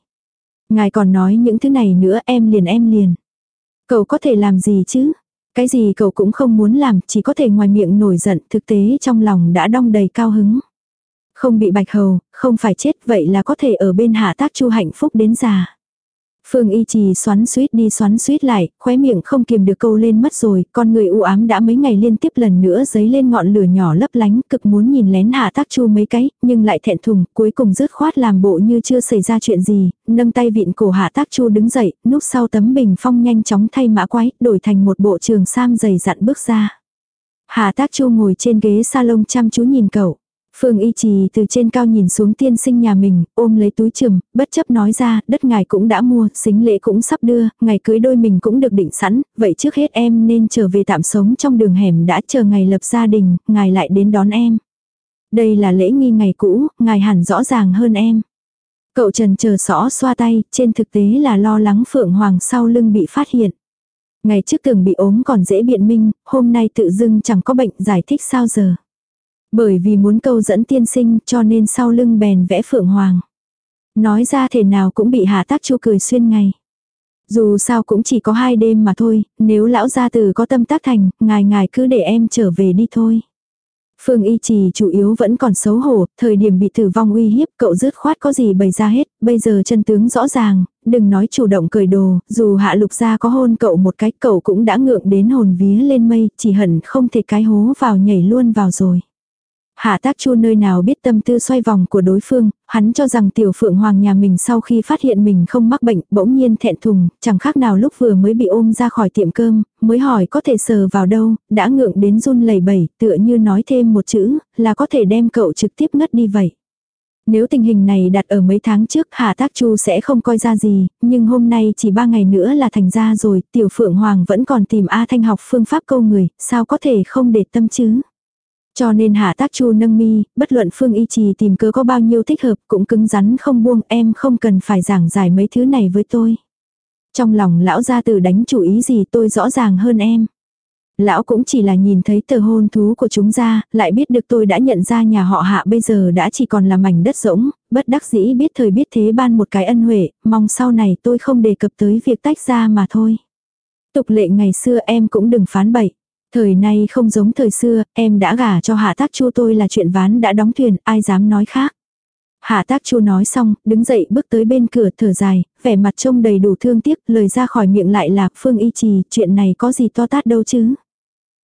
Ngài còn nói những thứ này nữa em liền em liền. Cậu có thể làm gì chứ? Cái gì cậu cũng không muốn làm, chỉ có thể ngoài miệng nổi giận, thực tế trong lòng đã đong đầy cao hứng. Không bị bạch hầu, không phải chết vậy là có thể ở bên hạ tác chu hạnh phúc đến già. Phương y trì xoắn suýt đi xoắn suýt lại, khóe miệng không kiềm được câu lên mất rồi, con người u ám đã mấy ngày liên tiếp lần nữa giấy lên ngọn lửa nhỏ lấp lánh, cực muốn nhìn lén hạ tác chu mấy cái, nhưng lại thẹn thùng, cuối cùng rứt khoát làm bộ như chưa xảy ra chuyện gì, nâng tay vịn cổ hạ tác chu đứng dậy, núp sau tấm bình phong nhanh chóng thay mã quái, đổi thành một bộ trường sam dày dặn bước ra. Hạ tác chu ngồi trên ghế salon chăm chú nhìn cậu. Phương y trì từ trên cao nhìn xuống tiên sinh nhà mình, ôm lấy túi trùm, bất chấp nói ra, đất ngài cũng đã mua, xính lễ cũng sắp đưa, ngày cưới đôi mình cũng được định sẵn, vậy trước hết em nên trở về tạm sống trong đường hẻm đã chờ ngày lập gia đình, ngài lại đến đón em. Đây là lễ nghi ngày cũ, ngài hẳn rõ ràng hơn em. Cậu trần chờ rõ xoa tay, trên thực tế là lo lắng Phượng Hoàng sau lưng bị phát hiện. Ngày trước tưởng bị ốm còn dễ biện minh, hôm nay tự dưng chẳng có bệnh giải thích sao giờ. Bởi vì muốn câu dẫn tiên sinh cho nên sau lưng bèn vẽ phượng hoàng. Nói ra thể nào cũng bị hạ tác chu cười xuyên ngày. Dù sao cũng chỉ có hai đêm mà thôi, nếu lão gia tử có tâm tác thành, ngài ngài cứ để em trở về đi thôi. Phương y trì chủ yếu vẫn còn xấu hổ, thời điểm bị tử vong uy hiếp cậu dứt khoát có gì bày ra hết, bây giờ chân tướng rõ ràng, đừng nói chủ động cười đồ, dù hạ lục gia có hôn cậu một cái cậu cũng đã ngượng đến hồn vía lên mây, chỉ hận không thể cái hố vào nhảy luôn vào rồi. Hạ tác chu nơi nào biết tâm tư xoay vòng của đối phương, hắn cho rằng tiểu phượng hoàng nhà mình sau khi phát hiện mình không mắc bệnh, bỗng nhiên thẹn thùng, chẳng khác nào lúc vừa mới bị ôm ra khỏi tiệm cơm, mới hỏi có thể sờ vào đâu, đã ngượng đến run lẩy bẩy, tựa như nói thêm một chữ, là có thể đem cậu trực tiếp ngất đi vậy. Nếu tình hình này đặt ở mấy tháng trước Hà Tác Chu sẽ không coi ra gì, nhưng hôm nay chỉ ba ngày nữa là thành ra rồi, tiểu phượng hoàng vẫn còn tìm A Thanh học phương pháp câu người, sao có thể không để tâm chứ. Cho nên hạ tác chu nâng mi, bất luận phương y trì tìm cớ có bao nhiêu thích hợp cũng cứng rắn không buông em không cần phải giảng giải mấy thứ này với tôi. Trong lòng lão gia tử đánh chủ ý gì tôi rõ ràng hơn em. Lão cũng chỉ là nhìn thấy tờ hôn thú của chúng ra, lại biết được tôi đã nhận ra nhà họ hạ bây giờ đã chỉ còn là mảnh đất rỗng, bất đắc dĩ biết thời biết thế ban một cái ân huệ, mong sau này tôi không đề cập tới việc tách ra mà thôi. Tục lệ ngày xưa em cũng đừng phán bậy. Thời nay không giống thời xưa, em đã gả cho hạ tác chu tôi là chuyện ván đã đóng thuyền, ai dám nói khác. Hạ tác chu nói xong, đứng dậy bước tới bên cửa thở dài, vẻ mặt trông đầy đủ thương tiếc, lời ra khỏi miệng lại là Phương Y Trì, chuyện này có gì to tát đâu chứ.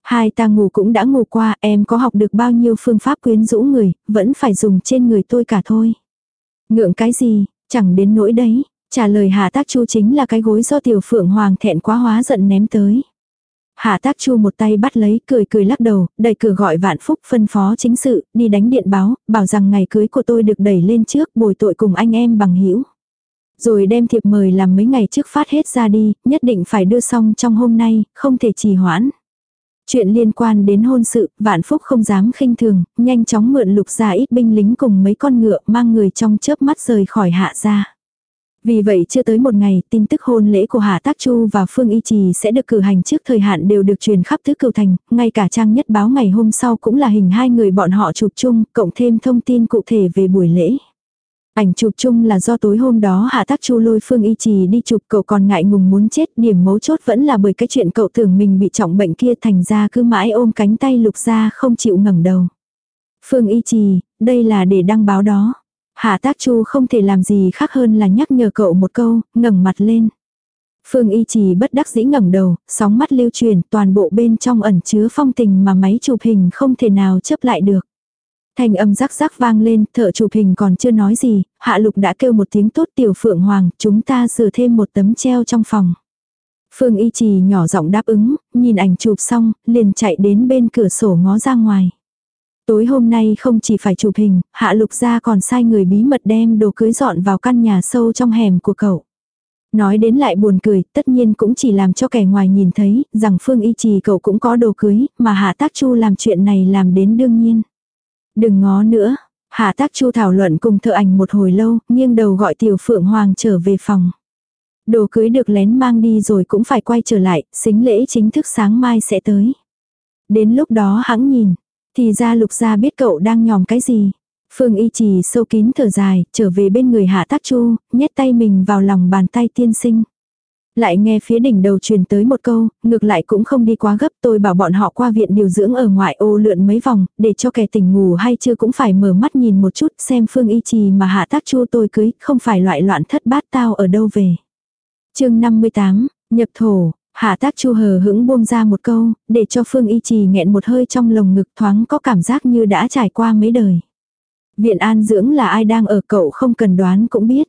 Hai ta ngủ cũng đã ngủ qua, em có học được bao nhiêu phương pháp quyến rũ người, vẫn phải dùng trên người tôi cả thôi. Ngượng cái gì, chẳng đến nỗi đấy. Trả lời Hạ Tác Chu chính là cái gối do tiểu phượng hoàng thẹn quá hóa giận ném tới. Hạ Tác Chu một tay bắt lấy, cười cười lắc đầu, đẩy cửa gọi Vạn Phúc phân phó chính sự, đi đánh điện báo, bảo rằng ngày cưới của tôi được đẩy lên trước, bồi tội cùng anh em bằng hữu. Rồi đem thiệp mời làm mấy ngày trước phát hết ra đi, nhất định phải đưa xong trong hôm nay, không thể trì hoãn. Chuyện liên quan đến hôn sự, Vạn Phúc không dám khinh thường, nhanh chóng mượn lục ra ít binh lính cùng mấy con ngựa mang người trong chớp mắt rời khỏi hạ ra. Vì vậy chưa tới một ngày, tin tức hôn lễ của Hạ Tác Chu và Phương Y Trì sẽ được cử hành trước thời hạn đều được truyền khắp tứ cửu thành, ngay cả trang nhất báo ngày hôm sau cũng là hình hai người bọn họ chụp chung, cộng thêm thông tin cụ thể về buổi lễ. Ảnh chụp chung là do tối hôm đó Hạ Tác Chu lôi Phương Y Trì đi chụp cậu còn ngại ngùng muốn chết, điểm mấu chốt vẫn là bởi cái chuyện cậu tưởng mình bị trọng bệnh kia thành ra cứ mãi ôm cánh tay lục ra không chịu ngẩng đầu. Phương Y Trì, đây là để đăng báo đó. Hạ tác chu không thể làm gì khác hơn là nhắc nhở cậu một câu, ngẩng mặt lên. Phương y trì bất đắc dĩ ngẩng đầu, sóng mắt lưu truyền toàn bộ bên trong ẩn chứa phong tình mà máy chụp hình không thể nào chấp lại được. Thành âm rắc rắc vang lên, thợ chụp hình còn chưa nói gì, hạ lục đã kêu một tiếng tốt tiểu phượng hoàng, chúng ta sửa thêm một tấm treo trong phòng. Phương y trì nhỏ giọng đáp ứng, nhìn ảnh chụp xong, liền chạy đến bên cửa sổ ngó ra ngoài. Tối hôm nay không chỉ phải chụp hình, hạ lục gia còn sai người bí mật đem đồ cưới dọn vào căn nhà sâu trong hẻm của cậu. Nói đến lại buồn cười, tất nhiên cũng chỉ làm cho kẻ ngoài nhìn thấy, rằng Phương Y Trì cậu cũng có đồ cưới, mà Hạ Tác Chu làm chuyện này làm đến đương nhiên. Đừng ngó nữa, Hạ Tác Chu thảo luận cùng thợ ảnh một hồi lâu, nghiêng đầu gọi Tiểu Phượng Hoàng trở về phòng. Đồ cưới được lén mang đi rồi cũng phải quay trở lại, xính lễ chính thức sáng mai sẽ tới. Đến lúc đó hãng nhìn, thì ra lục gia biết cậu đang nhòm cái gì. Phương y trì sâu kín thở dài, trở về bên người hạ tác chu, nhét tay mình vào lòng bàn tay tiên sinh. Lại nghe phía đỉnh đầu truyền tới một câu, ngược lại cũng không đi quá gấp tôi bảo bọn họ qua viện điều dưỡng ở ngoại ô lượn mấy vòng, để cho kẻ tỉnh ngủ hay chưa cũng phải mở mắt nhìn một chút xem phương y trì mà hạ tác chu tôi cưới, không phải loại loạn thất bát tao ở đâu về. chương 58, nhập thổ, Hạ tác chu hờ hững buông ra một câu, để cho Phương Y Trì nghẹn một hơi trong lồng ngực thoáng có cảm giác như đã trải qua mấy đời. Viện an dưỡng là ai đang ở cậu không cần đoán cũng biết.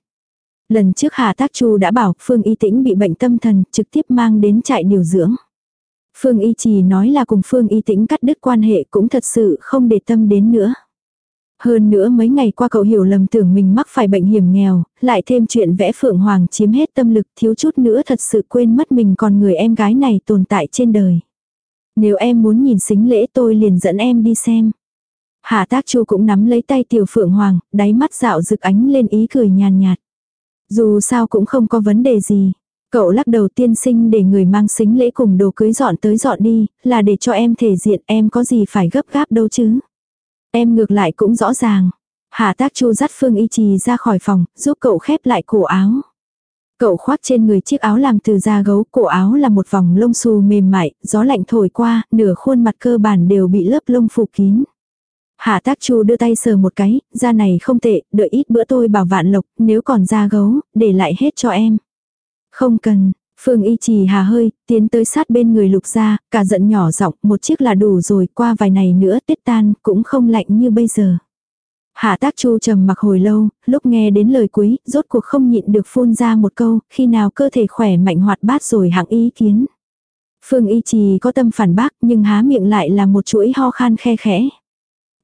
Lần trước Hà Tác Chu đã bảo Phương Y Tĩnh bị bệnh tâm thần trực tiếp mang đến trại điều dưỡng. Phương Y Trì nói là cùng Phương Y Tĩnh cắt đứt quan hệ cũng thật sự không để tâm đến nữa. Hơn nữa mấy ngày qua cậu hiểu lầm tưởng mình mắc phải bệnh hiểm nghèo, lại thêm chuyện vẽ phượng hoàng chiếm hết tâm lực thiếu chút nữa thật sự quên mất mình còn người em gái này tồn tại trên đời. Nếu em muốn nhìn xính lễ tôi liền dẫn em đi xem. Hạ tác chu cũng nắm lấy tay tiểu phượng hoàng, đáy mắt dạo rực ánh lên ý cười nhàn nhạt. Dù sao cũng không có vấn đề gì. Cậu lắc đầu tiên sinh để người mang xính lễ cùng đồ cưới dọn tới dọn đi, là để cho em thể diện em có gì phải gấp gáp đâu chứ. Em ngược lại cũng rõ ràng. Hạ tác chu dắt Phương Y Trì ra khỏi phòng, giúp cậu khép lại cổ áo. Cậu khoác trên người chiếc áo làm từ da gấu, cổ áo là một vòng lông xù mềm mại, gió lạnh thổi qua, nửa khuôn mặt cơ bản đều bị lớp lông phủ kín. Hạ tác chu đưa tay sờ một cái, da này không tệ, đợi ít bữa tôi bảo vạn lộc, nếu còn da gấu, để lại hết cho em. Không cần, Phương y trì hà hơi, tiến tới sát bên người lục ra, cả giận nhỏ giọng một chiếc là đủ rồi, qua vài này nữa tiết tan, cũng không lạnh như bây giờ. Hạ tác chu trầm mặc hồi lâu, lúc nghe đến lời cuối, rốt cuộc không nhịn được phun ra một câu, khi nào cơ thể khỏe mạnh hoạt bát rồi hạng ý kiến. Phương y trì có tâm phản bác nhưng há miệng lại là một chuỗi ho khan khe khẽ.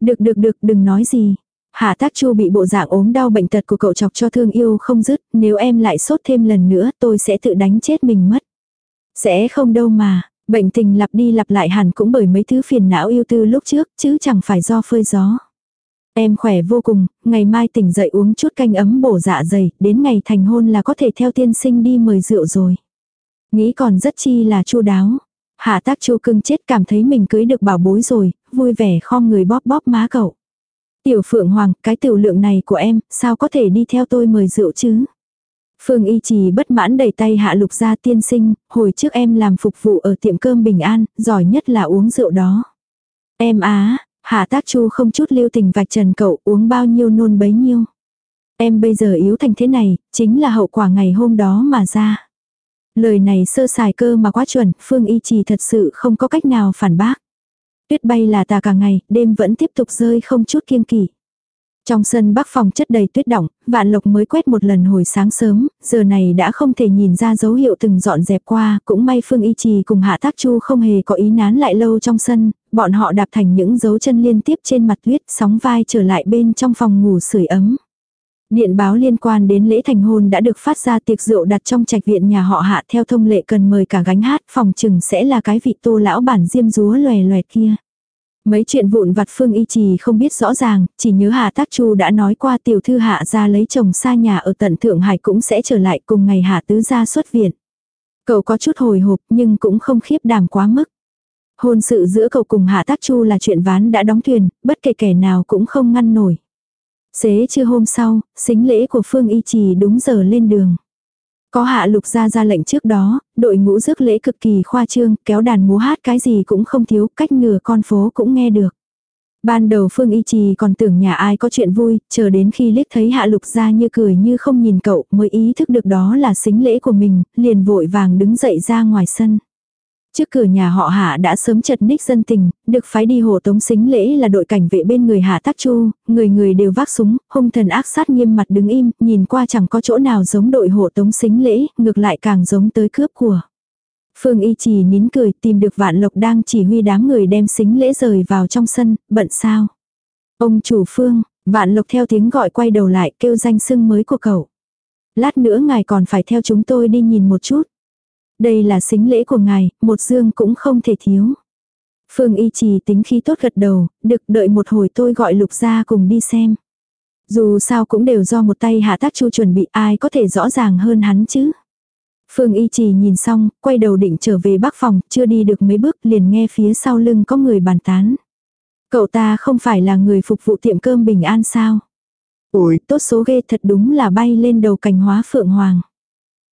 Được được được đừng nói gì, Hạ tác chu bị bộ dạng ốm đau bệnh tật của cậu chọc cho thương yêu không dứt, nếu em lại sốt thêm lần nữa tôi sẽ tự đánh chết mình mất. Sẽ không đâu mà, bệnh tình lặp đi lặp lại hẳn cũng bởi mấy thứ phiền não yêu tư lúc trước chứ chẳng phải do phơi gió. Em khỏe vô cùng, ngày mai tỉnh dậy uống chút canh ấm bổ dạ dày, đến ngày thành hôn là có thể theo tiên sinh đi mời rượu rồi. Nghĩ còn rất chi là chu đáo. Hạ tác chu cưng chết cảm thấy mình cưới được bảo bối rồi, vui vẻ khom người bóp bóp má cậu. Tiểu Phượng Hoàng, cái tiểu lượng này của em, sao có thể đi theo tôi mời rượu chứ? Phương Y Trì bất mãn đẩy tay hạ lục ra tiên sinh, hồi trước em làm phục vụ ở tiệm cơm Bình An, giỏi nhất là uống rượu đó. Em á, hạ tác chu không chút lưu tình vạch trần cậu uống bao nhiêu nôn bấy nhiêu. Em bây giờ yếu thành thế này, chính là hậu quả ngày hôm đó mà ra. Lời này sơ sài cơ mà quá chuẩn, Phương Y Trì thật sự không có cách nào phản bác. Tuyết bay là tà cả ngày, đêm vẫn tiếp tục rơi không chút kiêng kỵ. Trong sân bắc phòng chất đầy tuyết đỏng, vạn lộc mới quét một lần hồi sáng sớm, giờ này đã không thể nhìn ra dấu hiệu từng dọn dẹp qua, cũng may Phương Y Trì cùng Hạ Tác Chu không hề có ý nán lại lâu trong sân, bọn họ đạp thành những dấu chân liên tiếp trên mặt tuyết, sóng vai trở lại bên trong phòng ngủ sưởi ấm. Điện báo liên quan đến lễ thành hôn đã được phát ra tiệc rượu đặt trong trạch viện nhà họ hạ theo thông lệ cần mời cả gánh hát phòng chừng sẽ là cái vị tô lão bản diêm rúa lòe loẹt kia. Mấy chuyện vụn vặt Phương Y Trì không biết rõ ràng, chỉ nhớ Hạ Tác Chu đã nói qua tiểu thư Hạ ra lấy chồng xa nhà ở tận Thượng Hải cũng sẽ trở lại cùng ngày Hạ Tứ ra xuất viện. Cậu có chút hồi hộp nhưng cũng không khiếp đảm quá mức. Hôn sự giữa cậu cùng Hạ Tác Chu là chuyện ván đã đóng thuyền, bất kể kẻ nào cũng không ngăn nổi. Xế trưa hôm sau, xính lễ của Phương Y Trì đúng giờ lên đường. Có hạ lục ra ra lệnh trước đó, đội ngũ rước lễ cực kỳ khoa trương, kéo đàn múa hát cái gì cũng không thiếu, cách nửa con phố cũng nghe được. Ban đầu Phương Y Trì còn tưởng nhà ai có chuyện vui, chờ đến khi liếc thấy hạ lục ra như cười như không nhìn cậu mới ý thức được đó là xính lễ của mình, liền vội vàng đứng dậy ra ngoài sân. Trước cửa nhà họ hạ đã sớm chật ních dân tình, được phái đi hộ tống xính lễ là đội cảnh vệ bên người hạ Tắc chu, người người đều vác súng, hung thần ác sát nghiêm mặt đứng im, nhìn qua chẳng có chỗ nào giống đội hộ tống xính lễ, ngược lại càng giống tới cướp của. Phương y trì nín cười tìm được vạn lộc đang chỉ huy đám người đem xính lễ rời vào trong sân, bận sao. Ông chủ phương, vạn lộc theo tiếng gọi quay đầu lại kêu danh sưng mới của cậu. Lát nữa ngài còn phải theo chúng tôi đi nhìn một chút. Đây là xính lễ của ngài, một dương cũng không thể thiếu. Phương y trì tính khí tốt gật đầu, được đợi một hồi tôi gọi lục ra cùng đi xem. Dù sao cũng đều do một tay hạ tác chu chuẩn bị ai có thể rõ ràng hơn hắn chứ. Phương y trì nhìn xong, quay đầu định trở về bắc phòng, chưa đi được mấy bước liền nghe phía sau lưng có người bàn tán. Cậu ta không phải là người phục vụ tiệm cơm bình an sao? Ôi, tốt số ghê thật đúng là bay lên đầu cành hóa phượng hoàng.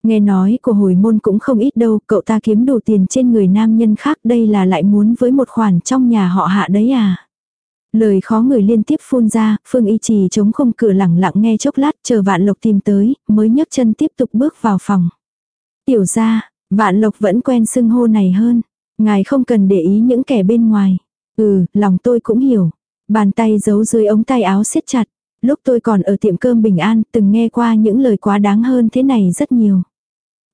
Nghe nói của hồi môn cũng không ít đâu, cậu ta kiếm đủ tiền trên người nam nhân khác đây là lại muốn với một khoản trong nhà họ hạ đấy à. Lời khó người liên tiếp phun ra, Phương Y Trì chống không cửa lẳng lặng nghe chốc lát chờ Vạn Lộc tìm tới, mới nhấc chân tiếp tục bước vào phòng. Tiểu ra, Vạn Lộc vẫn quen xưng hô này hơn. Ngài không cần để ý những kẻ bên ngoài. Ừ, lòng tôi cũng hiểu. Bàn tay giấu dưới ống tay áo siết chặt. Lúc tôi còn ở tiệm cơm Bình An, từng nghe qua những lời quá đáng hơn thế này rất nhiều.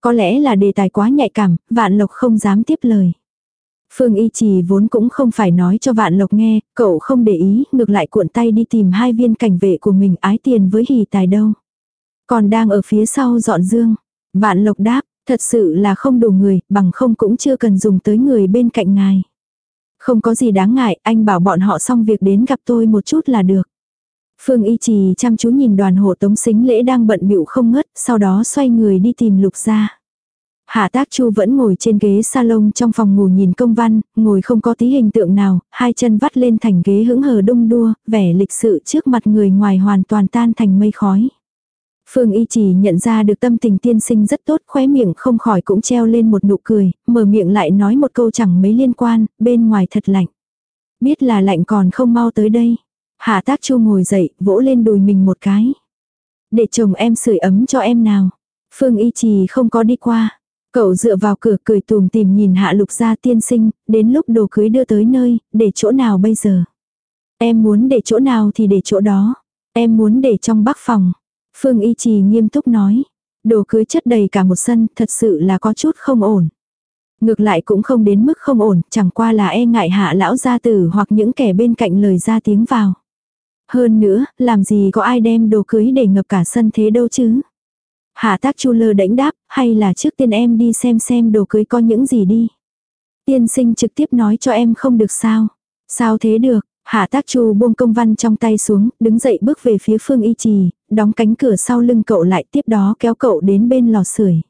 Có lẽ là đề tài quá nhạy cảm, Vạn Lộc không dám tiếp lời. Phương Y Trì vốn cũng không phải nói cho Vạn Lộc nghe, cậu không để ý, ngược lại cuộn tay đi tìm hai viên cảnh vệ của mình ái tiền với hì tài đâu. Còn đang ở phía sau dọn dương. Vạn Lộc đáp, thật sự là không đủ người, bằng không cũng chưa cần dùng tới người bên cạnh ngài. Không có gì đáng ngại, anh bảo bọn họ xong việc đến gặp tôi một chút là được. Phương Y Trì chăm chú nhìn đoàn hộ tống xính lễ đang bận bịu không ngớt, sau đó xoay người đi tìm lục gia. Hạ tác chu vẫn ngồi trên ghế salon trong phòng ngủ nhìn công văn, ngồi không có tí hình tượng nào, hai chân vắt lên thành ghế hững hờ đông đua, vẻ lịch sự trước mặt người ngoài hoàn toàn tan thành mây khói. Phương Y chỉ nhận ra được tâm tình tiên sinh rất tốt, khóe miệng không khỏi cũng treo lên một nụ cười, mở miệng lại nói một câu chẳng mấy liên quan, bên ngoài thật lạnh. Biết là lạnh còn không mau tới đây. Hạ tác chu ngồi dậy, vỗ lên đùi mình một cái. Để chồng em sưởi ấm cho em nào. Phương y trì không có đi qua. Cậu dựa vào cửa cười tùm tìm nhìn hạ lục gia tiên sinh, đến lúc đồ cưới đưa tới nơi, để chỗ nào bây giờ. Em muốn để chỗ nào thì để chỗ đó. Em muốn để trong bắc phòng. Phương y trì nghiêm túc nói. Đồ cưới chất đầy cả một sân, thật sự là có chút không ổn. Ngược lại cũng không đến mức không ổn, chẳng qua là e ngại hạ lão gia tử hoặc những kẻ bên cạnh lời ra tiếng vào. Hơn nữa, làm gì có ai đem đồ cưới để ngập cả sân thế đâu chứ. Hạ tác chu lơ đánh đáp, hay là trước tiên em đi xem xem đồ cưới có những gì đi. Tiên sinh trực tiếp nói cho em không được sao. Sao thế được, hạ tác chu buông công văn trong tay xuống, đứng dậy bước về phía phương y trì, đóng cánh cửa sau lưng cậu lại tiếp đó kéo cậu đến bên lò sưởi.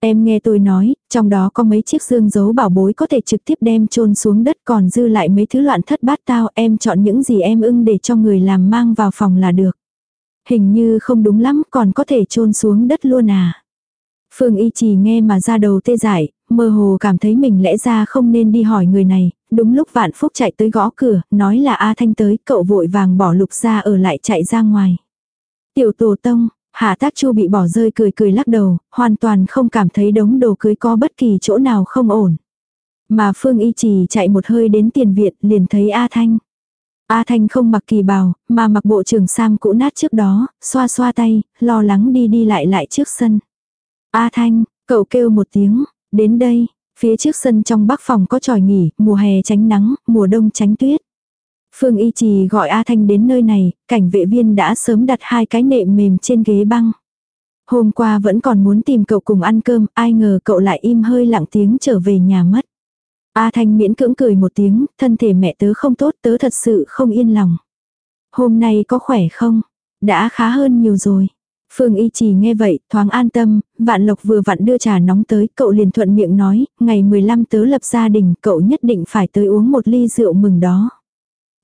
Em nghe tôi nói, trong đó có mấy chiếc dương giấu bảo bối có thể trực tiếp đem chôn xuống đất còn dư lại mấy thứ loạn thất bát tao em chọn những gì em ưng để cho người làm mang vào phòng là được. Hình như không đúng lắm còn có thể chôn xuống đất luôn à. Phương y chỉ nghe mà ra đầu tê dại, mơ hồ cảm thấy mình lẽ ra không nên đi hỏi người này, đúng lúc vạn phúc chạy tới gõ cửa, nói là A Thanh tới, cậu vội vàng bỏ lục ra ở lại chạy ra ngoài. Tiểu tổ tông, Hạ tác chu bị bỏ rơi cười cười lắc đầu, hoàn toàn không cảm thấy đống đồ cưới có bất kỳ chỗ nào không ổn. Mà Phương Y Trì chạy một hơi đến tiền viện liền thấy A Thanh. A Thanh không mặc kỳ bào, mà mặc bộ trường sam cũ nát trước đó, xoa xoa tay, lo lắng đi đi lại lại trước sân. A Thanh, cậu kêu một tiếng, đến đây, phía trước sân trong bắc phòng có tròi nghỉ, mùa hè tránh nắng, mùa đông tránh tuyết. Phương Y Trì gọi A Thanh đến nơi này, cảnh vệ viên đã sớm đặt hai cái nệm mềm trên ghế băng. Hôm qua vẫn còn muốn tìm cậu cùng ăn cơm, ai ngờ cậu lại im hơi lặng tiếng trở về nhà mất. A Thanh miễn cưỡng cười một tiếng, thân thể mẹ tớ không tốt tớ thật sự không yên lòng. Hôm nay có khỏe không? Đã khá hơn nhiều rồi. Phương Y Trì nghe vậy, thoáng an tâm, Vạn Lộc vừa vặn đưa trà nóng tới, cậu liền thuận miệng nói, ngày 15 tớ lập gia đình, cậu nhất định phải tới uống một ly rượu mừng đó.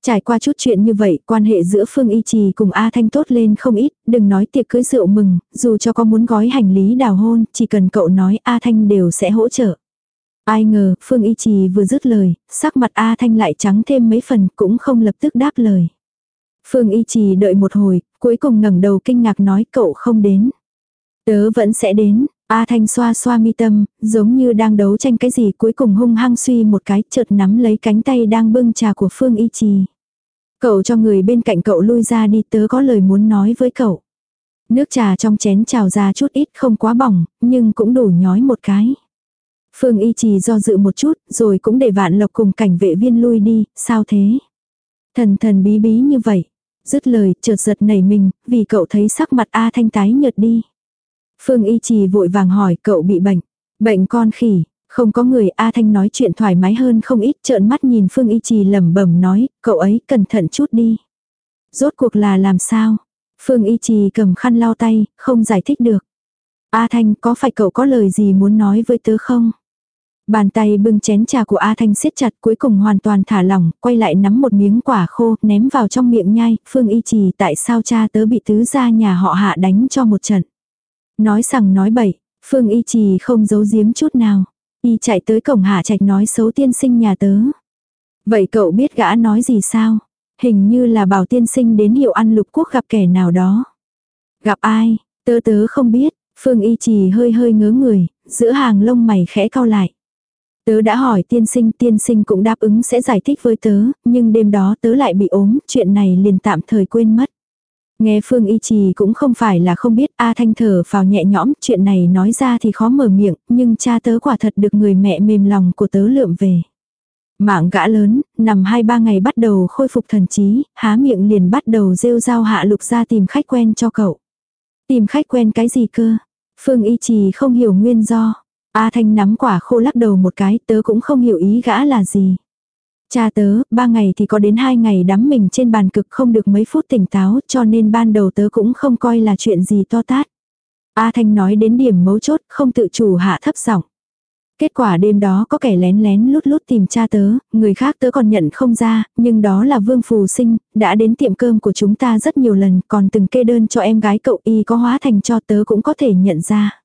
Trải qua chút chuyện như vậy, quan hệ giữa Phương Y Trì cùng A Thanh tốt lên không ít, đừng nói tiệc cưới rượu mừng, dù cho có muốn gói hành lý đào hôn, chỉ cần cậu nói A Thanh đều sẽ hỗ trợ. Ai ngờ, Phương Y Trì vừa dứt lời, sắc mặt A Thanh lại trắng thêm mấy phần, cũng không lập tức đáp lời. Phương Y Trì đợi một hồi, cuối cùng ngẩng đầu kinh ngạc nói cậu không đến. Tớ vẫn sẽ đến, A Thanh xoa xoa mi tâm, giống như đang đấu tranh cái gì cuối cùng hung hăng suy một cái chợt nắm lấy cánh tay đang bưng trà của Phương Y Trì. Cậu cho người bên cạnh cậu lui ra đi tớ có lời muốn nói với cậu. Nước trà trong chén trào ra chút ít không quá bỏng, nhưng cũng đủ nhói một cái. Phương y trì do dự một chút, rồi cũng để vạn lộc cùng cảnh vệ viên lui đi, sao thế? Thần thần bí bí như vậy. Dứt lời, chợt giật nảy mình, vì cậu thấy sắc mặt A Thanh tái nhợt đi. Phương y trì vội vàng hỏi cậu bị bệnh. Bệnh con khỉ, không có người A Thanh nói chuyện thoải mái hơn không ít trợn mắt nhìn Phương Y Trì lẩm bẩm nói, cậu ấy cẩn thận chút đi. Rốt cuộc là làm sao? Phương Y Trì cầm khăn lau tay, không giải thích được. A Thanh có phải cậu có lời gì muốn nói với tớ không? Bàn tay bưng chén trà của A Thanh siết chặt cuối cùng hoàn toàn thả lỏng, quay lại nắm một miếng quả khô, ném vào trong miệng nhai, Phương Y Trì tại sao cha tớ bị tứ gia nhà họ hạ đánh cho một trận. Nói sằng nói bậy, Phương Y Trì không giấu giếm chút nào. Y chạy tới cổng hạ trạch nói xấu tiên sinh nhà tớ. Vậy cậu biết gã nói gì sao? Hình như là bảo tiên sinh đến hiệu ăn lục quốc gặp kẻ nào đó. Gặp ai? Tớ tớ không biết. Phương y trì hơi hơi ngớ người, giữa hàng lông mày khẽ cau lại. Tớ đã hỏi tiên sinh, tiên sinh cũng đáp ứng sẽ giải thích với tớ, nhưng đêm đó tớ lại bị ốm, chuyện này liền tạm thời quên mất. Nghe Phương Y Trì cũng không phải là không biết A Thanh thở vào nhẹ nhõm, chuyện này nói ra thì khó mở miệng, nhưng cha tớ quả thật được người mẹ mềm lòng của tớ lượm về. Mạng gã lớn, nằm hai ba ngày bắt đầu khôi phục thần trí, há miệng liền bắt đầu rêu rao hạ lục ra tìm khách quen cho cậu. Tìm khách quen cái gì cơ? Phương Y Trì không hiểu nguyên do. A Thanh nắm quả khô lắc đầu một cái tớ cũng không hiểu ý gã là gì. Cha tớ, ba ngày thì có đến hai ngày đắm mình trên bàn cực không được mấy phút tỉnh táo cho nên ban đầu tớ cũng không coi là chuyện gì to tát. A Thanh nói đến điểm mấu chốt không tự chủ hạ thấp giọng. Kết quả đêm đó có kẻ lén lén lút lút tìm cha tớ, người khác tớ còn nhận không ra, nhưng đó là Vương Phù Sinh, đã đến tiệm cơm của chúng ta rất nhiều lần, còn từng kê đơn cho em gái cậu y có hóa thành cho tớ cũng có thể nhận ra.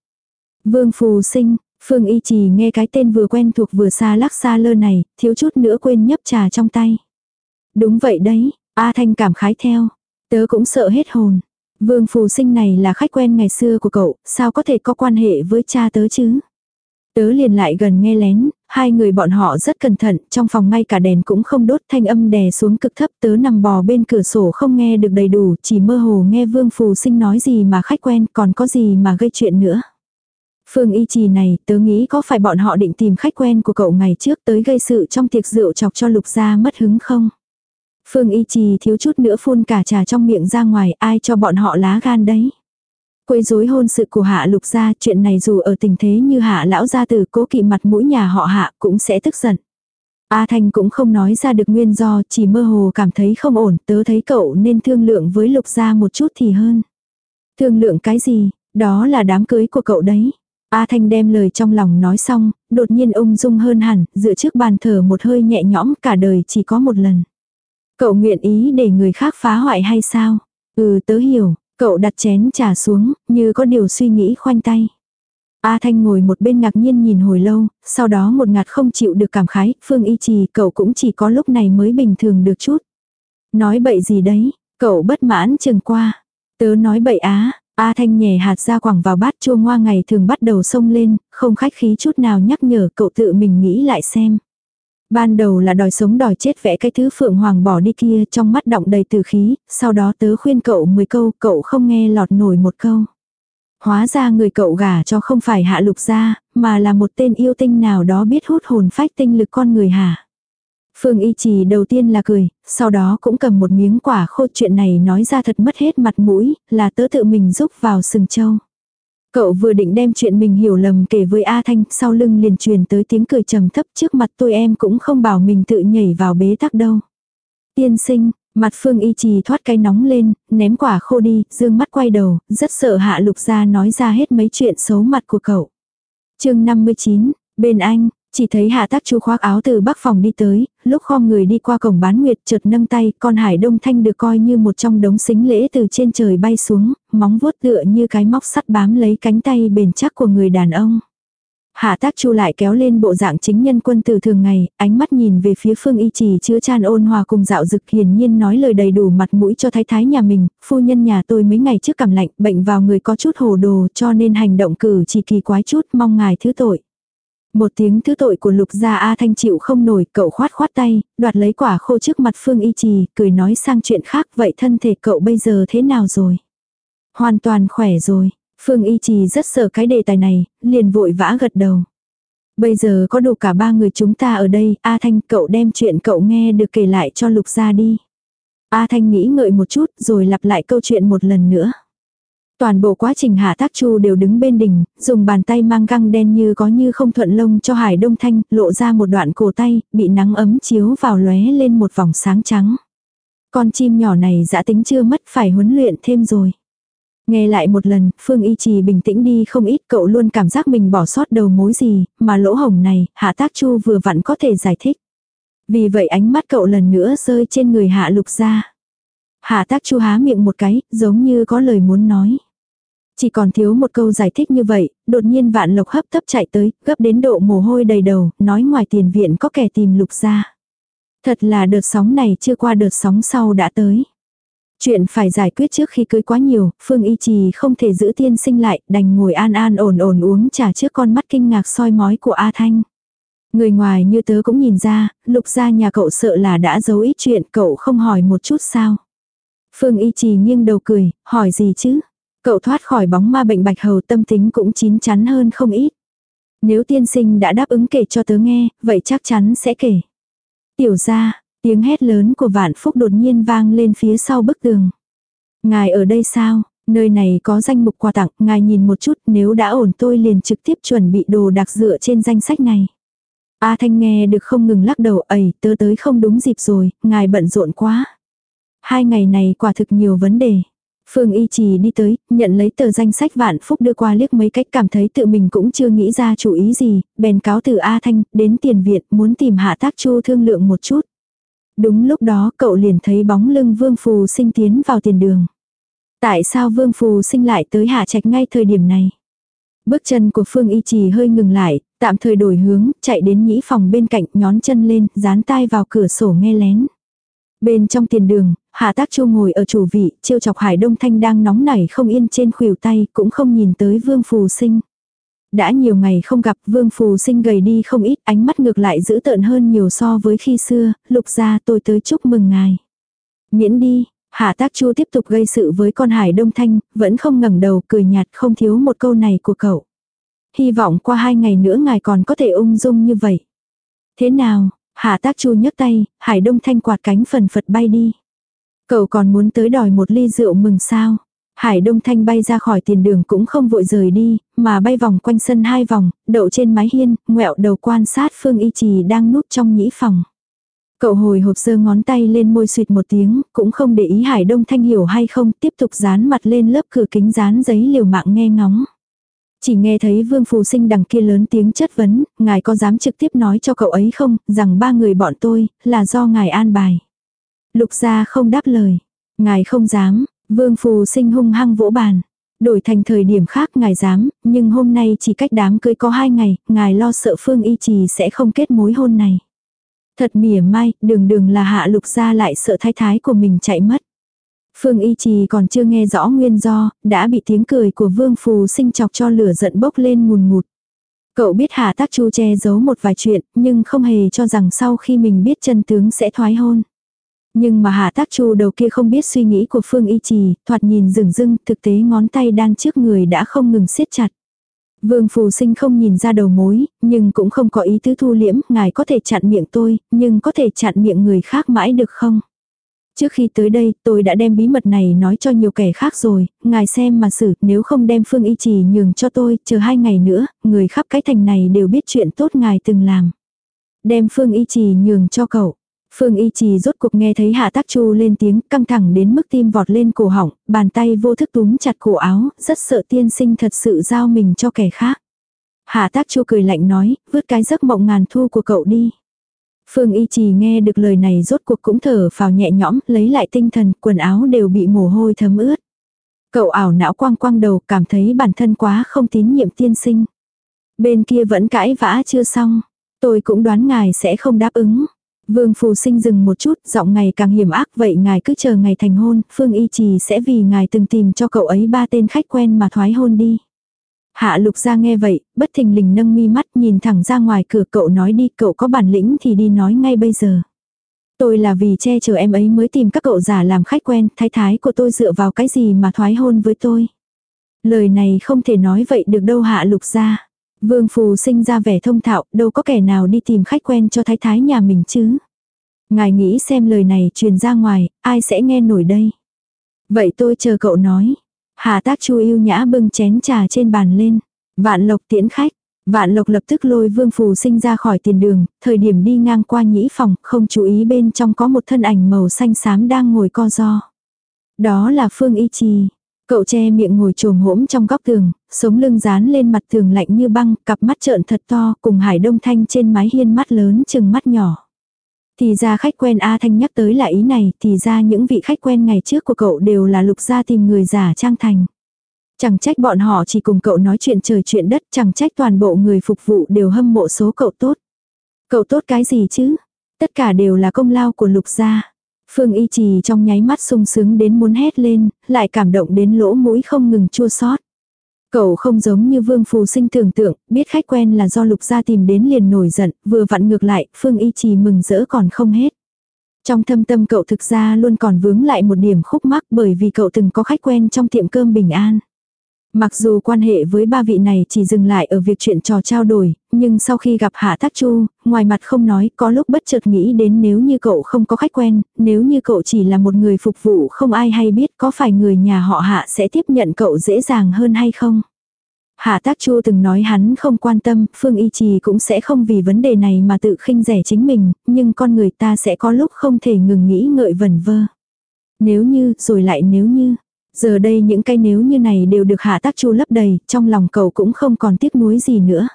Vương Phù Sinh, Phương Y Trì nghe cái tên vừa quen thuộc vừa xa lắc xa lơ này, thiếu chút nữa quên nhấp trà trong tay. Đúng vậy đấy, A Thanh cảm khái theo. Tớ cũng sợ hết hồn. Vương Phù Sinh này là khách quen ngày xưa của cậu, sao có thể có quan hệ với cha tớ chứ? Tớ liền lại gần nghe lén, hai người bọn họ rất cẩn thận, trong phòng ngay cả đèn cũng không đốt thanh âm đè xuống cực thấp tớ nằm bò bên cửa sổ không nghe được đầy đủ, chỉ mơ hồ nghe Vương Phù Sinh nói gì mà khách quen còn có gì mà gây chuyện nữa. Phương y trì này, tớ nghĩ có phải bọn họ định tìm khách quen của cậu ngày trước tới gây sự trong tiệc rượu chọc cho lục gia mất hứng không? Phương y trì thiếu chút nữa phun cả trà trong miệng ra ngoài, ai cho bọn họ lá gan đấy? Quấy rối hôn sự của hạ lục gia, chuyện này dù ở tình thế như hạ lão gia tử cố kỵ mặt mũi nhà họ hạ cũng sẽ tức giận. A Thanh cũng không nói ra được nguyên do, chỉ mơ hồ cảm thấy không ổn, tớ thấy cậu nên thương lượng với lục gia một chút thì hơn. Thương lượng cái gì, đó là đám cưới của cậu đấy. A Thanh đem lời trong lòng nói xong, đột nhiên ung dung hơn hẳn, dựa trước bàn thờ một hơi nhẹ nhõm cả đời chỉ có một lần. Cậu nguyện ý để người khác phá hoại hay sao? Ừ tớ hiểu, cậu đặt chén trà xuống, như có điều suy nghĩ khoanh tay. A Thanh ngồi một bên ngạc nhiên nhìn hồi lâu, sau đó một ngạt không chịu được cảm khái, Phương Y Trì cậu cũng chỉ có lúc này mới bình thường được chút. Nói bậy gì đấy, cậu bất mãn chừng qua. Tớ nói bậy á, A Thanh nhè hạt ra quẳng vào bát chua ngoa ngày thường bắt đầu sông lên, không khách khí chút nào nhắc nhở cậu tự mình nghĩ lại xem. Ban đầu là đòi sống đòi chết vẽ cái thứ phượng hoàng bỏ đi kia trong mắt động đầy từ khí, sau đó tớ khuyên cậu 10 câu, cậu không nghe lọt nổi một câu. Hóa ra người cậu gả cho không phải hạ lục gia, mà là một tên yêu tinh nào đó biết hút hồn phách tinh lực con người hả. Phương y trì đầu tiên là cười, sau đó cũng cầm một miếng quả khô chuyện này nói ra thật mất hết mặt mũi, là tớ tự mình giúp vào sừng châu. Cậu vừa định đem chuyện mình hiểu lầm kể với A Thanh, sau lưng liền truyền tới tiếng cười trầm thấp trước mặt tôi em cũng không bảo mình tự nhảy vào bế tắc đâu. Tiên sinh, mặt Phương Y Trì thoát cái nóng lên, ném quả khô đi, dương mắt quay đầu, rất sợ hạ lục ra nói ra hết mấy chuyện xấu mặt của cậu. chương 59, bên anh, chỉ thấy hạ tác chu khoác áo từ bắc phòng đi tới, lúc khom người đi qua cổng bán nguyệt chợt nâng tay, con hải đông thanh được coi như một trong đống xính lễ từ trên trời bay xuống, móng vuốt tựa như cái móc sắt bám lấy cánh tay bền chắc của người đàn ông. Hạ tác chu lại kéo lên bộ dạng chính nhân quân từ thường ngày, ánh mắt nhìn về phía phương y trì chứa chan ôn hòa cùng dạo dực hiển nhiên nói lời đầy đủ mặt mũi cho thái thái nhà mình, phu nhân nhà tôi mấy ngày trước cảm lạnh, bệnh vào người có chút hồ đồ cho nên hành động cử chỉ kỳ quái chút mong ngài thứ tội. Một tiếng thứ tội của lục gia A Thanh chịu không nổi, cậu khoát khoát tay, đoạt lấy quả khô trước mặt Phương Y Trì, cười nói sang chuyện khác, vậy thân thể cậu bây giờ thế nào rồi? Hoàn toàn khỏe rồi. Phương Y Trì rất sợ cái đề tài này, liền vội vã gật đầu. Bây giờ có đủ cả ba người chúng ta ở đây, A Thanh cậu đem chuyện cậu nghe được kể lại cho Lục gia đi. A Thanh nghĩ ngợi một chút rồi lặp lại câu chuyện một lần nữa. Toàn bộ quá trình hạ tác chu đều đứng bên đỉnh, dùng bàn tay mang găng đen như có như không thuận lông cho hải đông thanh, lộ ra một đoạn cổ tay, bị nắng ấm chiếu vào lóe lên một vòng sáng trắng. Con chim nhỏ này dã tính chưa mất phải huấn luyện thêm rồi. Nghe lại một lần, Phương Y Trì bình tĩnh đi không ít cậu luôn cảm giác mình bỏ sót đầu mối gì, mà lỗ hồng này, Hạ Tác Chu vừa vặn có thể giải thích. Vì vậy ánh mắt cậu lần nữa rơi trên người Hạ Lục ra. Hạ Tác Chu há miệng một cái, giống như có lời muốn nói. Chỉ còn thiếu một câu giải thích như vậy, đột nhiên vạn lộc hấp tấp chạy tới, gấp đến độ mồ hôi đầy đầu, nói ngoài tiền viện có kẻ tìm lục ra. Thật là đợt sóng này chưa qua đợt sóng sau đã tới. Chuyện phải giải quyết trước khi cưới quá nhiều, Phương Y Trì không thể giữ tiên sinh lại, đành ngồi an an ổn ổn uống trà trước con mắt kinh ngạc soi mói của A Thanh. Người ngoài như tớ cũng nhìn ra, lục gia nhà cậu sợ là đã giấu ít chuyện, cậu không hỏi một chút sao. Phương Y Trì nghiêng đầu cười, hỏi gì chứ? Cậu thoát khỏi bóng ma bệnh bạch hầu tâm tính cũng chín chắn hơn không ít. Nếu tiên sinh đã đáp ứng kể cho tớ nghe, vậy chắc chắn sẽ kể. Tiểu ra, tiếng hét lớn của vạn phúc đột nhiên vang lên phía sau bức tường. Ngài ở đây sao? Nơi này có danh mục quà tặng, ngài nhìn một chút nếu đã ổn tôi liền trực tiếp chuẩn bị đồ đặc dựa trên danh sách này. A Thanh nghe được không ngừng lắc đầu ấy tớ tới không đúng dịp rồi, ngài bận rộn quá. Hai ngày này quả thực nhiều vấn đề. Phương Y Trì đi tới, nhận lấy tờ danh sách vạn phúc đưa qua liếc mấy cách cảm thấy tự mình cũng chưa nghĩ ra chủ ý gì, bèn cáo từ A Thanh, đến tiền viện muốn tìm hạ tác chu thương lượng một chút. Đúng lúc đó cậu liền thấy bóng lưng Vương Phù sinh tiến vào tiền đường. Tại sao Vương Phù sinh lại tới hạ trạch ngay thời điểm này? Bước chân của Phương Y Trì hơi ngừng lại, tạm thời đổi hướng, chạy đến nhĩ phòng bên cạnh nhón chân lên, dán tai vào cửa sổ nghe lén. Bên trong tiền đường, Hạ Tác Chu ngồi ở chủ vị, chiêu chọc Hải Đông Thanh đang nóng nảy không yên trên khuỷu tay, cũng không nhìn tới Vương Phù Sinh. Đã nhiều ngày không gặp Vương Phù Sinh gầy đi không ít, ánh mắt ngược lại dữ tợn hơn nhiều so với khi xưa, lục ra tôi tới chúc mừng ngài. Miễn đi, Hạ Tác Chu tiếp tục gây sự với con Hải Đông Thanh, vẫn không ngẩng đầu cười nhạt không thiếu một câu này của cậu. Hy vọng qua hai ngày nữa ngài còn có thể ung dung như vậy. Thế nào, Hạ tác chu nhấc tay, hải đông thanh quạt cánh phần phật bay đi. Cậu còn muốn tới đòi một ly rượu mừng sao? Hải Đông Thanh bay ra khỏi tiền đường cũng không vội rời đi, mà bay vòng quanh sân hai vòng, đậu trên mái hiên, ngẹo đầu quan sát Phương Y Trì đang núp trong nhĩ phòng. Cậu hồi hộp sơ ngón tay lên môi suyệt một tiếng, cũng không để ý Hải Đông Thanh hiểu hay không, tiếp tục dán mặt lên lớp cửa kính dán giấy liều mạng nghe ngóng. Chỉ nghe thấy Vương Phù Sinh đằng kia lớn tiếng chất vấn, ngài có dám trực tiếp nói cho cậu ấy không, rằng ba người bọn tôi, là do ngài an bài. Lục gia không đáp lời. Ngài không dám, Vương Phù Sinh hung hăng vỗ bàn. Đổi thành thời điểm khác ngài dám, nhưng hôm nay chỉ cách đám cưới có hai ngày, ngài lo sợ Phương Y Trì sẽ không kết mối hôn này. Thật mỉa mai, đường đường là hạ lục gia lại sợ thái thái của mình chạy mất. Phương Y Trì còn chưa nghe rõ nguyên do, đã bị tiếng cười của Vương Phù sinh chọc cho lửa giận bốc lên ngùn ngụt. Cậu biết Hà Tác Chu che giấu một vài chuyện, nhưng không hề cho rằng sau khi mình biết chân tướng sẽ thoái hôn. Nhưng mà Hà Tác Chu đầu kia không biết suy nghĩ của Phương Y Trì, thoạt nhìn rừng rưng, thực tế ngón tay đan trước người đã không ngừng siết chặt. Vương Phù Sinh không nhìn ra đầu mối, nhưng cũng không có ý tứ thu liễm, ngài có thể chặn miệng tôi, nhưng có thể chặn miệng người khác mãi được không? Trước khi tới đây, tôi đã đem bí mật này nói cho nhiều kẻ khác rồi, ngài xem mà xử, nếu không đem Phương Y Trì nhường cho tôi, chờ hai ngày nữa, người khắp cái thành này đều biết chuyện tốt ngài từng làm. Đem Phương Y Trì nhường cho cậu. Phương Y Trì rốt cuộc nghe thấy Hạ Tác Chu lên tiếng căng thẳng đến mức tim vọt lên cổ họng, bàn tay vô thức túm chặt cổ áo, rất sợ tiên sinh thật sự giao mình cho kẻ khác. Hạ Tác Chu cười lạnh nói, vứt cái giấc mộng ngàn thu của cậu đi. Phương Y Trì nghe được lời này rốt cuộc cũng thở vào nhẹ nhõm, lấy lại tinh thần, quần áo đều bị mồ hôi thấm ướt. Cậu ảo não quang quang đầu, cảm thấy bản thân quá không tín nhiệm tiên sinh. Bên kia vẫn cãi vã chưa xong, tôi cũng đoán ngài sẽ không đáp ứng. Vương Phù Sinh dừng một chút, giọng ngày càng hiểm ác, vậy ngài cứ chờ ngày thành hôn, Phương Y Trì sẽ vì ngài từng tìm cho cậu ấy ba tên khách quen mà thoái hôn đi. Hạ lục ra nghe vậy, bất thình lình nâng mi mắt nhìn thẳng ra ngoài cửa cậu nói đi, cậu có bản lĩnh thì đi nói ngay bây giờ. Tôi là vì che chở em ấy mới tìm các cậu giả làm khách quen, thái thái của tôi dựa vào cái gì mà thoái hôn với tôi. Lời này không thể nói vậy được đâu hạ lục ra. Vương Phù sinh ra vẻ thông thạo, đâu có kẻ nào đi tìm khách quen cho thái thái nhà mình chứ. Ngài nghĩ xem lời này truyền ra ngoài, ai sẽ nghe nổi đây. Vậy tôi chờ cậu nói. Hà tác chu yêu nhã bưng chén trà trên bàn lên. Vạn lộc tiễn khách. Vạn lộc lập tức lôi vương phù sinh ra khỏi tiền đường, thời điểm đi ngang qua nhĩ phòng, không chú ý bên trong có một thân ảnh màu xanh xám đang ngồi co do. Đó là Phương Y Trì. Cậu che miệng ngồi trồm hỗn trong góc tường, sống lưng dán lên mặt tường lạnh như băng, cặp mắt trợn thật to, cùng Hải Đông Thanh trên mái hiên mắt lớn chừng mắt nhỏ. Thì ra khách quen A Thanh nhắc tới là ý này, thì ra những vị khách quen ngày trước của cậu đều là lục gia tìm người giả trang thành. Chẳng trách bọn họ chỉ cùng cậu nói chuyện trời chuyện đất, chẳng trách toàn bộ người phục vụ đều hâm mộ số cậu tốt. Cậu tốt cái gì chứ? Tất cả đều là công lao của lục gia. Phương y trì trong nháy mắt sung sướng đến muốn hét lên, lại cảm động đến lỗ mũi không ngừng chua xót. Cậu không giống như vương phù sinh tưởng tượng, biết khách quen là do lục gia tìm đến liền nổi giận, vừa vặn ngược lại, phương y trì mừng rỡ còn không hết. Trong thâm tâm cậu thực ra luôn còn vướng lại một điểm khúc mắc bởi vì cậu từng có khách quen trong tiệm cơm bình an. Mặc dù quan hệ với ba vị này chỉ dừng lại ở việc chuyện trò trao đổi, nhưng sau khi gặp Hạ Thác Chu, ngoài mặt không nói, có lúc bất chợt nghĩ đến nếu như cậu không có khách quen, nếu như cậu chỉ là một người phục vụ không ai hay biết có phải người nhà họ Hạ sẽ tiếp nhận cậu dễ dàng hơn hay không. Hạ Tác Chu từng nói hắn không quan tâm, Phương Y Trì cũng sẽ không vì vấn đề này mà tự khinh rẻ chính mình, nhưng con người ta sẽ có lúc không thể ngừng nghĩ ngợi vẩn vơ. Nếu như, rồi lại nếu như, Giờ đây những cái nếu như này đều được hạ tác chu lấp đầy, trong lòng cậu cũng không còn tiếc nuối gì nữa.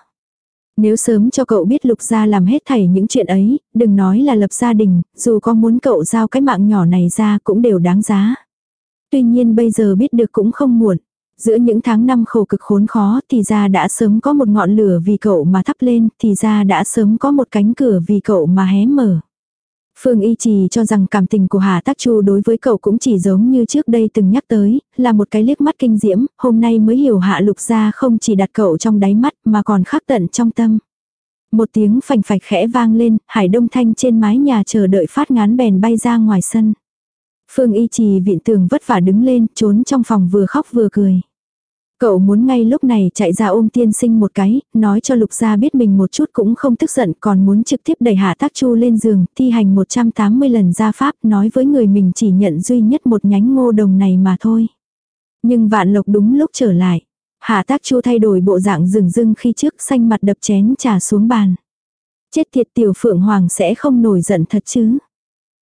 Nếu sớm cho cậu biết lục gia làm hết thảy những chuyện ấy, đừng nói là lập gia đình, dù có muốn cậu giao cái mạng nhỏ này ra cũng đều đáng giá. Tuy nhiên bây giờ biết được cũng không muộn. Giữa những tháng năm khổ cực khốn khó thì ra đã sớm có một ngọn lửa vì cậu mà thắp lên, thì ra đã sớm có một cánh cửa vì cậu mà hé mở. Phương Y Trì cho rằng cảm tình của Hà Tác Chu đối với cậu cũng chỉ giống như trước đây từng nhắc tới, là một cái liếc mắt kinh diễm, hôm nay mới hiểu Hạ Lục gia không chỉ đặt cậu trong đáy mắt mà còn khắc tận trong tâm. Một tiếng phành phạch khẽ vang lên, Hải Đông Thanh trên mái nhà chờ đợi phát ngán bèn bay ra ngoài sân. Phương Y Trì viện tường vất vả đứng lên, trốn trong phòng vừa khóc vừa cười. Cậu muốn ngay lúc này chạy ra ôm tiên sinh một cái, nói cho lục gia biết mình một chút cũng không tức giận còn muốn trực tiếp đẩy hạ tác chu lên giường, thi hành 180 lần gia pháp nói với người mình chỉ nhận duy nhất một nhánh ngô đồng này mà thôi. Nhưng vạn lộc đúng lúc trở lại. Hạ tác chu thay đổi bộ dạng rừng rưng khi trước xanh mặt đập chén trà xuống bàn. Chết thiệt tiểu phượng hoàng sẽ không nổi giận thật chứ.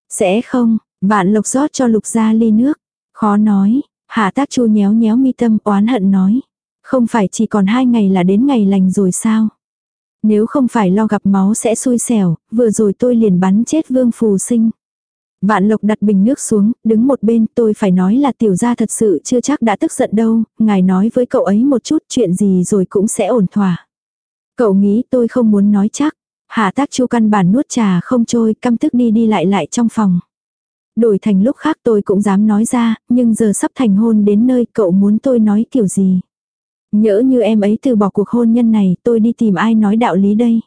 Sẽ không, vạn lộc rót cho lục gia ly nước. Khó nói, Hạ tác chu nhéo nhéo mi tâm oán hận nói. Không phải chỉ còn hai ngày là đến ngày lành rồi sao? Nếu không phải lo gặp máu sẽ xui xẻo, vừa rồi tôi liền bắn chết vương phù sinh. Vạn lộc đặt bình nước xuống, đứng một bên tôi phải nói là tiểu gia thật sự chưa chắc đã tức giận đâu, ngài nói với cậu ấy một chút chuyện gì rồi cũng sẽ ổn thỏa. Cậu nghĩ tôi không muốn nói chắc. Hạ tác chu căn bản nuốt trà không trôi, căm tức đi đi lại lại trong phòng. Đổi thành lúc khác tôi cũng dám nói ra, nhưng giờ sắp thành hôn đến nơi cậu muốn tôi nói kiểu gì. Nhỡ như em ấy từ bỏ cuộc hôn nhân này tôi đi tìm ai nói đạo lý đây.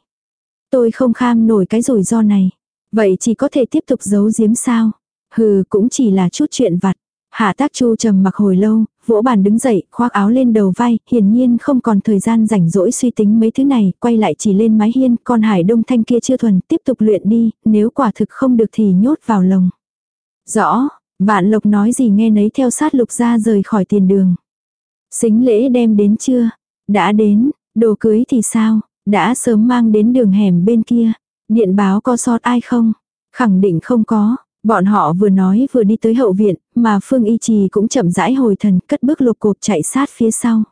Tôi không kham nổi cái rủi ro này. Vậy chỉ có thể tiếp tục giấu giếm sao. Hừ cũng chỉ là chút chuyện vặt. Hạ tác chu trầm mặc hồi lâu, vỗ bàn đứng dậy, khoác áo lên đầu vai, hiển nhiên không còn thời gian rảnh rỗi suy tính mấy thứ này, quay lại chỉ lên mái hiên, con hải đông thanh kia chưa thuần, tiếp tục luyện đi, nếu quả thực không được thì nhốt vào lồng. Rõ, vạn lộc nói gì nghe nấy theo sát lục ra rời khỏi tiền đường. Xính lễ đem đến chưa? Đã đến, đồ cưới thì sao? Đã sớm mang đến đường hẻm bên kia. Điện báo có sót ai không? Khẳng định không có. Bọn họ vừa nói vừa đi tới hậu viện, mà Phương Y Trì cũng chậm rãi hồi thần, cất bước lục cộp chạy sát phía sau.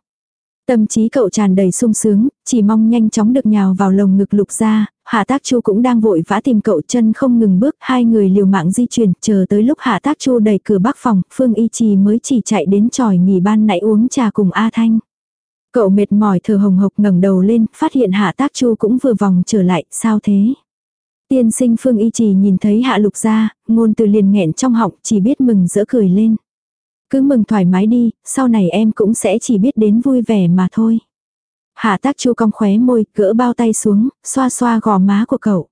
Tâm trí cậu tràn đầy sung sướng, chỉ mong nhanh chóng được nhào vào lồng ngực lục ra, Hạ Tác Chu cũng đang vội vã tìm cậu chân không ngừng bước, hai người liều mạng di chuyển, chờ tới lúc Hạ Tác Chu đẩy cửa bắc phòng, Phương Y Trì mới chỉ chạy đến tròi nghỉ ban nãy uống trà cùng A Thanh. Cậu mệt mỏi thở hồng hộc ngẩng đầu lên, phát hiện Hạ Tác Chu cũng vừa vòng trở lại, sao thế? Tiên sinh Phương Y Trì nhìn thấy Hạ Lục ra, ngôn từ liền nghẹn trong họng, chỉ biết mừng rỡ cười lên. Cứ mừng thoải mái đi, sau này em cũng sẽ chỉ biết đến vui vẻ mà thôi. Hạ tác chu cong khóe môi, gỡ bao tay xuống, xoa xoa gò má của cậu.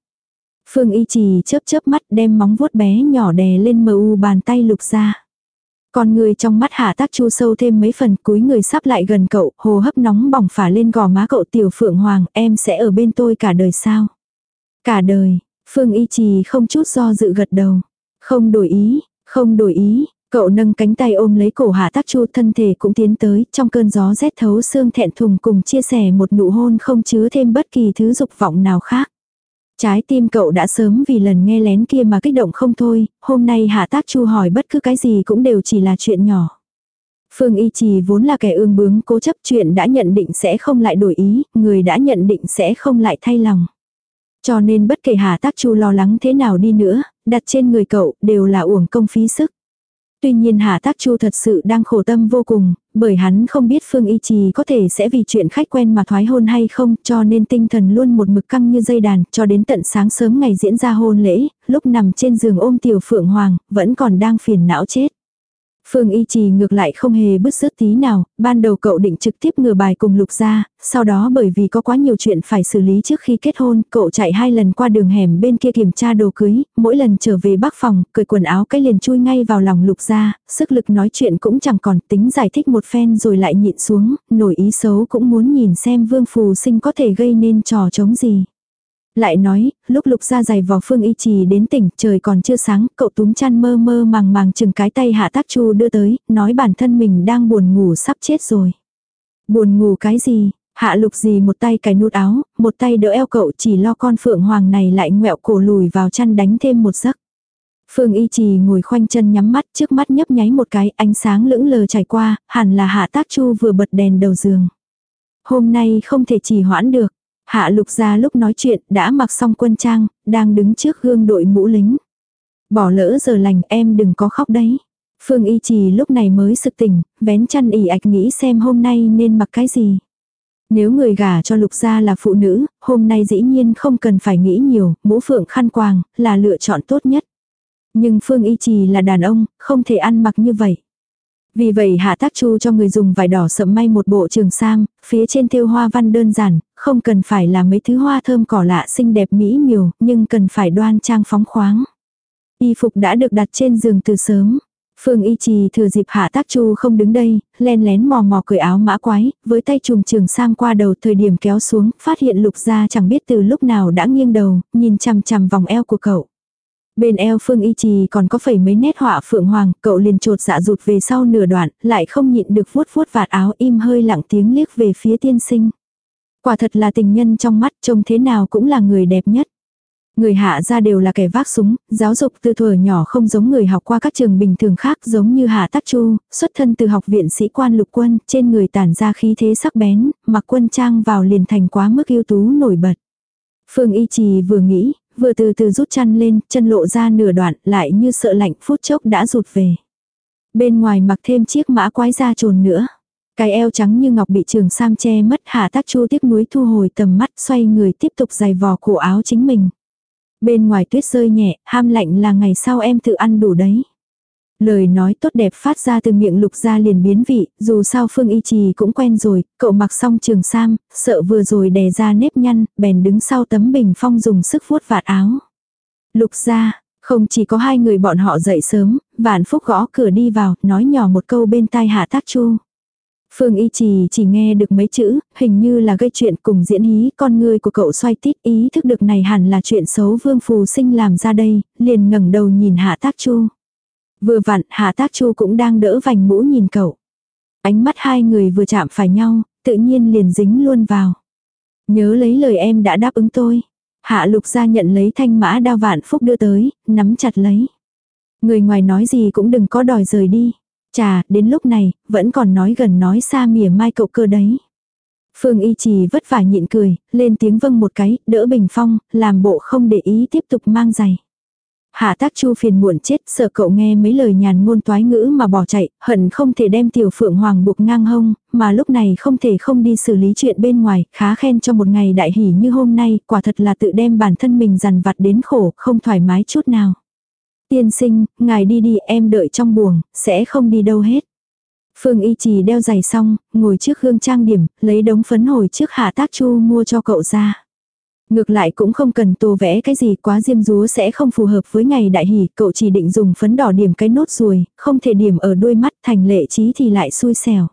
Phương y trì chớp chớp mắt đem móng vuốt bé nhỏ đè lên mờ u bàn tay lục ra. Còn người trong mắt hạ tác chu sâu thêm mấy phần cúi người sắp lại gần cậu, hồ hấp nóng bỏng phả lên gò má cậu tiểu phượng hoàng, em sẽ ở bên tôi cả đời sao? Cả đời, Phương y trì không chút do dự gật đầu. Không đổi ý, không đổi ý, Cậu nâng cánh tay ôm lấy cổ hạ tác chu thân thể cũng tiến tới, trong cơn gió rét thấu xương thẹn thùng cùng chia sẻ một nụ hôn không chứa thêm bất kỳ thứ dục vọng nào khác. Trái tim cậu đã sớm vì lần nghe lén kia mà kích động không thôi, hôm nay hạ tác chu hỏi bất cứ cái gì cũng đều chỉ là chuyện nhỏ. Phương Y Trì vốn là kẻ ương bướng cố chấp chuyện đã nhận định sẽ không lại đổi ý, người đã nhận định sẽ không lại thay lòng. Cho nên bất kể Hà Tác Chu lo lắng thế nào đi nữa, đặt trên người cậu đều là uổng công phí sức. Tuy nhiên Hà Tác Chu thật sự đang khổ tâm vô cùng, bởi hắn không biết Phương Y Trì có thể sẽ vì chuyện khách quen mà thoái hôn hay không, cho nên tinh thần luôn một mực căng như dây đàn, cho đến tận sáng sớm ngày diễn ra hôn lễ, lúc nằm trên giường ôm tiểu phượng hoàng, vẫn còn đang phiền não chết. Phương Y Trì ngược lại không hề bứt rứt tí nào, ban đầu cậu định trực tiếp ngừa bài cùng Lục gia, sau đó bởi vì có quá nhiều chuyện phải xử lý trước khi kết hôn, cậu chạy hai lần qua đường hẻm bên kia kiểm tra đồ cưới, mỗi lần trở về bắc phòng, cởi quần áo cái liền chui ngay vào lòng Lục gia, sức lực nói chuyện cũng chẳng còn tính giải thích một phen rồi lại nhịn xuống, nổi ý xấu cũng muốn nhìn xem Vương Phù Sinh có thể gây nên trò chống gì. Lại nói, lúc lục ra giày vào phương y trì đến tỉnh, trời còn chưa sáng, cậu túm chăn mơ mơ màng màng chừng cái tay hạ tác chu đưa tới, nói bản thân mình đang buồn ngủ sắp chết rồi. Buồn ngủ cái gì? Hạ lục gì một tay cài nút áo, một tay đỡ eo cậu chỉ lo con phượng hoàng này lại ngẹo cổ lùi vào chăn đánh thêm một giấc. Phương y trì ngồi khoanh chân nhắm mắt trước mắt nhấp nháy một cái ánh sáng lững lờ chảy qua, hẳn là hạ tác chu vừa bật đèn đầu giường. Hôm nay không thể trì hoãn được, Hạ lục ra lúc nói chuyện đã mặc xong quân trang, đang đứng trước gương đội mũ lính. Bỏ lỡ giờ lành em đừng có khóc đấy. Phương y trì lúc này mới sực tỉnh, vén chăn ỉ ạch nghĩ xem hôm nay nên mặc cái gì. Nếu người gả cho lục gia là phụ nữ, hôm nay dĩ nhiên không cần phải nghĩ nhiều, mũ phượng khăn quàng, là lựa chọn tốt nhất. Nhưng Phương Y Trì là đàn ông, không thể ăn mặc như vậy. Vì vậy Hạ Tác Chu cho người dùng vải đỏ sẫm may một bộ trường sam, phía trên thêu hoa văn đơn giản, không cần phải là mấy thứ hoa thơm cỏ lạ xinh đẹp mỹ miều, nhưng cần phải đoan trang phóng khoáng. Y phục đã được đặt trên giường từ sớm. Phương Y Trì thừa dịp Hạ Tác Chu không đứng đây, len lén mò mò cởi áo mã quái, với tay trùm trường sam qua đầu thời điểm kéo xuống, phát hiện lục gia chẳng biết từ lúc nào đã nghiêng đầu, nhìn chằm chằm vòng eo của cậu. Bên eo Phương Y Trì còn có phẩy mấy nét họa phượng hoàng, cậu liền trột dạ rụt về sau nửa đoạn, lại không nhịn được vuốt vuốt vạt áo im hơi lặng tiếng liếc về phía tiên sinh. Quả thật là tình nhân trong mắt trông thế nào cũng là người đẹp nhất. Người hạ ra đều là kẻ vác súng, giáo dục từ thuở nhỏ không giống người học qua các trường bình thường khác giống như Hạ Tắc Chu, xuất thân từ học viện sĩ quan lục quân, trên người tản ra khí thế sắc bén, mặc quân trang vào liền thành quá mức ưu tú nổi bật. Phương Y Trì vừa nghĩ, vừa từ từ rút chăn lên, chân lộ ra nửa đoạn, lại như sợ lạnh phút chốc đã rụt về. Bên ngoài mặc thêm chiếc mã quái da trồn nữa. Cái eo trắng như ngọc bị trường sam che mất hạ tác chu tiếc núi thu hồi tầm mắt xoay người tiếp tục giày vò cổ áo chính mình. Bên ngoài tuyết rơi nhẹ, ham lạnh là ngày sau em tự ăn đủ đấy. Lời nói tốt đẹp phát ra từ miệng lục gia liền biến vị, dù sao Phương Y Trì cũng quen rồi, cậu mặc xong trường sam, sợ vừa rồi đè ra nếp nhăn, bèn đứng sau tấm bình phong dùng sức vuốt vạt áo. Lục gia, không chỉ có hai người bọn họ dậy sớm, vạn phúc gõ cửa đi vào, nói nhỏ một câu bên tai hạ tác chu. Phương Y Trì chỉ nghe được mấy chữ, hình như là gây chuyện cùng diễn hí, con người của cậu xoay tít ý thức được này hẳn là chuyện xấu Vương Phù Sinh làm ra đây, liền ngẩng đầu nhìn Hạ Tác Chu. Vừa vặn, Hạ Tác Chu cũng đang đỡ vành mũ nhìn cậu. Ánh mắt hai người vừa chạm phải nhau, tự nhiên liền dính luôn vào. Nhớ lấy lời em đã đáp ứng tôi. Hạ Lục ra nhận lấy thanh mã đao vạn phúc đưa tới, nắm chặt lấy. Người ngoài nói gì cũng đừng có đòi rời đi. Chà, đến lúc này, vẫn còn nói gần nói xa mỉa mai cậu cơ đấy. Phương y trì vất vả nhịn cười, lên tiếng vâng một cái, đỡ bình phong, làm bộ không để ý tiếp tục mang giày. Hạ tác chu phiền muộn chết, sợ cậu nghe mấy lời nhàn ngôn toái ngữ mà bỏ chạy, hận không thể đem tiểu phượng hoàng buộc ngang hông, mà lúc này không thể không đi xử lý chuyện bên ngoài, khá khen cho một ngày đại hỷ như hôm nay, quả thật là tự đem bản thân mình dằn vặt đến khổ, không thoải mái chút nào. Tiên sinh, ngài đi đi em đợi trong buồng, sẽ không đi đâu hết. Phương y trì đeo giày xong, ngồi trước gương trang điểm, lấy đống phấn hồi trước hạ tác chu mua cho cậu ra. Ngược lại cũng không cần tô vẽ cái gì quá diêm dúa sẽ không phù hợp với ngày đại hỷ, cậu chỉ định dùng phấn đỏ điểm cái nốt ruồi, không thể điểm ở đôi mắt thành lệ trí thì lại xui xẻo.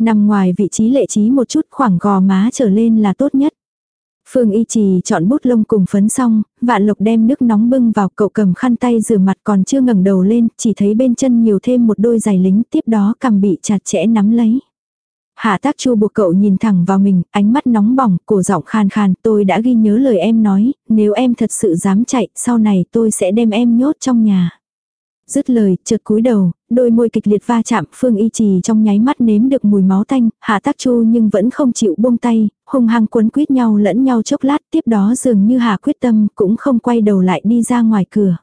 Nằm ngoài vị trí lệ trí một chút khoảng gò má trở lên là tốt nhất. Phương Y Trì chọn bút lông cùng phấn xong, vạn lộc đem nước nóng bưng vào cậu cầm khăn tay rửa mặt còn chưa ngẩng đầu lên, chỉ thấy bên chân nhiều thêm một đôi giày lính tiếp đó cầm bị chặt chẽ nắm lấy. Hạ tác chu buộc cậu nhìn thẳng vào mình, ánh mắt nóng bỏng, cổ giọng khan khan, tôi đã ghi nhớ lời em nói, nếu em thật sự dám chạy, sau này tôi sẽ đem em nhốt trong nhà. Dứt lời, chợt cúi đầu, đôi môi kịch liệt va chạm, Phương Y Trì trong nháy mắt nếm được mùi máu tanh, Hạ Tác Chu nhưng vẫn không chịu buông tay, hung hăng quấn quýt nhau lẫn nhau chốc lát, tiếp đó dường như Hạ quyết tâm, cũng không quay đầu lại đi ra ngoài cửa.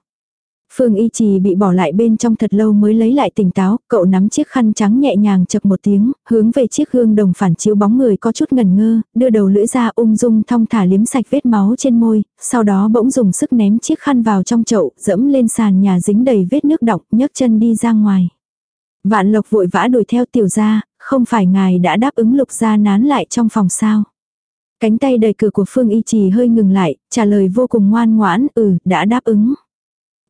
Phương Y Trì bị bỏ lại bên trong thật lâu mới lấy lại tỉnh táo, cậu nắm chiếc khăn trắng nhẹ nhàng chập một tiếng, hướng về chiếc gương đồng phản chiếu bóng người có chút ngần ngơ, đưa đầu lưỡi ra ung dung thong thả liếm sạch vết máu trên môi, sau đó bỗng dùng sức ném chiếc khăn vào trong chậu, dẫm lên sàn nhà dính đầy vết nước đọng, nhấc chân đi ra ngoài. Vạn Lộc vội vã đuổi theo tiểu gia, không phải ngài đã đáp ứng lục gia nán lại trong phòng sao. Cánh tay đầy cửa của Phương Y Trì hơi ngừng lại, trả lời vô cùng ngoan ngoãn, ừ, đã đáp ứng.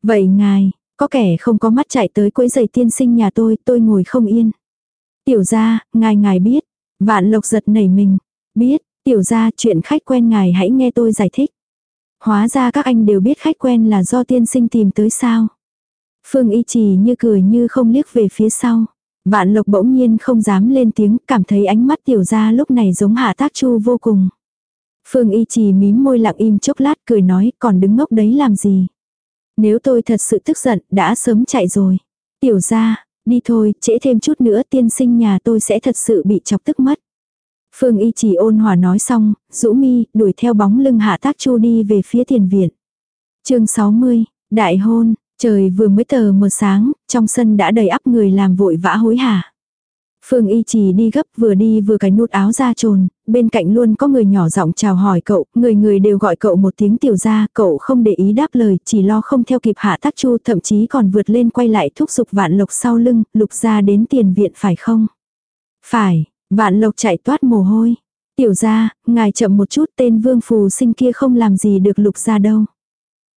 Vậy ngài, có kẻ không có mắt chạy tới quấy giày tiên sinh nhà tôi, tôi ngồi không yên. Tiểu gia, ngài ngài biết. Vạn lộc giật nảy mình. Biết, tiểu gia chuyện khách quen ngài hãy nghe tôi giải thích. Hóa ra các anh đều biết khách quen là do tiên sinh tìm tới sao. Phương y trì như cười như không liếc về phía sau. Vạn lộc bỗng nhiên không dám lên tiếng, cảm thấy ánh mắt tiểu gia lúc này giống hạ tác chu vô cùng. Phương y trì mím môi lặng im chốc lát cười nói còn đứng ngốc đấy làm gì. Nếu tôi thật sự tức giận, đã sớm chạy rồi. Tiểu ra, đi thôi, trễ thêm chút nữa tiên sinh nhà tôi sẽ thật sự bị chọc tức mất. Phương y chỉ ôn hòa nói xong, rũ mi, đuổi theo bóng lưng hạ tác chu đi về phía tiền viện. chương 60, đại hôn, trời vừa mới tờ mờ sáng, trong sân đã đầy ắp người làm vội vã hối hả. Phương Y Trì đi gấp vừa đi vừa cái nút áo ra trồn, bên cạnh luôn có người nhỏ giọng chào hỏi cậu, người người đều gọi cậu một tiếng tiểu gia, cậu không để ý đáp lời, chỉ lo không theo kịp hạ tác chu, thậm chí còn vượt lên quay lại thúc giục vạn lộc sau lưng, lục ra đến tiền viện phải không? Phải, vạn lộc chạy toát mồ hôi. Tiểu gia, ngài chậm một chút tên vương phù sinh kia không làm gì được lục gia đâu.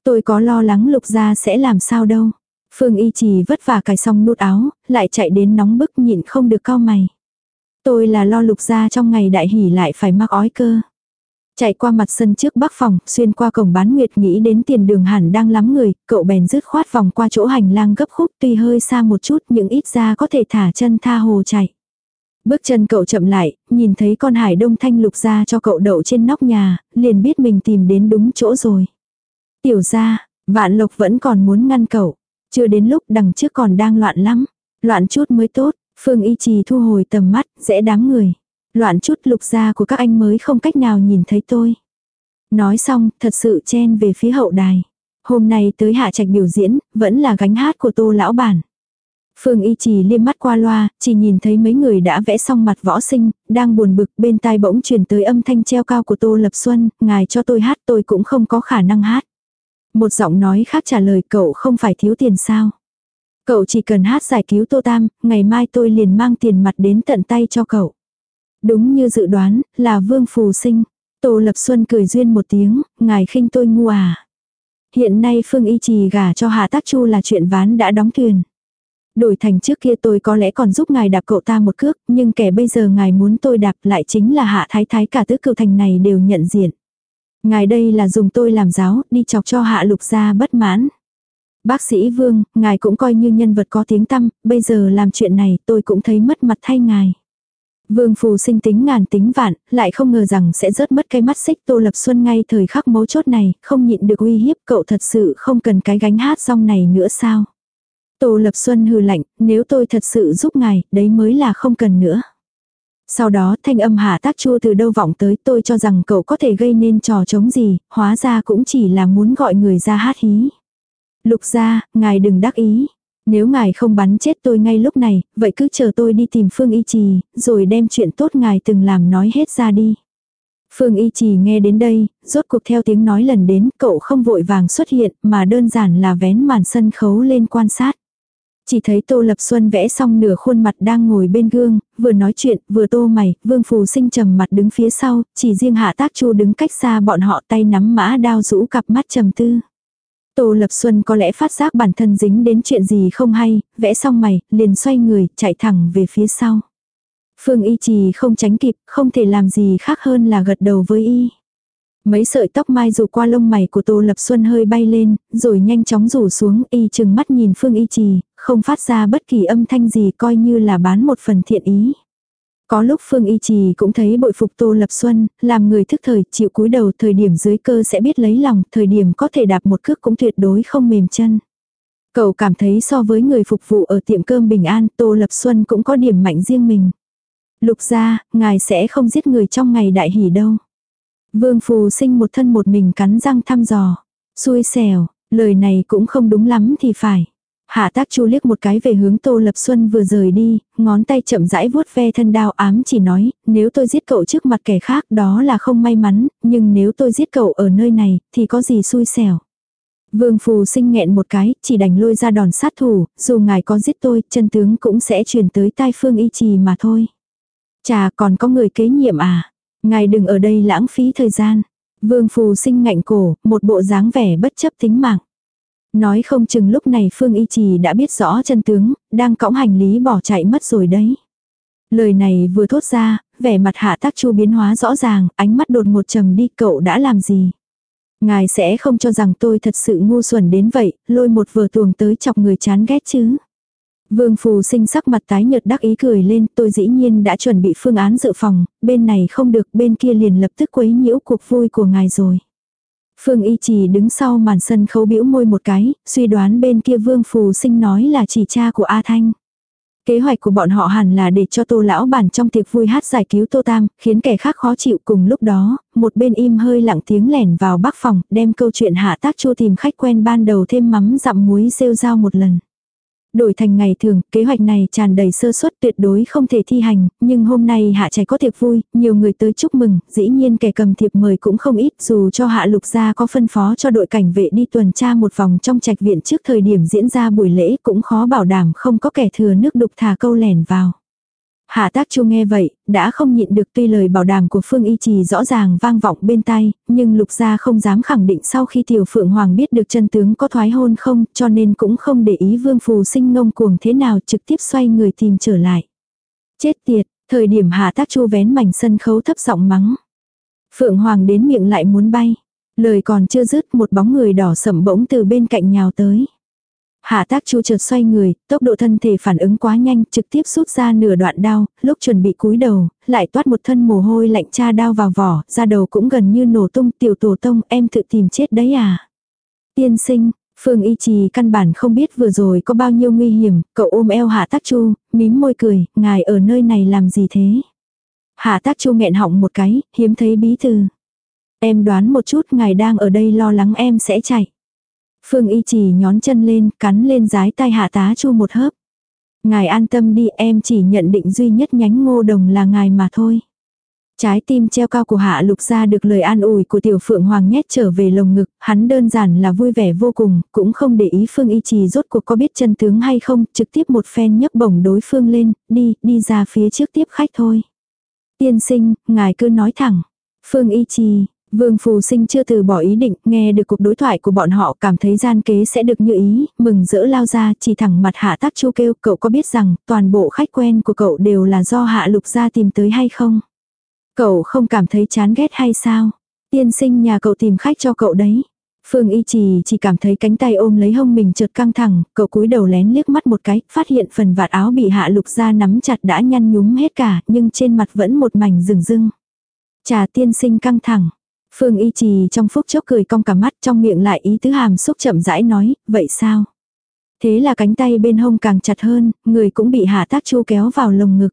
Tôi có lo lắng lục gia sẽ làm sao đâu. Phương y trì vất vả cài xong nút áo, lại chạy đến nóng bức nhịn không được cao mày. Tôi là lo lục ra trong ngày đại hỉ lại phải mắc ói cơ. Chạy qua mặt sân trước bắc phòng, xuyên qua cổng bán nguyệt nghĩ đến tiền đường hẳn đang lắm người, cậu bèn rứt khoát vòng qua chỗ hành lang gấp khúc tuy hơi xa một chút nhưng ít ra có thể thả chân tha hồ chạy. Bước chân cậu chậm lại, nhìn thấy con hải đông thanh lục ra cho cậu đậu trên nóc nhà, liền biết mình tìm đến đúng chỗ rồi. Tiểu ra, vạn lộc vẫn còn muốn ngăn cậu. Chưa đến lúc đằng trước còn đang loạn lắm. Loạn chút mới tốt, Phương Y Trì thu hồi tầm mắt, dễ đám người. Loạn chút lục gia của các anh mới không cách nào nhìn thấy tôi. Nói xong, thật sự chen về phía hậu đài. Hôm nay tới hạ trạch biểu diễn, vẫn là gánh hát của tô lão bản. Phương Y Trì liêm mắt qua loa, chỉ nhìn thấy mấy người đã vẽ xong mặt võ sinh, đang buồn bực bên tai bỗng truyền tới âm thanh treo cao của Tô Lập Xuân, ngài cho tôi hát tôi cũng không có khả năng hát. Một giọng nói khác trả lời cậu không phải thiếu tiền sao. Cậu chỉ cần hát giải cứu Tô Tam, ngày mai tôi liền mang tiền mặt đến tận tay cho cậu. Đúng như dự đoán, là Vương Phù Sinh. Tô Lập Xuân cười duyên một tiếng, ngài khinh tôi ngu à. Hiện nay Phương Y Trì gả cho Hạ Tác Chu là chuyện ván đã đóng thuyền. Đổi thành trước kia tôi có lẽ còn giúp ngài đạp cậu ta một cước, nhưng kẻ bây giờ ngài muốn tôi đạp lại chính là Hạ Thái Thái cả tứ cựu thành này đều nhận diện. Ngài đây là dùng tôi làm giáo, đi chọc cho Hạ Lục gia bất mãn. Bác sĩ Vương, ngài cũng coi như nhân vật có tiếng tăm, bây giờ làm chuyện này tôi cũng thấy mất mặt thay ngài. Vương phù sinh tính ngàn tính vạn, lại không ngờ rằng sẽ rớt mất cái mắt xích Tô Lập Xuân ngay thời khắc mấu chốt này, không nhịn được uy hiếp cậu thật sự không cần cái gánh hát song này nữa sao. Tô Lập Xuân hừ lạnh, nếu tôi thật sự giúp ngài, đấy mới là không cần nữa. Sau đó thanh âm hạ tác chua từ đâu vọng tới tôi cho rằng cậu có thể gây nên trò chống gì, hóa ra cũng chỉ là muốn gọi người ra hát hí. Lục ra, ngài đừng đắc ý. Nếu ngài không bắn chết tôi ngay lúc này, vậy cứ chờ tôi đi tìm Phương Y Trì, rồi đem chuyện tốt ngài từng làm nói hết ra đi. Phương Y Trì nghe đến đây, rốt cuộc theo tiếng nói lần đến, cậu không vội vàng xuất hiện, mà đơn giản là vén màn sân khấu lên quan sát. Chỉ thấy Tô Lập Xuân vẽ xong nửa khuôn mặt đang ngồi bên gương, vừa nói chuyện, vừa tô mày, Vương Phù Sinh trầm mặt đứng phía sau, chỉ riêng Hạ Tác Chu đứng cách xa bọn họ tay nắm mã đao rũ cặp mắt trầm tư. Tô Lập Xuân có lẽ phát giác bản thân dính đến chuyện gì không hay, vẽ xong mày, liền xoay người, chạy thẳng về phía sau. Phương Y Trì không tránh kịp, không thể làm gì khác hơn là gật đầu với Y. Mấy sợi tóc mai rủ qua lông mày của Tô Lập Xuân hơi bay lên, rồi nhanh chóng rủ xuống, Y chừng mắt nhìn Phương Y Trì, không phát ra bất kỳ âm thanh gì coi như là bán một phần thiện ý. Có lúc Phương Y Trì cũng thấy bội phục Tô Lập Xuân, làm người thức thời, chịu cúi đầu thời điểm dưới cơ sẽ biết lấy lòng, thời điểm có thể đạp một cước cũng tuyệt đối không mềm chân. Cậu cảm thấy so với người phục vụ ở tiệm cơm Bình An, Tô Lập Xuân cũng có điểm mạnh riêng mình. Lục ra, ngài sẽ không giết người trong ngày đại hỷ đâu. Vương Phù sinh một thân một mình cắn răng thăm dò. Xui xẻo, lời này cũng không đúng lắm thì phải. Hạ tác chu liếc một cái về hướng Tô Lập Xuân vừa rời đi, ngón tay chậm rãi vuốt ve thân đao ám chỉ nói, nếu tôi giết cậu trước mặt kẻ khác đó là không may mắn, nhưng nếu tôi giết cậu ở nơi này, thì có gì xui xẻo. Vương Phù sinh nghẹn một cái, chỉ đành lôi ra đòn sát thủ, dù ngài có giết tôi, chân tướng cũng sẽ truyền tới tai phương y trì mà thôi. Chà còn có người kế nhiệm à, ngài đừng ở đây lãng phí thời gian. Vương Phù sinh ngạnh cổ, một bộ dáng vẻ bất chấp tính mạng. Nói không chừng lúc này Phương Y Trì đã biết rõ chân tướng, đang cõng hành lý bỏ chạy mất rồi đấy. Lời này vừa thốt ra, vẻ mặt hạ tác chu biến hóa rõ ràng, ánh mắt đột một trầm đi cậu đã làm gì. Ngài sẽ không cho rằng tôi thật sự ngu xuẩn đến vậy, lôi một vừa tuồng tới chọc người chán ghét chứ. Vương Phù sinh sắc mặt tái nhợt đắc ý cười lên, tôi dĩ nhiên đã chuẩn bị phương án dự phòng, bên này không được, bên kia liền lập tức quấy nhiễu cuộc vui của ngài rồi. Phương Y Trì đứng sau màn sân khấu bĩu môi một cái, suy đoán bên kia Vương Phù Sinh nói là chỉ cha của A Thanh. Kế hoạch của bọn họ hẳn là để cho tô lão bản trong tiệc vui hát giải cứu tô tam, khiến kẻ khác khó chịu cùng lúc đó, một bên im hơi lặng tiếng lẻn vào bắc phòng, đem câu chuyện hạ tác chua tìm khách quen ban đầu thêm mắm dặm muối rêu rao một lần. Đổi thành ngày thường, kế hoạch này tràn đầy sơ suất tuyệt đối không thể thi hành, nhưng hôm nay hạ trẻ có tiệc vui, nhiều người tới chúc mừng, dĩ nhiên kẻ cầm thiệp mời cũng không ít, dù cho hạ lục gia có phân phó cho đội cảnh vệ đi tuần tra một vòng trong trạch viện trước thời điểm diễn ra buổi lễ cũng khó bảo đảm không có kẻ thừa nước đục thả câu lẻn vào. Hạ tác chu nghe vậy, đã không nhịn được tuy lời bảo đảm của Phương Y Trì rõ ràng vang vọng bên tai, nhưng lục gia không dám khẳng định sau khi tiểu phượng hoàng biết được chân tướng có thoái hôn không, cho nên cũng không để ý vương phù sinh ngông cuồng thế nào trực tiếp xoay người tìm trở lại. Chết tiệt, thời điểm hạ tác chu vén mảnh sân khấu thấp giọng mắng. Phượng hoàng đến miệng lại muốn bay. Lời còn chưa dứt một bóng người đỏ sẩm bỗng từ bên cạnh nhào tới. Hạ tác chu chợt xoay người, tốc độ thân thể phản ứng quá nhanh, trực tiếp rút ra nửa đoạn đao, lúc chuẩn bị cúi đầu, lại toát một thân mồ hôi lạnh cha đao vào vỏ, ra đầu cũng gần như nổ tung tiểu tổ tông, em tự tìm chết đấy à. Tiên sinh, Phương Y Trì căn bản không biết vừa rồi có bao nhiêu nguy hiểm, cậu ôm eo Hạ Tác Chu, mím môi cười, ngài ở nơi này làm gì thế? Hạ Tác Chu nghẹn họng một cái, hiếm thấy bí thư. Em đoán một chút ngài đang ở đây lo lắng em sẽ chạy. Phương y chỉ nhón chân lên, cắn lên rái tai hạ tá chu một hớp. Ngài an tâm đi em chỉ nhận định duy nhất nhánh ngô đồng là ngài mà thôi. Trái tim treo cao của hạ lục Ra được lời an ủi của tiểu phượng hoàng nhét trở về lồng ngực, hắn đơn giản là vui vẻ vô cùng, cũng không để ý phương y trì rốt cuộc có biết chân tướng hay không, trực tiếp một phen nhấc bổng đối phương lên, đi, đi ra phía trước tiếp khách thôi. Tiên sinh, ngài cứ nói thẳng. Phương y trì, Vương Phù Sinh chưa từ bỏ ý định, nghe được cuộc đối thoại của bọn họ cảm thấy gian kế sẽ được như ý, mừng rỡ lao ra, chỉ thẳng mặt hạ tác chu kêu, cậu có biết rằng, toàn bộ khách quen của cậu đều là do hạ lục gia tìm tới hay không? Cậu không cảm thấy chán ghét hay sao? Tiên sinh nhà cậu tìm khách cho cậu đấy. Phương Y Trì chỉ cảm thấy cánh tay ôm lấy hông mình chợt căng thẳng, cậu cúi đầu lén liếc mắt một cái, phát hiện phần vạt áo bị hạ lục ra nắm chặt đã nhăn nhúm hết cả, nhưng trên mặt vẫn một mảnh rừng rưng. Trà tiên sinh căng thẳng. Phương Y Trì trong phút chốc cười cong cả mắt trong miệng lại ý tứ hàm xúc chậm rãi nói, vậy sao? Thế là cánh tay bên hông càng chặt hơn, người cũng bị hạ tác chu kéo vào lồng ngực.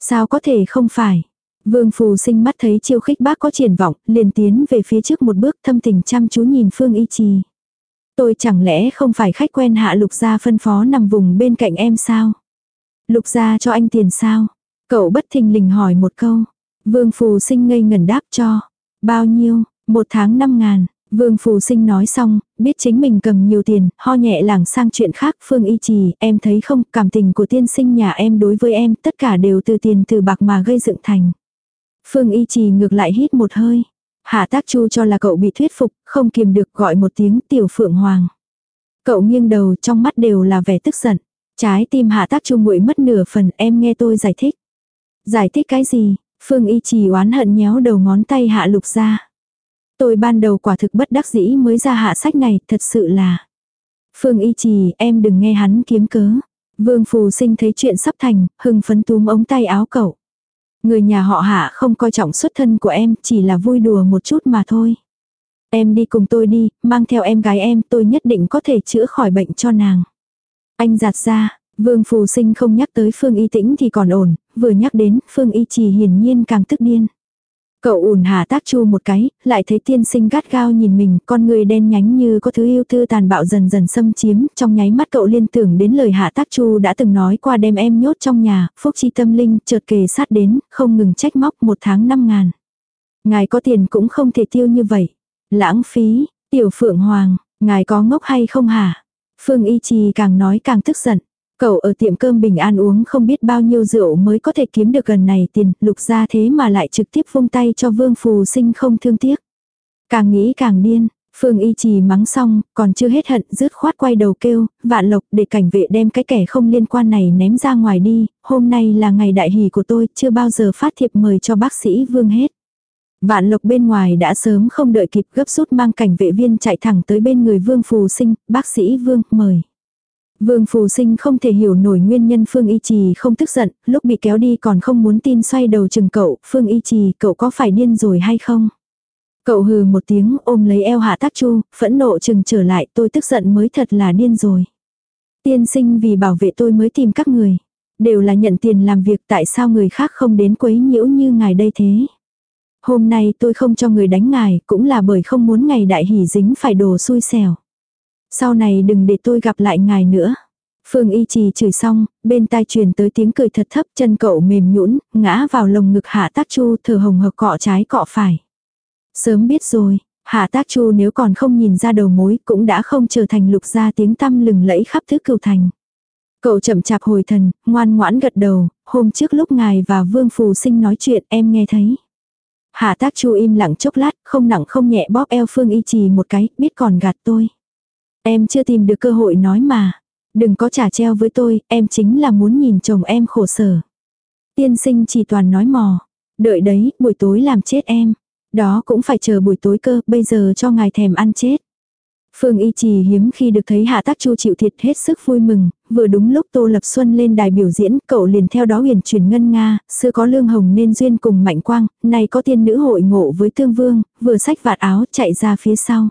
Sao có thể không phải? Vương Phù sinh mắt thấy chiêu khích bác có triển vọng, liền tiến về phía trước một bước thâm tình chăm chú nhìn Phương Y Trì. Tôi chẳng lẽ không phải khách quen hạ lục gia phân phó nằm vùng bên cạnh em sao? Lục gia cho anh tiền sao? Cậu bất thình lình hỏi một câu. Vương Phù sinh ngây ngẩn đáp cho. Bao nhiêu? Một tháng năm ngàn. Vương Phù Sinh nói xong, biết chính mình cầm nhiều tiền, ho nhẹ lảng sang chuyện khác. Phương Y Trì, em thấy không, cảm tình của tiên sinh nhà em đối với em, tất cả đều từ tiền từ bạc mà gây dựng thành. Phương Y Trì ngược lại hít một hơi. Hạ tác chu cho là cậu bị thuyết phục, không kiềm được gọi một tiếng tiểu phượng hoàng. Cậu nghiêng đầu trong mắt đều là vẻ tức giận. Trái tim hạ tác chu nguội mất nửa phần em nghe tôi giải thích. Giải thích cái gì? Phương Y Trì oán hận nhéo đầu ngón tay hạ lục ra. Tôi ban đầu quả thực bất đắc dĩ mới ra hạ sách này, thật sự là. Phương Y Trì, em đừng nghe hắn kiếm cớ. Vương Phù Sinh thấy chuyện sắp thành, hưng phấn túm ống tay áo cậu. Người nhà họ hạ không coi trọng xuất thân của em, chỉ là vui đùa một chút mà thôi. Em đi cùng tôi đi, mang theo em gái em, tôi nhất định có thể chữa khỏi bệnh cho nàng. Anh giặt ra, Vương Phù Sinh không nhắc tới Phương Y Tĩnh thì còn ổn, vừa nhắc đến Phương Y Trì hiển nhiên càng tức điên. Cậu ủn hà tác chu một cái, lại thấy tiên sinh gắt gao nhìn mình, con người đen nhánh như có thứ yêu tư tàn bạo dần dần xâm chiếm, trong nháy mắt cậu liên tưởng đến lời hạ tác chu đã từng nói qua đem em nhốt trong nhà, phúc chi tâm linh chợt kề sát đến, không ngừng trách móc một tháng năm ngàn. Ngài có tiền cũng không thể tiêu như vậy. Lãng phí, tiểu phượng hoàng, ngài có ngốc hay không hả? Phương y trì càng nói càng tức giận. Cậu ở tiệm cơm bình an uống không biết bao nhiêu rượu mới có thể kiếm được gần này tiền, lục ra thế mà lại trực tiếp vung tay cho vương phù sinh không thương tiếc. Càng nghĩ càng điên, Phương y trì mắng xong, còn chưa hết hận, rứt khoát quay đầu kêu, vạn lộc để cảnh vệ đem cái kẻ không liên quan này ném ra ngoài đi, hôm nay là ngày đại hỷ của tôi, chưa bao giờ phát thiệp mời cho bác sĩ Vương hết. Vạn lộc bên ngoài đã sớm không đợi kịp gấp rút mang cảnh vệ viên chạy thẳng tới bên người Vương Phù Sinh, bác sĩ Vương, mời. Vương Phù Sinh không thể hiểu nổi nguyên nhân Phương Y Trì không tức giận, lúc bị kéo đi còn không muốn tin xoay đầu chừng cậu, Phương Y Trì cậu có phải điên rồi hay không? Cậu hừ một tiếng ôm lấy eo hạ tác chu, phẫn nộ chừng trở lại tôi tức giận mới thật là điên rồi. Tiên sinh vì bảo vệ tôi mới tìm các người. Đều là nhận tiền làm việc tại sao người khác không đến quấy nhiễu như ngài đây thế. Hôm nay tôi không cho người đánh ngài cũng là bởi không muốn ngày đại hỷ dính phải đồ xui xẻo. Sau này đừng để tôi gặp lại ngài nữa. Phương y trì chửi xong, bên tai truyền tới tiếng cười thật thấp chân cậu mềm nhũn ngã vào lồng ngực hạ tác chu thở hồng hộc cọ trái cọ phải. Sớm biết rồi, hạ tác chu nếu còn không nhìn ra đầu mối cũng đã không trở thành lục gia tiếng tăm lừng lẫy khắp thứ cửu thành. Cậu chậm chạp hồi thần, ngoan ngoãn gật đầu, hôm trước lúc ngài và vương phù sinh nói chuyện em nghe thấy. Hạ tác chu im lặng chốc lát, không nặng không nhẹ bóp eo phương y trì một cái, biết còn gạt tôi. Em chưa tìm được cơ hội nói mà. Đừng có trả treo với tôi, em chính là muốn nhìn chồng em khổ sở. Tiên sinh chỉ toàn nói mò. Đợi đấy, buổi tối làm chết em. Đó cũng phải chờ buổi tối cơ, bây giờ cho ngài thèm ăn chết. Phương Y Trì hiếm khi được thấy Hạ Tác Chu chịu thiệt hết sức vui mừng, vừa đúng lúc Tô Lập Xuân lên đài biểu diễn, cậu liền theo đó huyền truyền ngân nga, xưa có lương hồng nên duyên cùng mạnh quang, nay có tiên nữ hội ngộ với thương vương, vừa sách vạt áo chạy ra phía sau.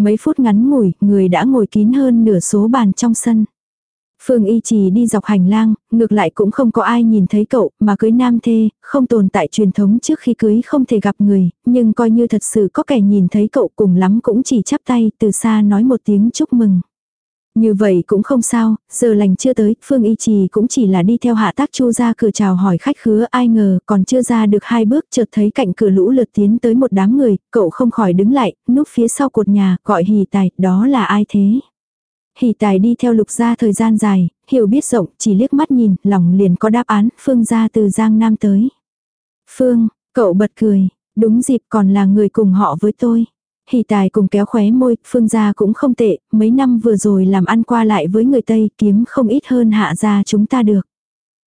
Mấy phút ngắn ngủi, người đã ngồi kín hơn nửa số bàn trong sân. Phương Y Trì đi dọc hành lang, ngược lại cũng không có ai nhìn thấy cậu, mà cưới nam thê, không tồn tại truyền thống trước khi cưới không thể gặp người, nhưng coi như thật sự có kẻ nhìn thấy cậu cùng lắm cũng chỉ chắp tay từ xa nói một tiếng chúc mừng. Như vậy cũng không sao, giờ lành chưa tới, Phương Y Trì cũng chỉ là đi theo hạ tác chu ra cửa chào hỏi khách khứa ai ngờ còn chưa ra được hai bước chợt thấy cạnh cửa lũ lượt tiến tới một đám người, cậu không khỏi đứng lại, núp phía sau cột nhà, gọi hì tài, đó là ai thế? Hì tài đi theo lục gia thời gian dài, hiểu biết rộng, chỉ liếc mắt nhìn, lòng liền có đáp án, Phương ra từ Giang Nam tới. Phương, cậu bật cười, đúng dịp còn là người cùng họ với tôi. Hỷ tài cùng kéo khóe môi, phương gia cũng không tệ, mấy năm vừa rồi làm ăn qua lại với người Tây kiếm không ít hơn hạ gia chúng ta được.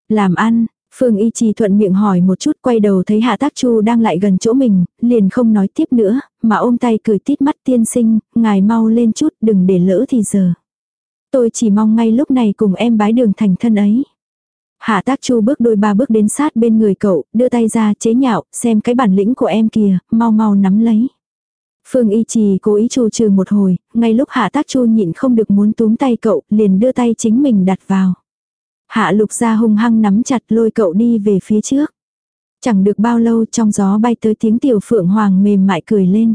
Làm ăn, Phương Y Trì thuận miệng hỏi một chút quay đầu thấy Hạ Tác Chu đang lại gần chỗ mình, liền không nói tiếp nữa, mà ôm tay cười tít mắt tiên sinh, ngài mau lên chút đừng để lỡ thì giờ. Tôi chỉ mong ngay lúc này cùng em bái đường thành thân ấy. Hạ tác chu bước đôi ba bước đến sát bên người cậu, đưa tay ra chế nhạo, xem cái bản lĩnh của em kìa, mau mau nắm lấy. Phương y trì cố ý trù trừ một hồi, ngay lúc hạ tác chu nhịn không được muốn túm tay cậu, liền đưa tay chính mình đặt vào. Hạ lục ra hung hăng nắm chặt lôi cậu đi về phía trước. Chẳng được bao lâu trong gió bay tới tiếng tiểu phượng hoàng mềm mại cười lên.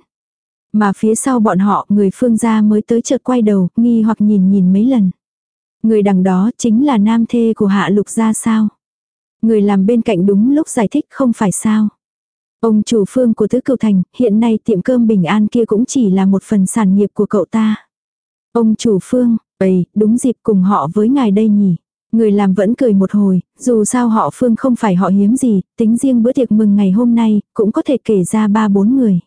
Mà phía sau bọn họ người phương gia mới tới chợt quay đầu, nghi hoặc nhìn nhìn mấy lần. Người đằng đó chính là nam thê của hạ lục gia sao. Người làm bên cạnh đúng lúc giải thích không phải sao. Ông chủ phương của tứ cựu thành, hiện nay tiệm cơm bình an kia cũng chỉ là một phần sản nghiệp của cậu ta. Ông chủ phương, ấy, đúng dịp cùng họ với ngài đây nhỉ. Người làm vẫn cười một hồi, dù sao họ phương không phải họ hiếm gì, tính riêng bữa tiệc mừng ngày hôm nay, cũng có thể kể ra ba bốn người.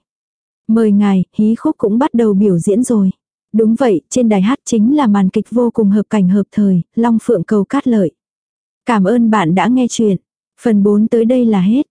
Mời ngài, hí khúc cũng bắt đầu biểu diễn rồi. Đúng vậy, trên đài hát chính là màn kịch vô cùng hợp cảnh hợp thời, Long Phượng cầu cát lợi. Cảm ơn bạn đã nghe chuyện. Phần 4 tới đây là hết.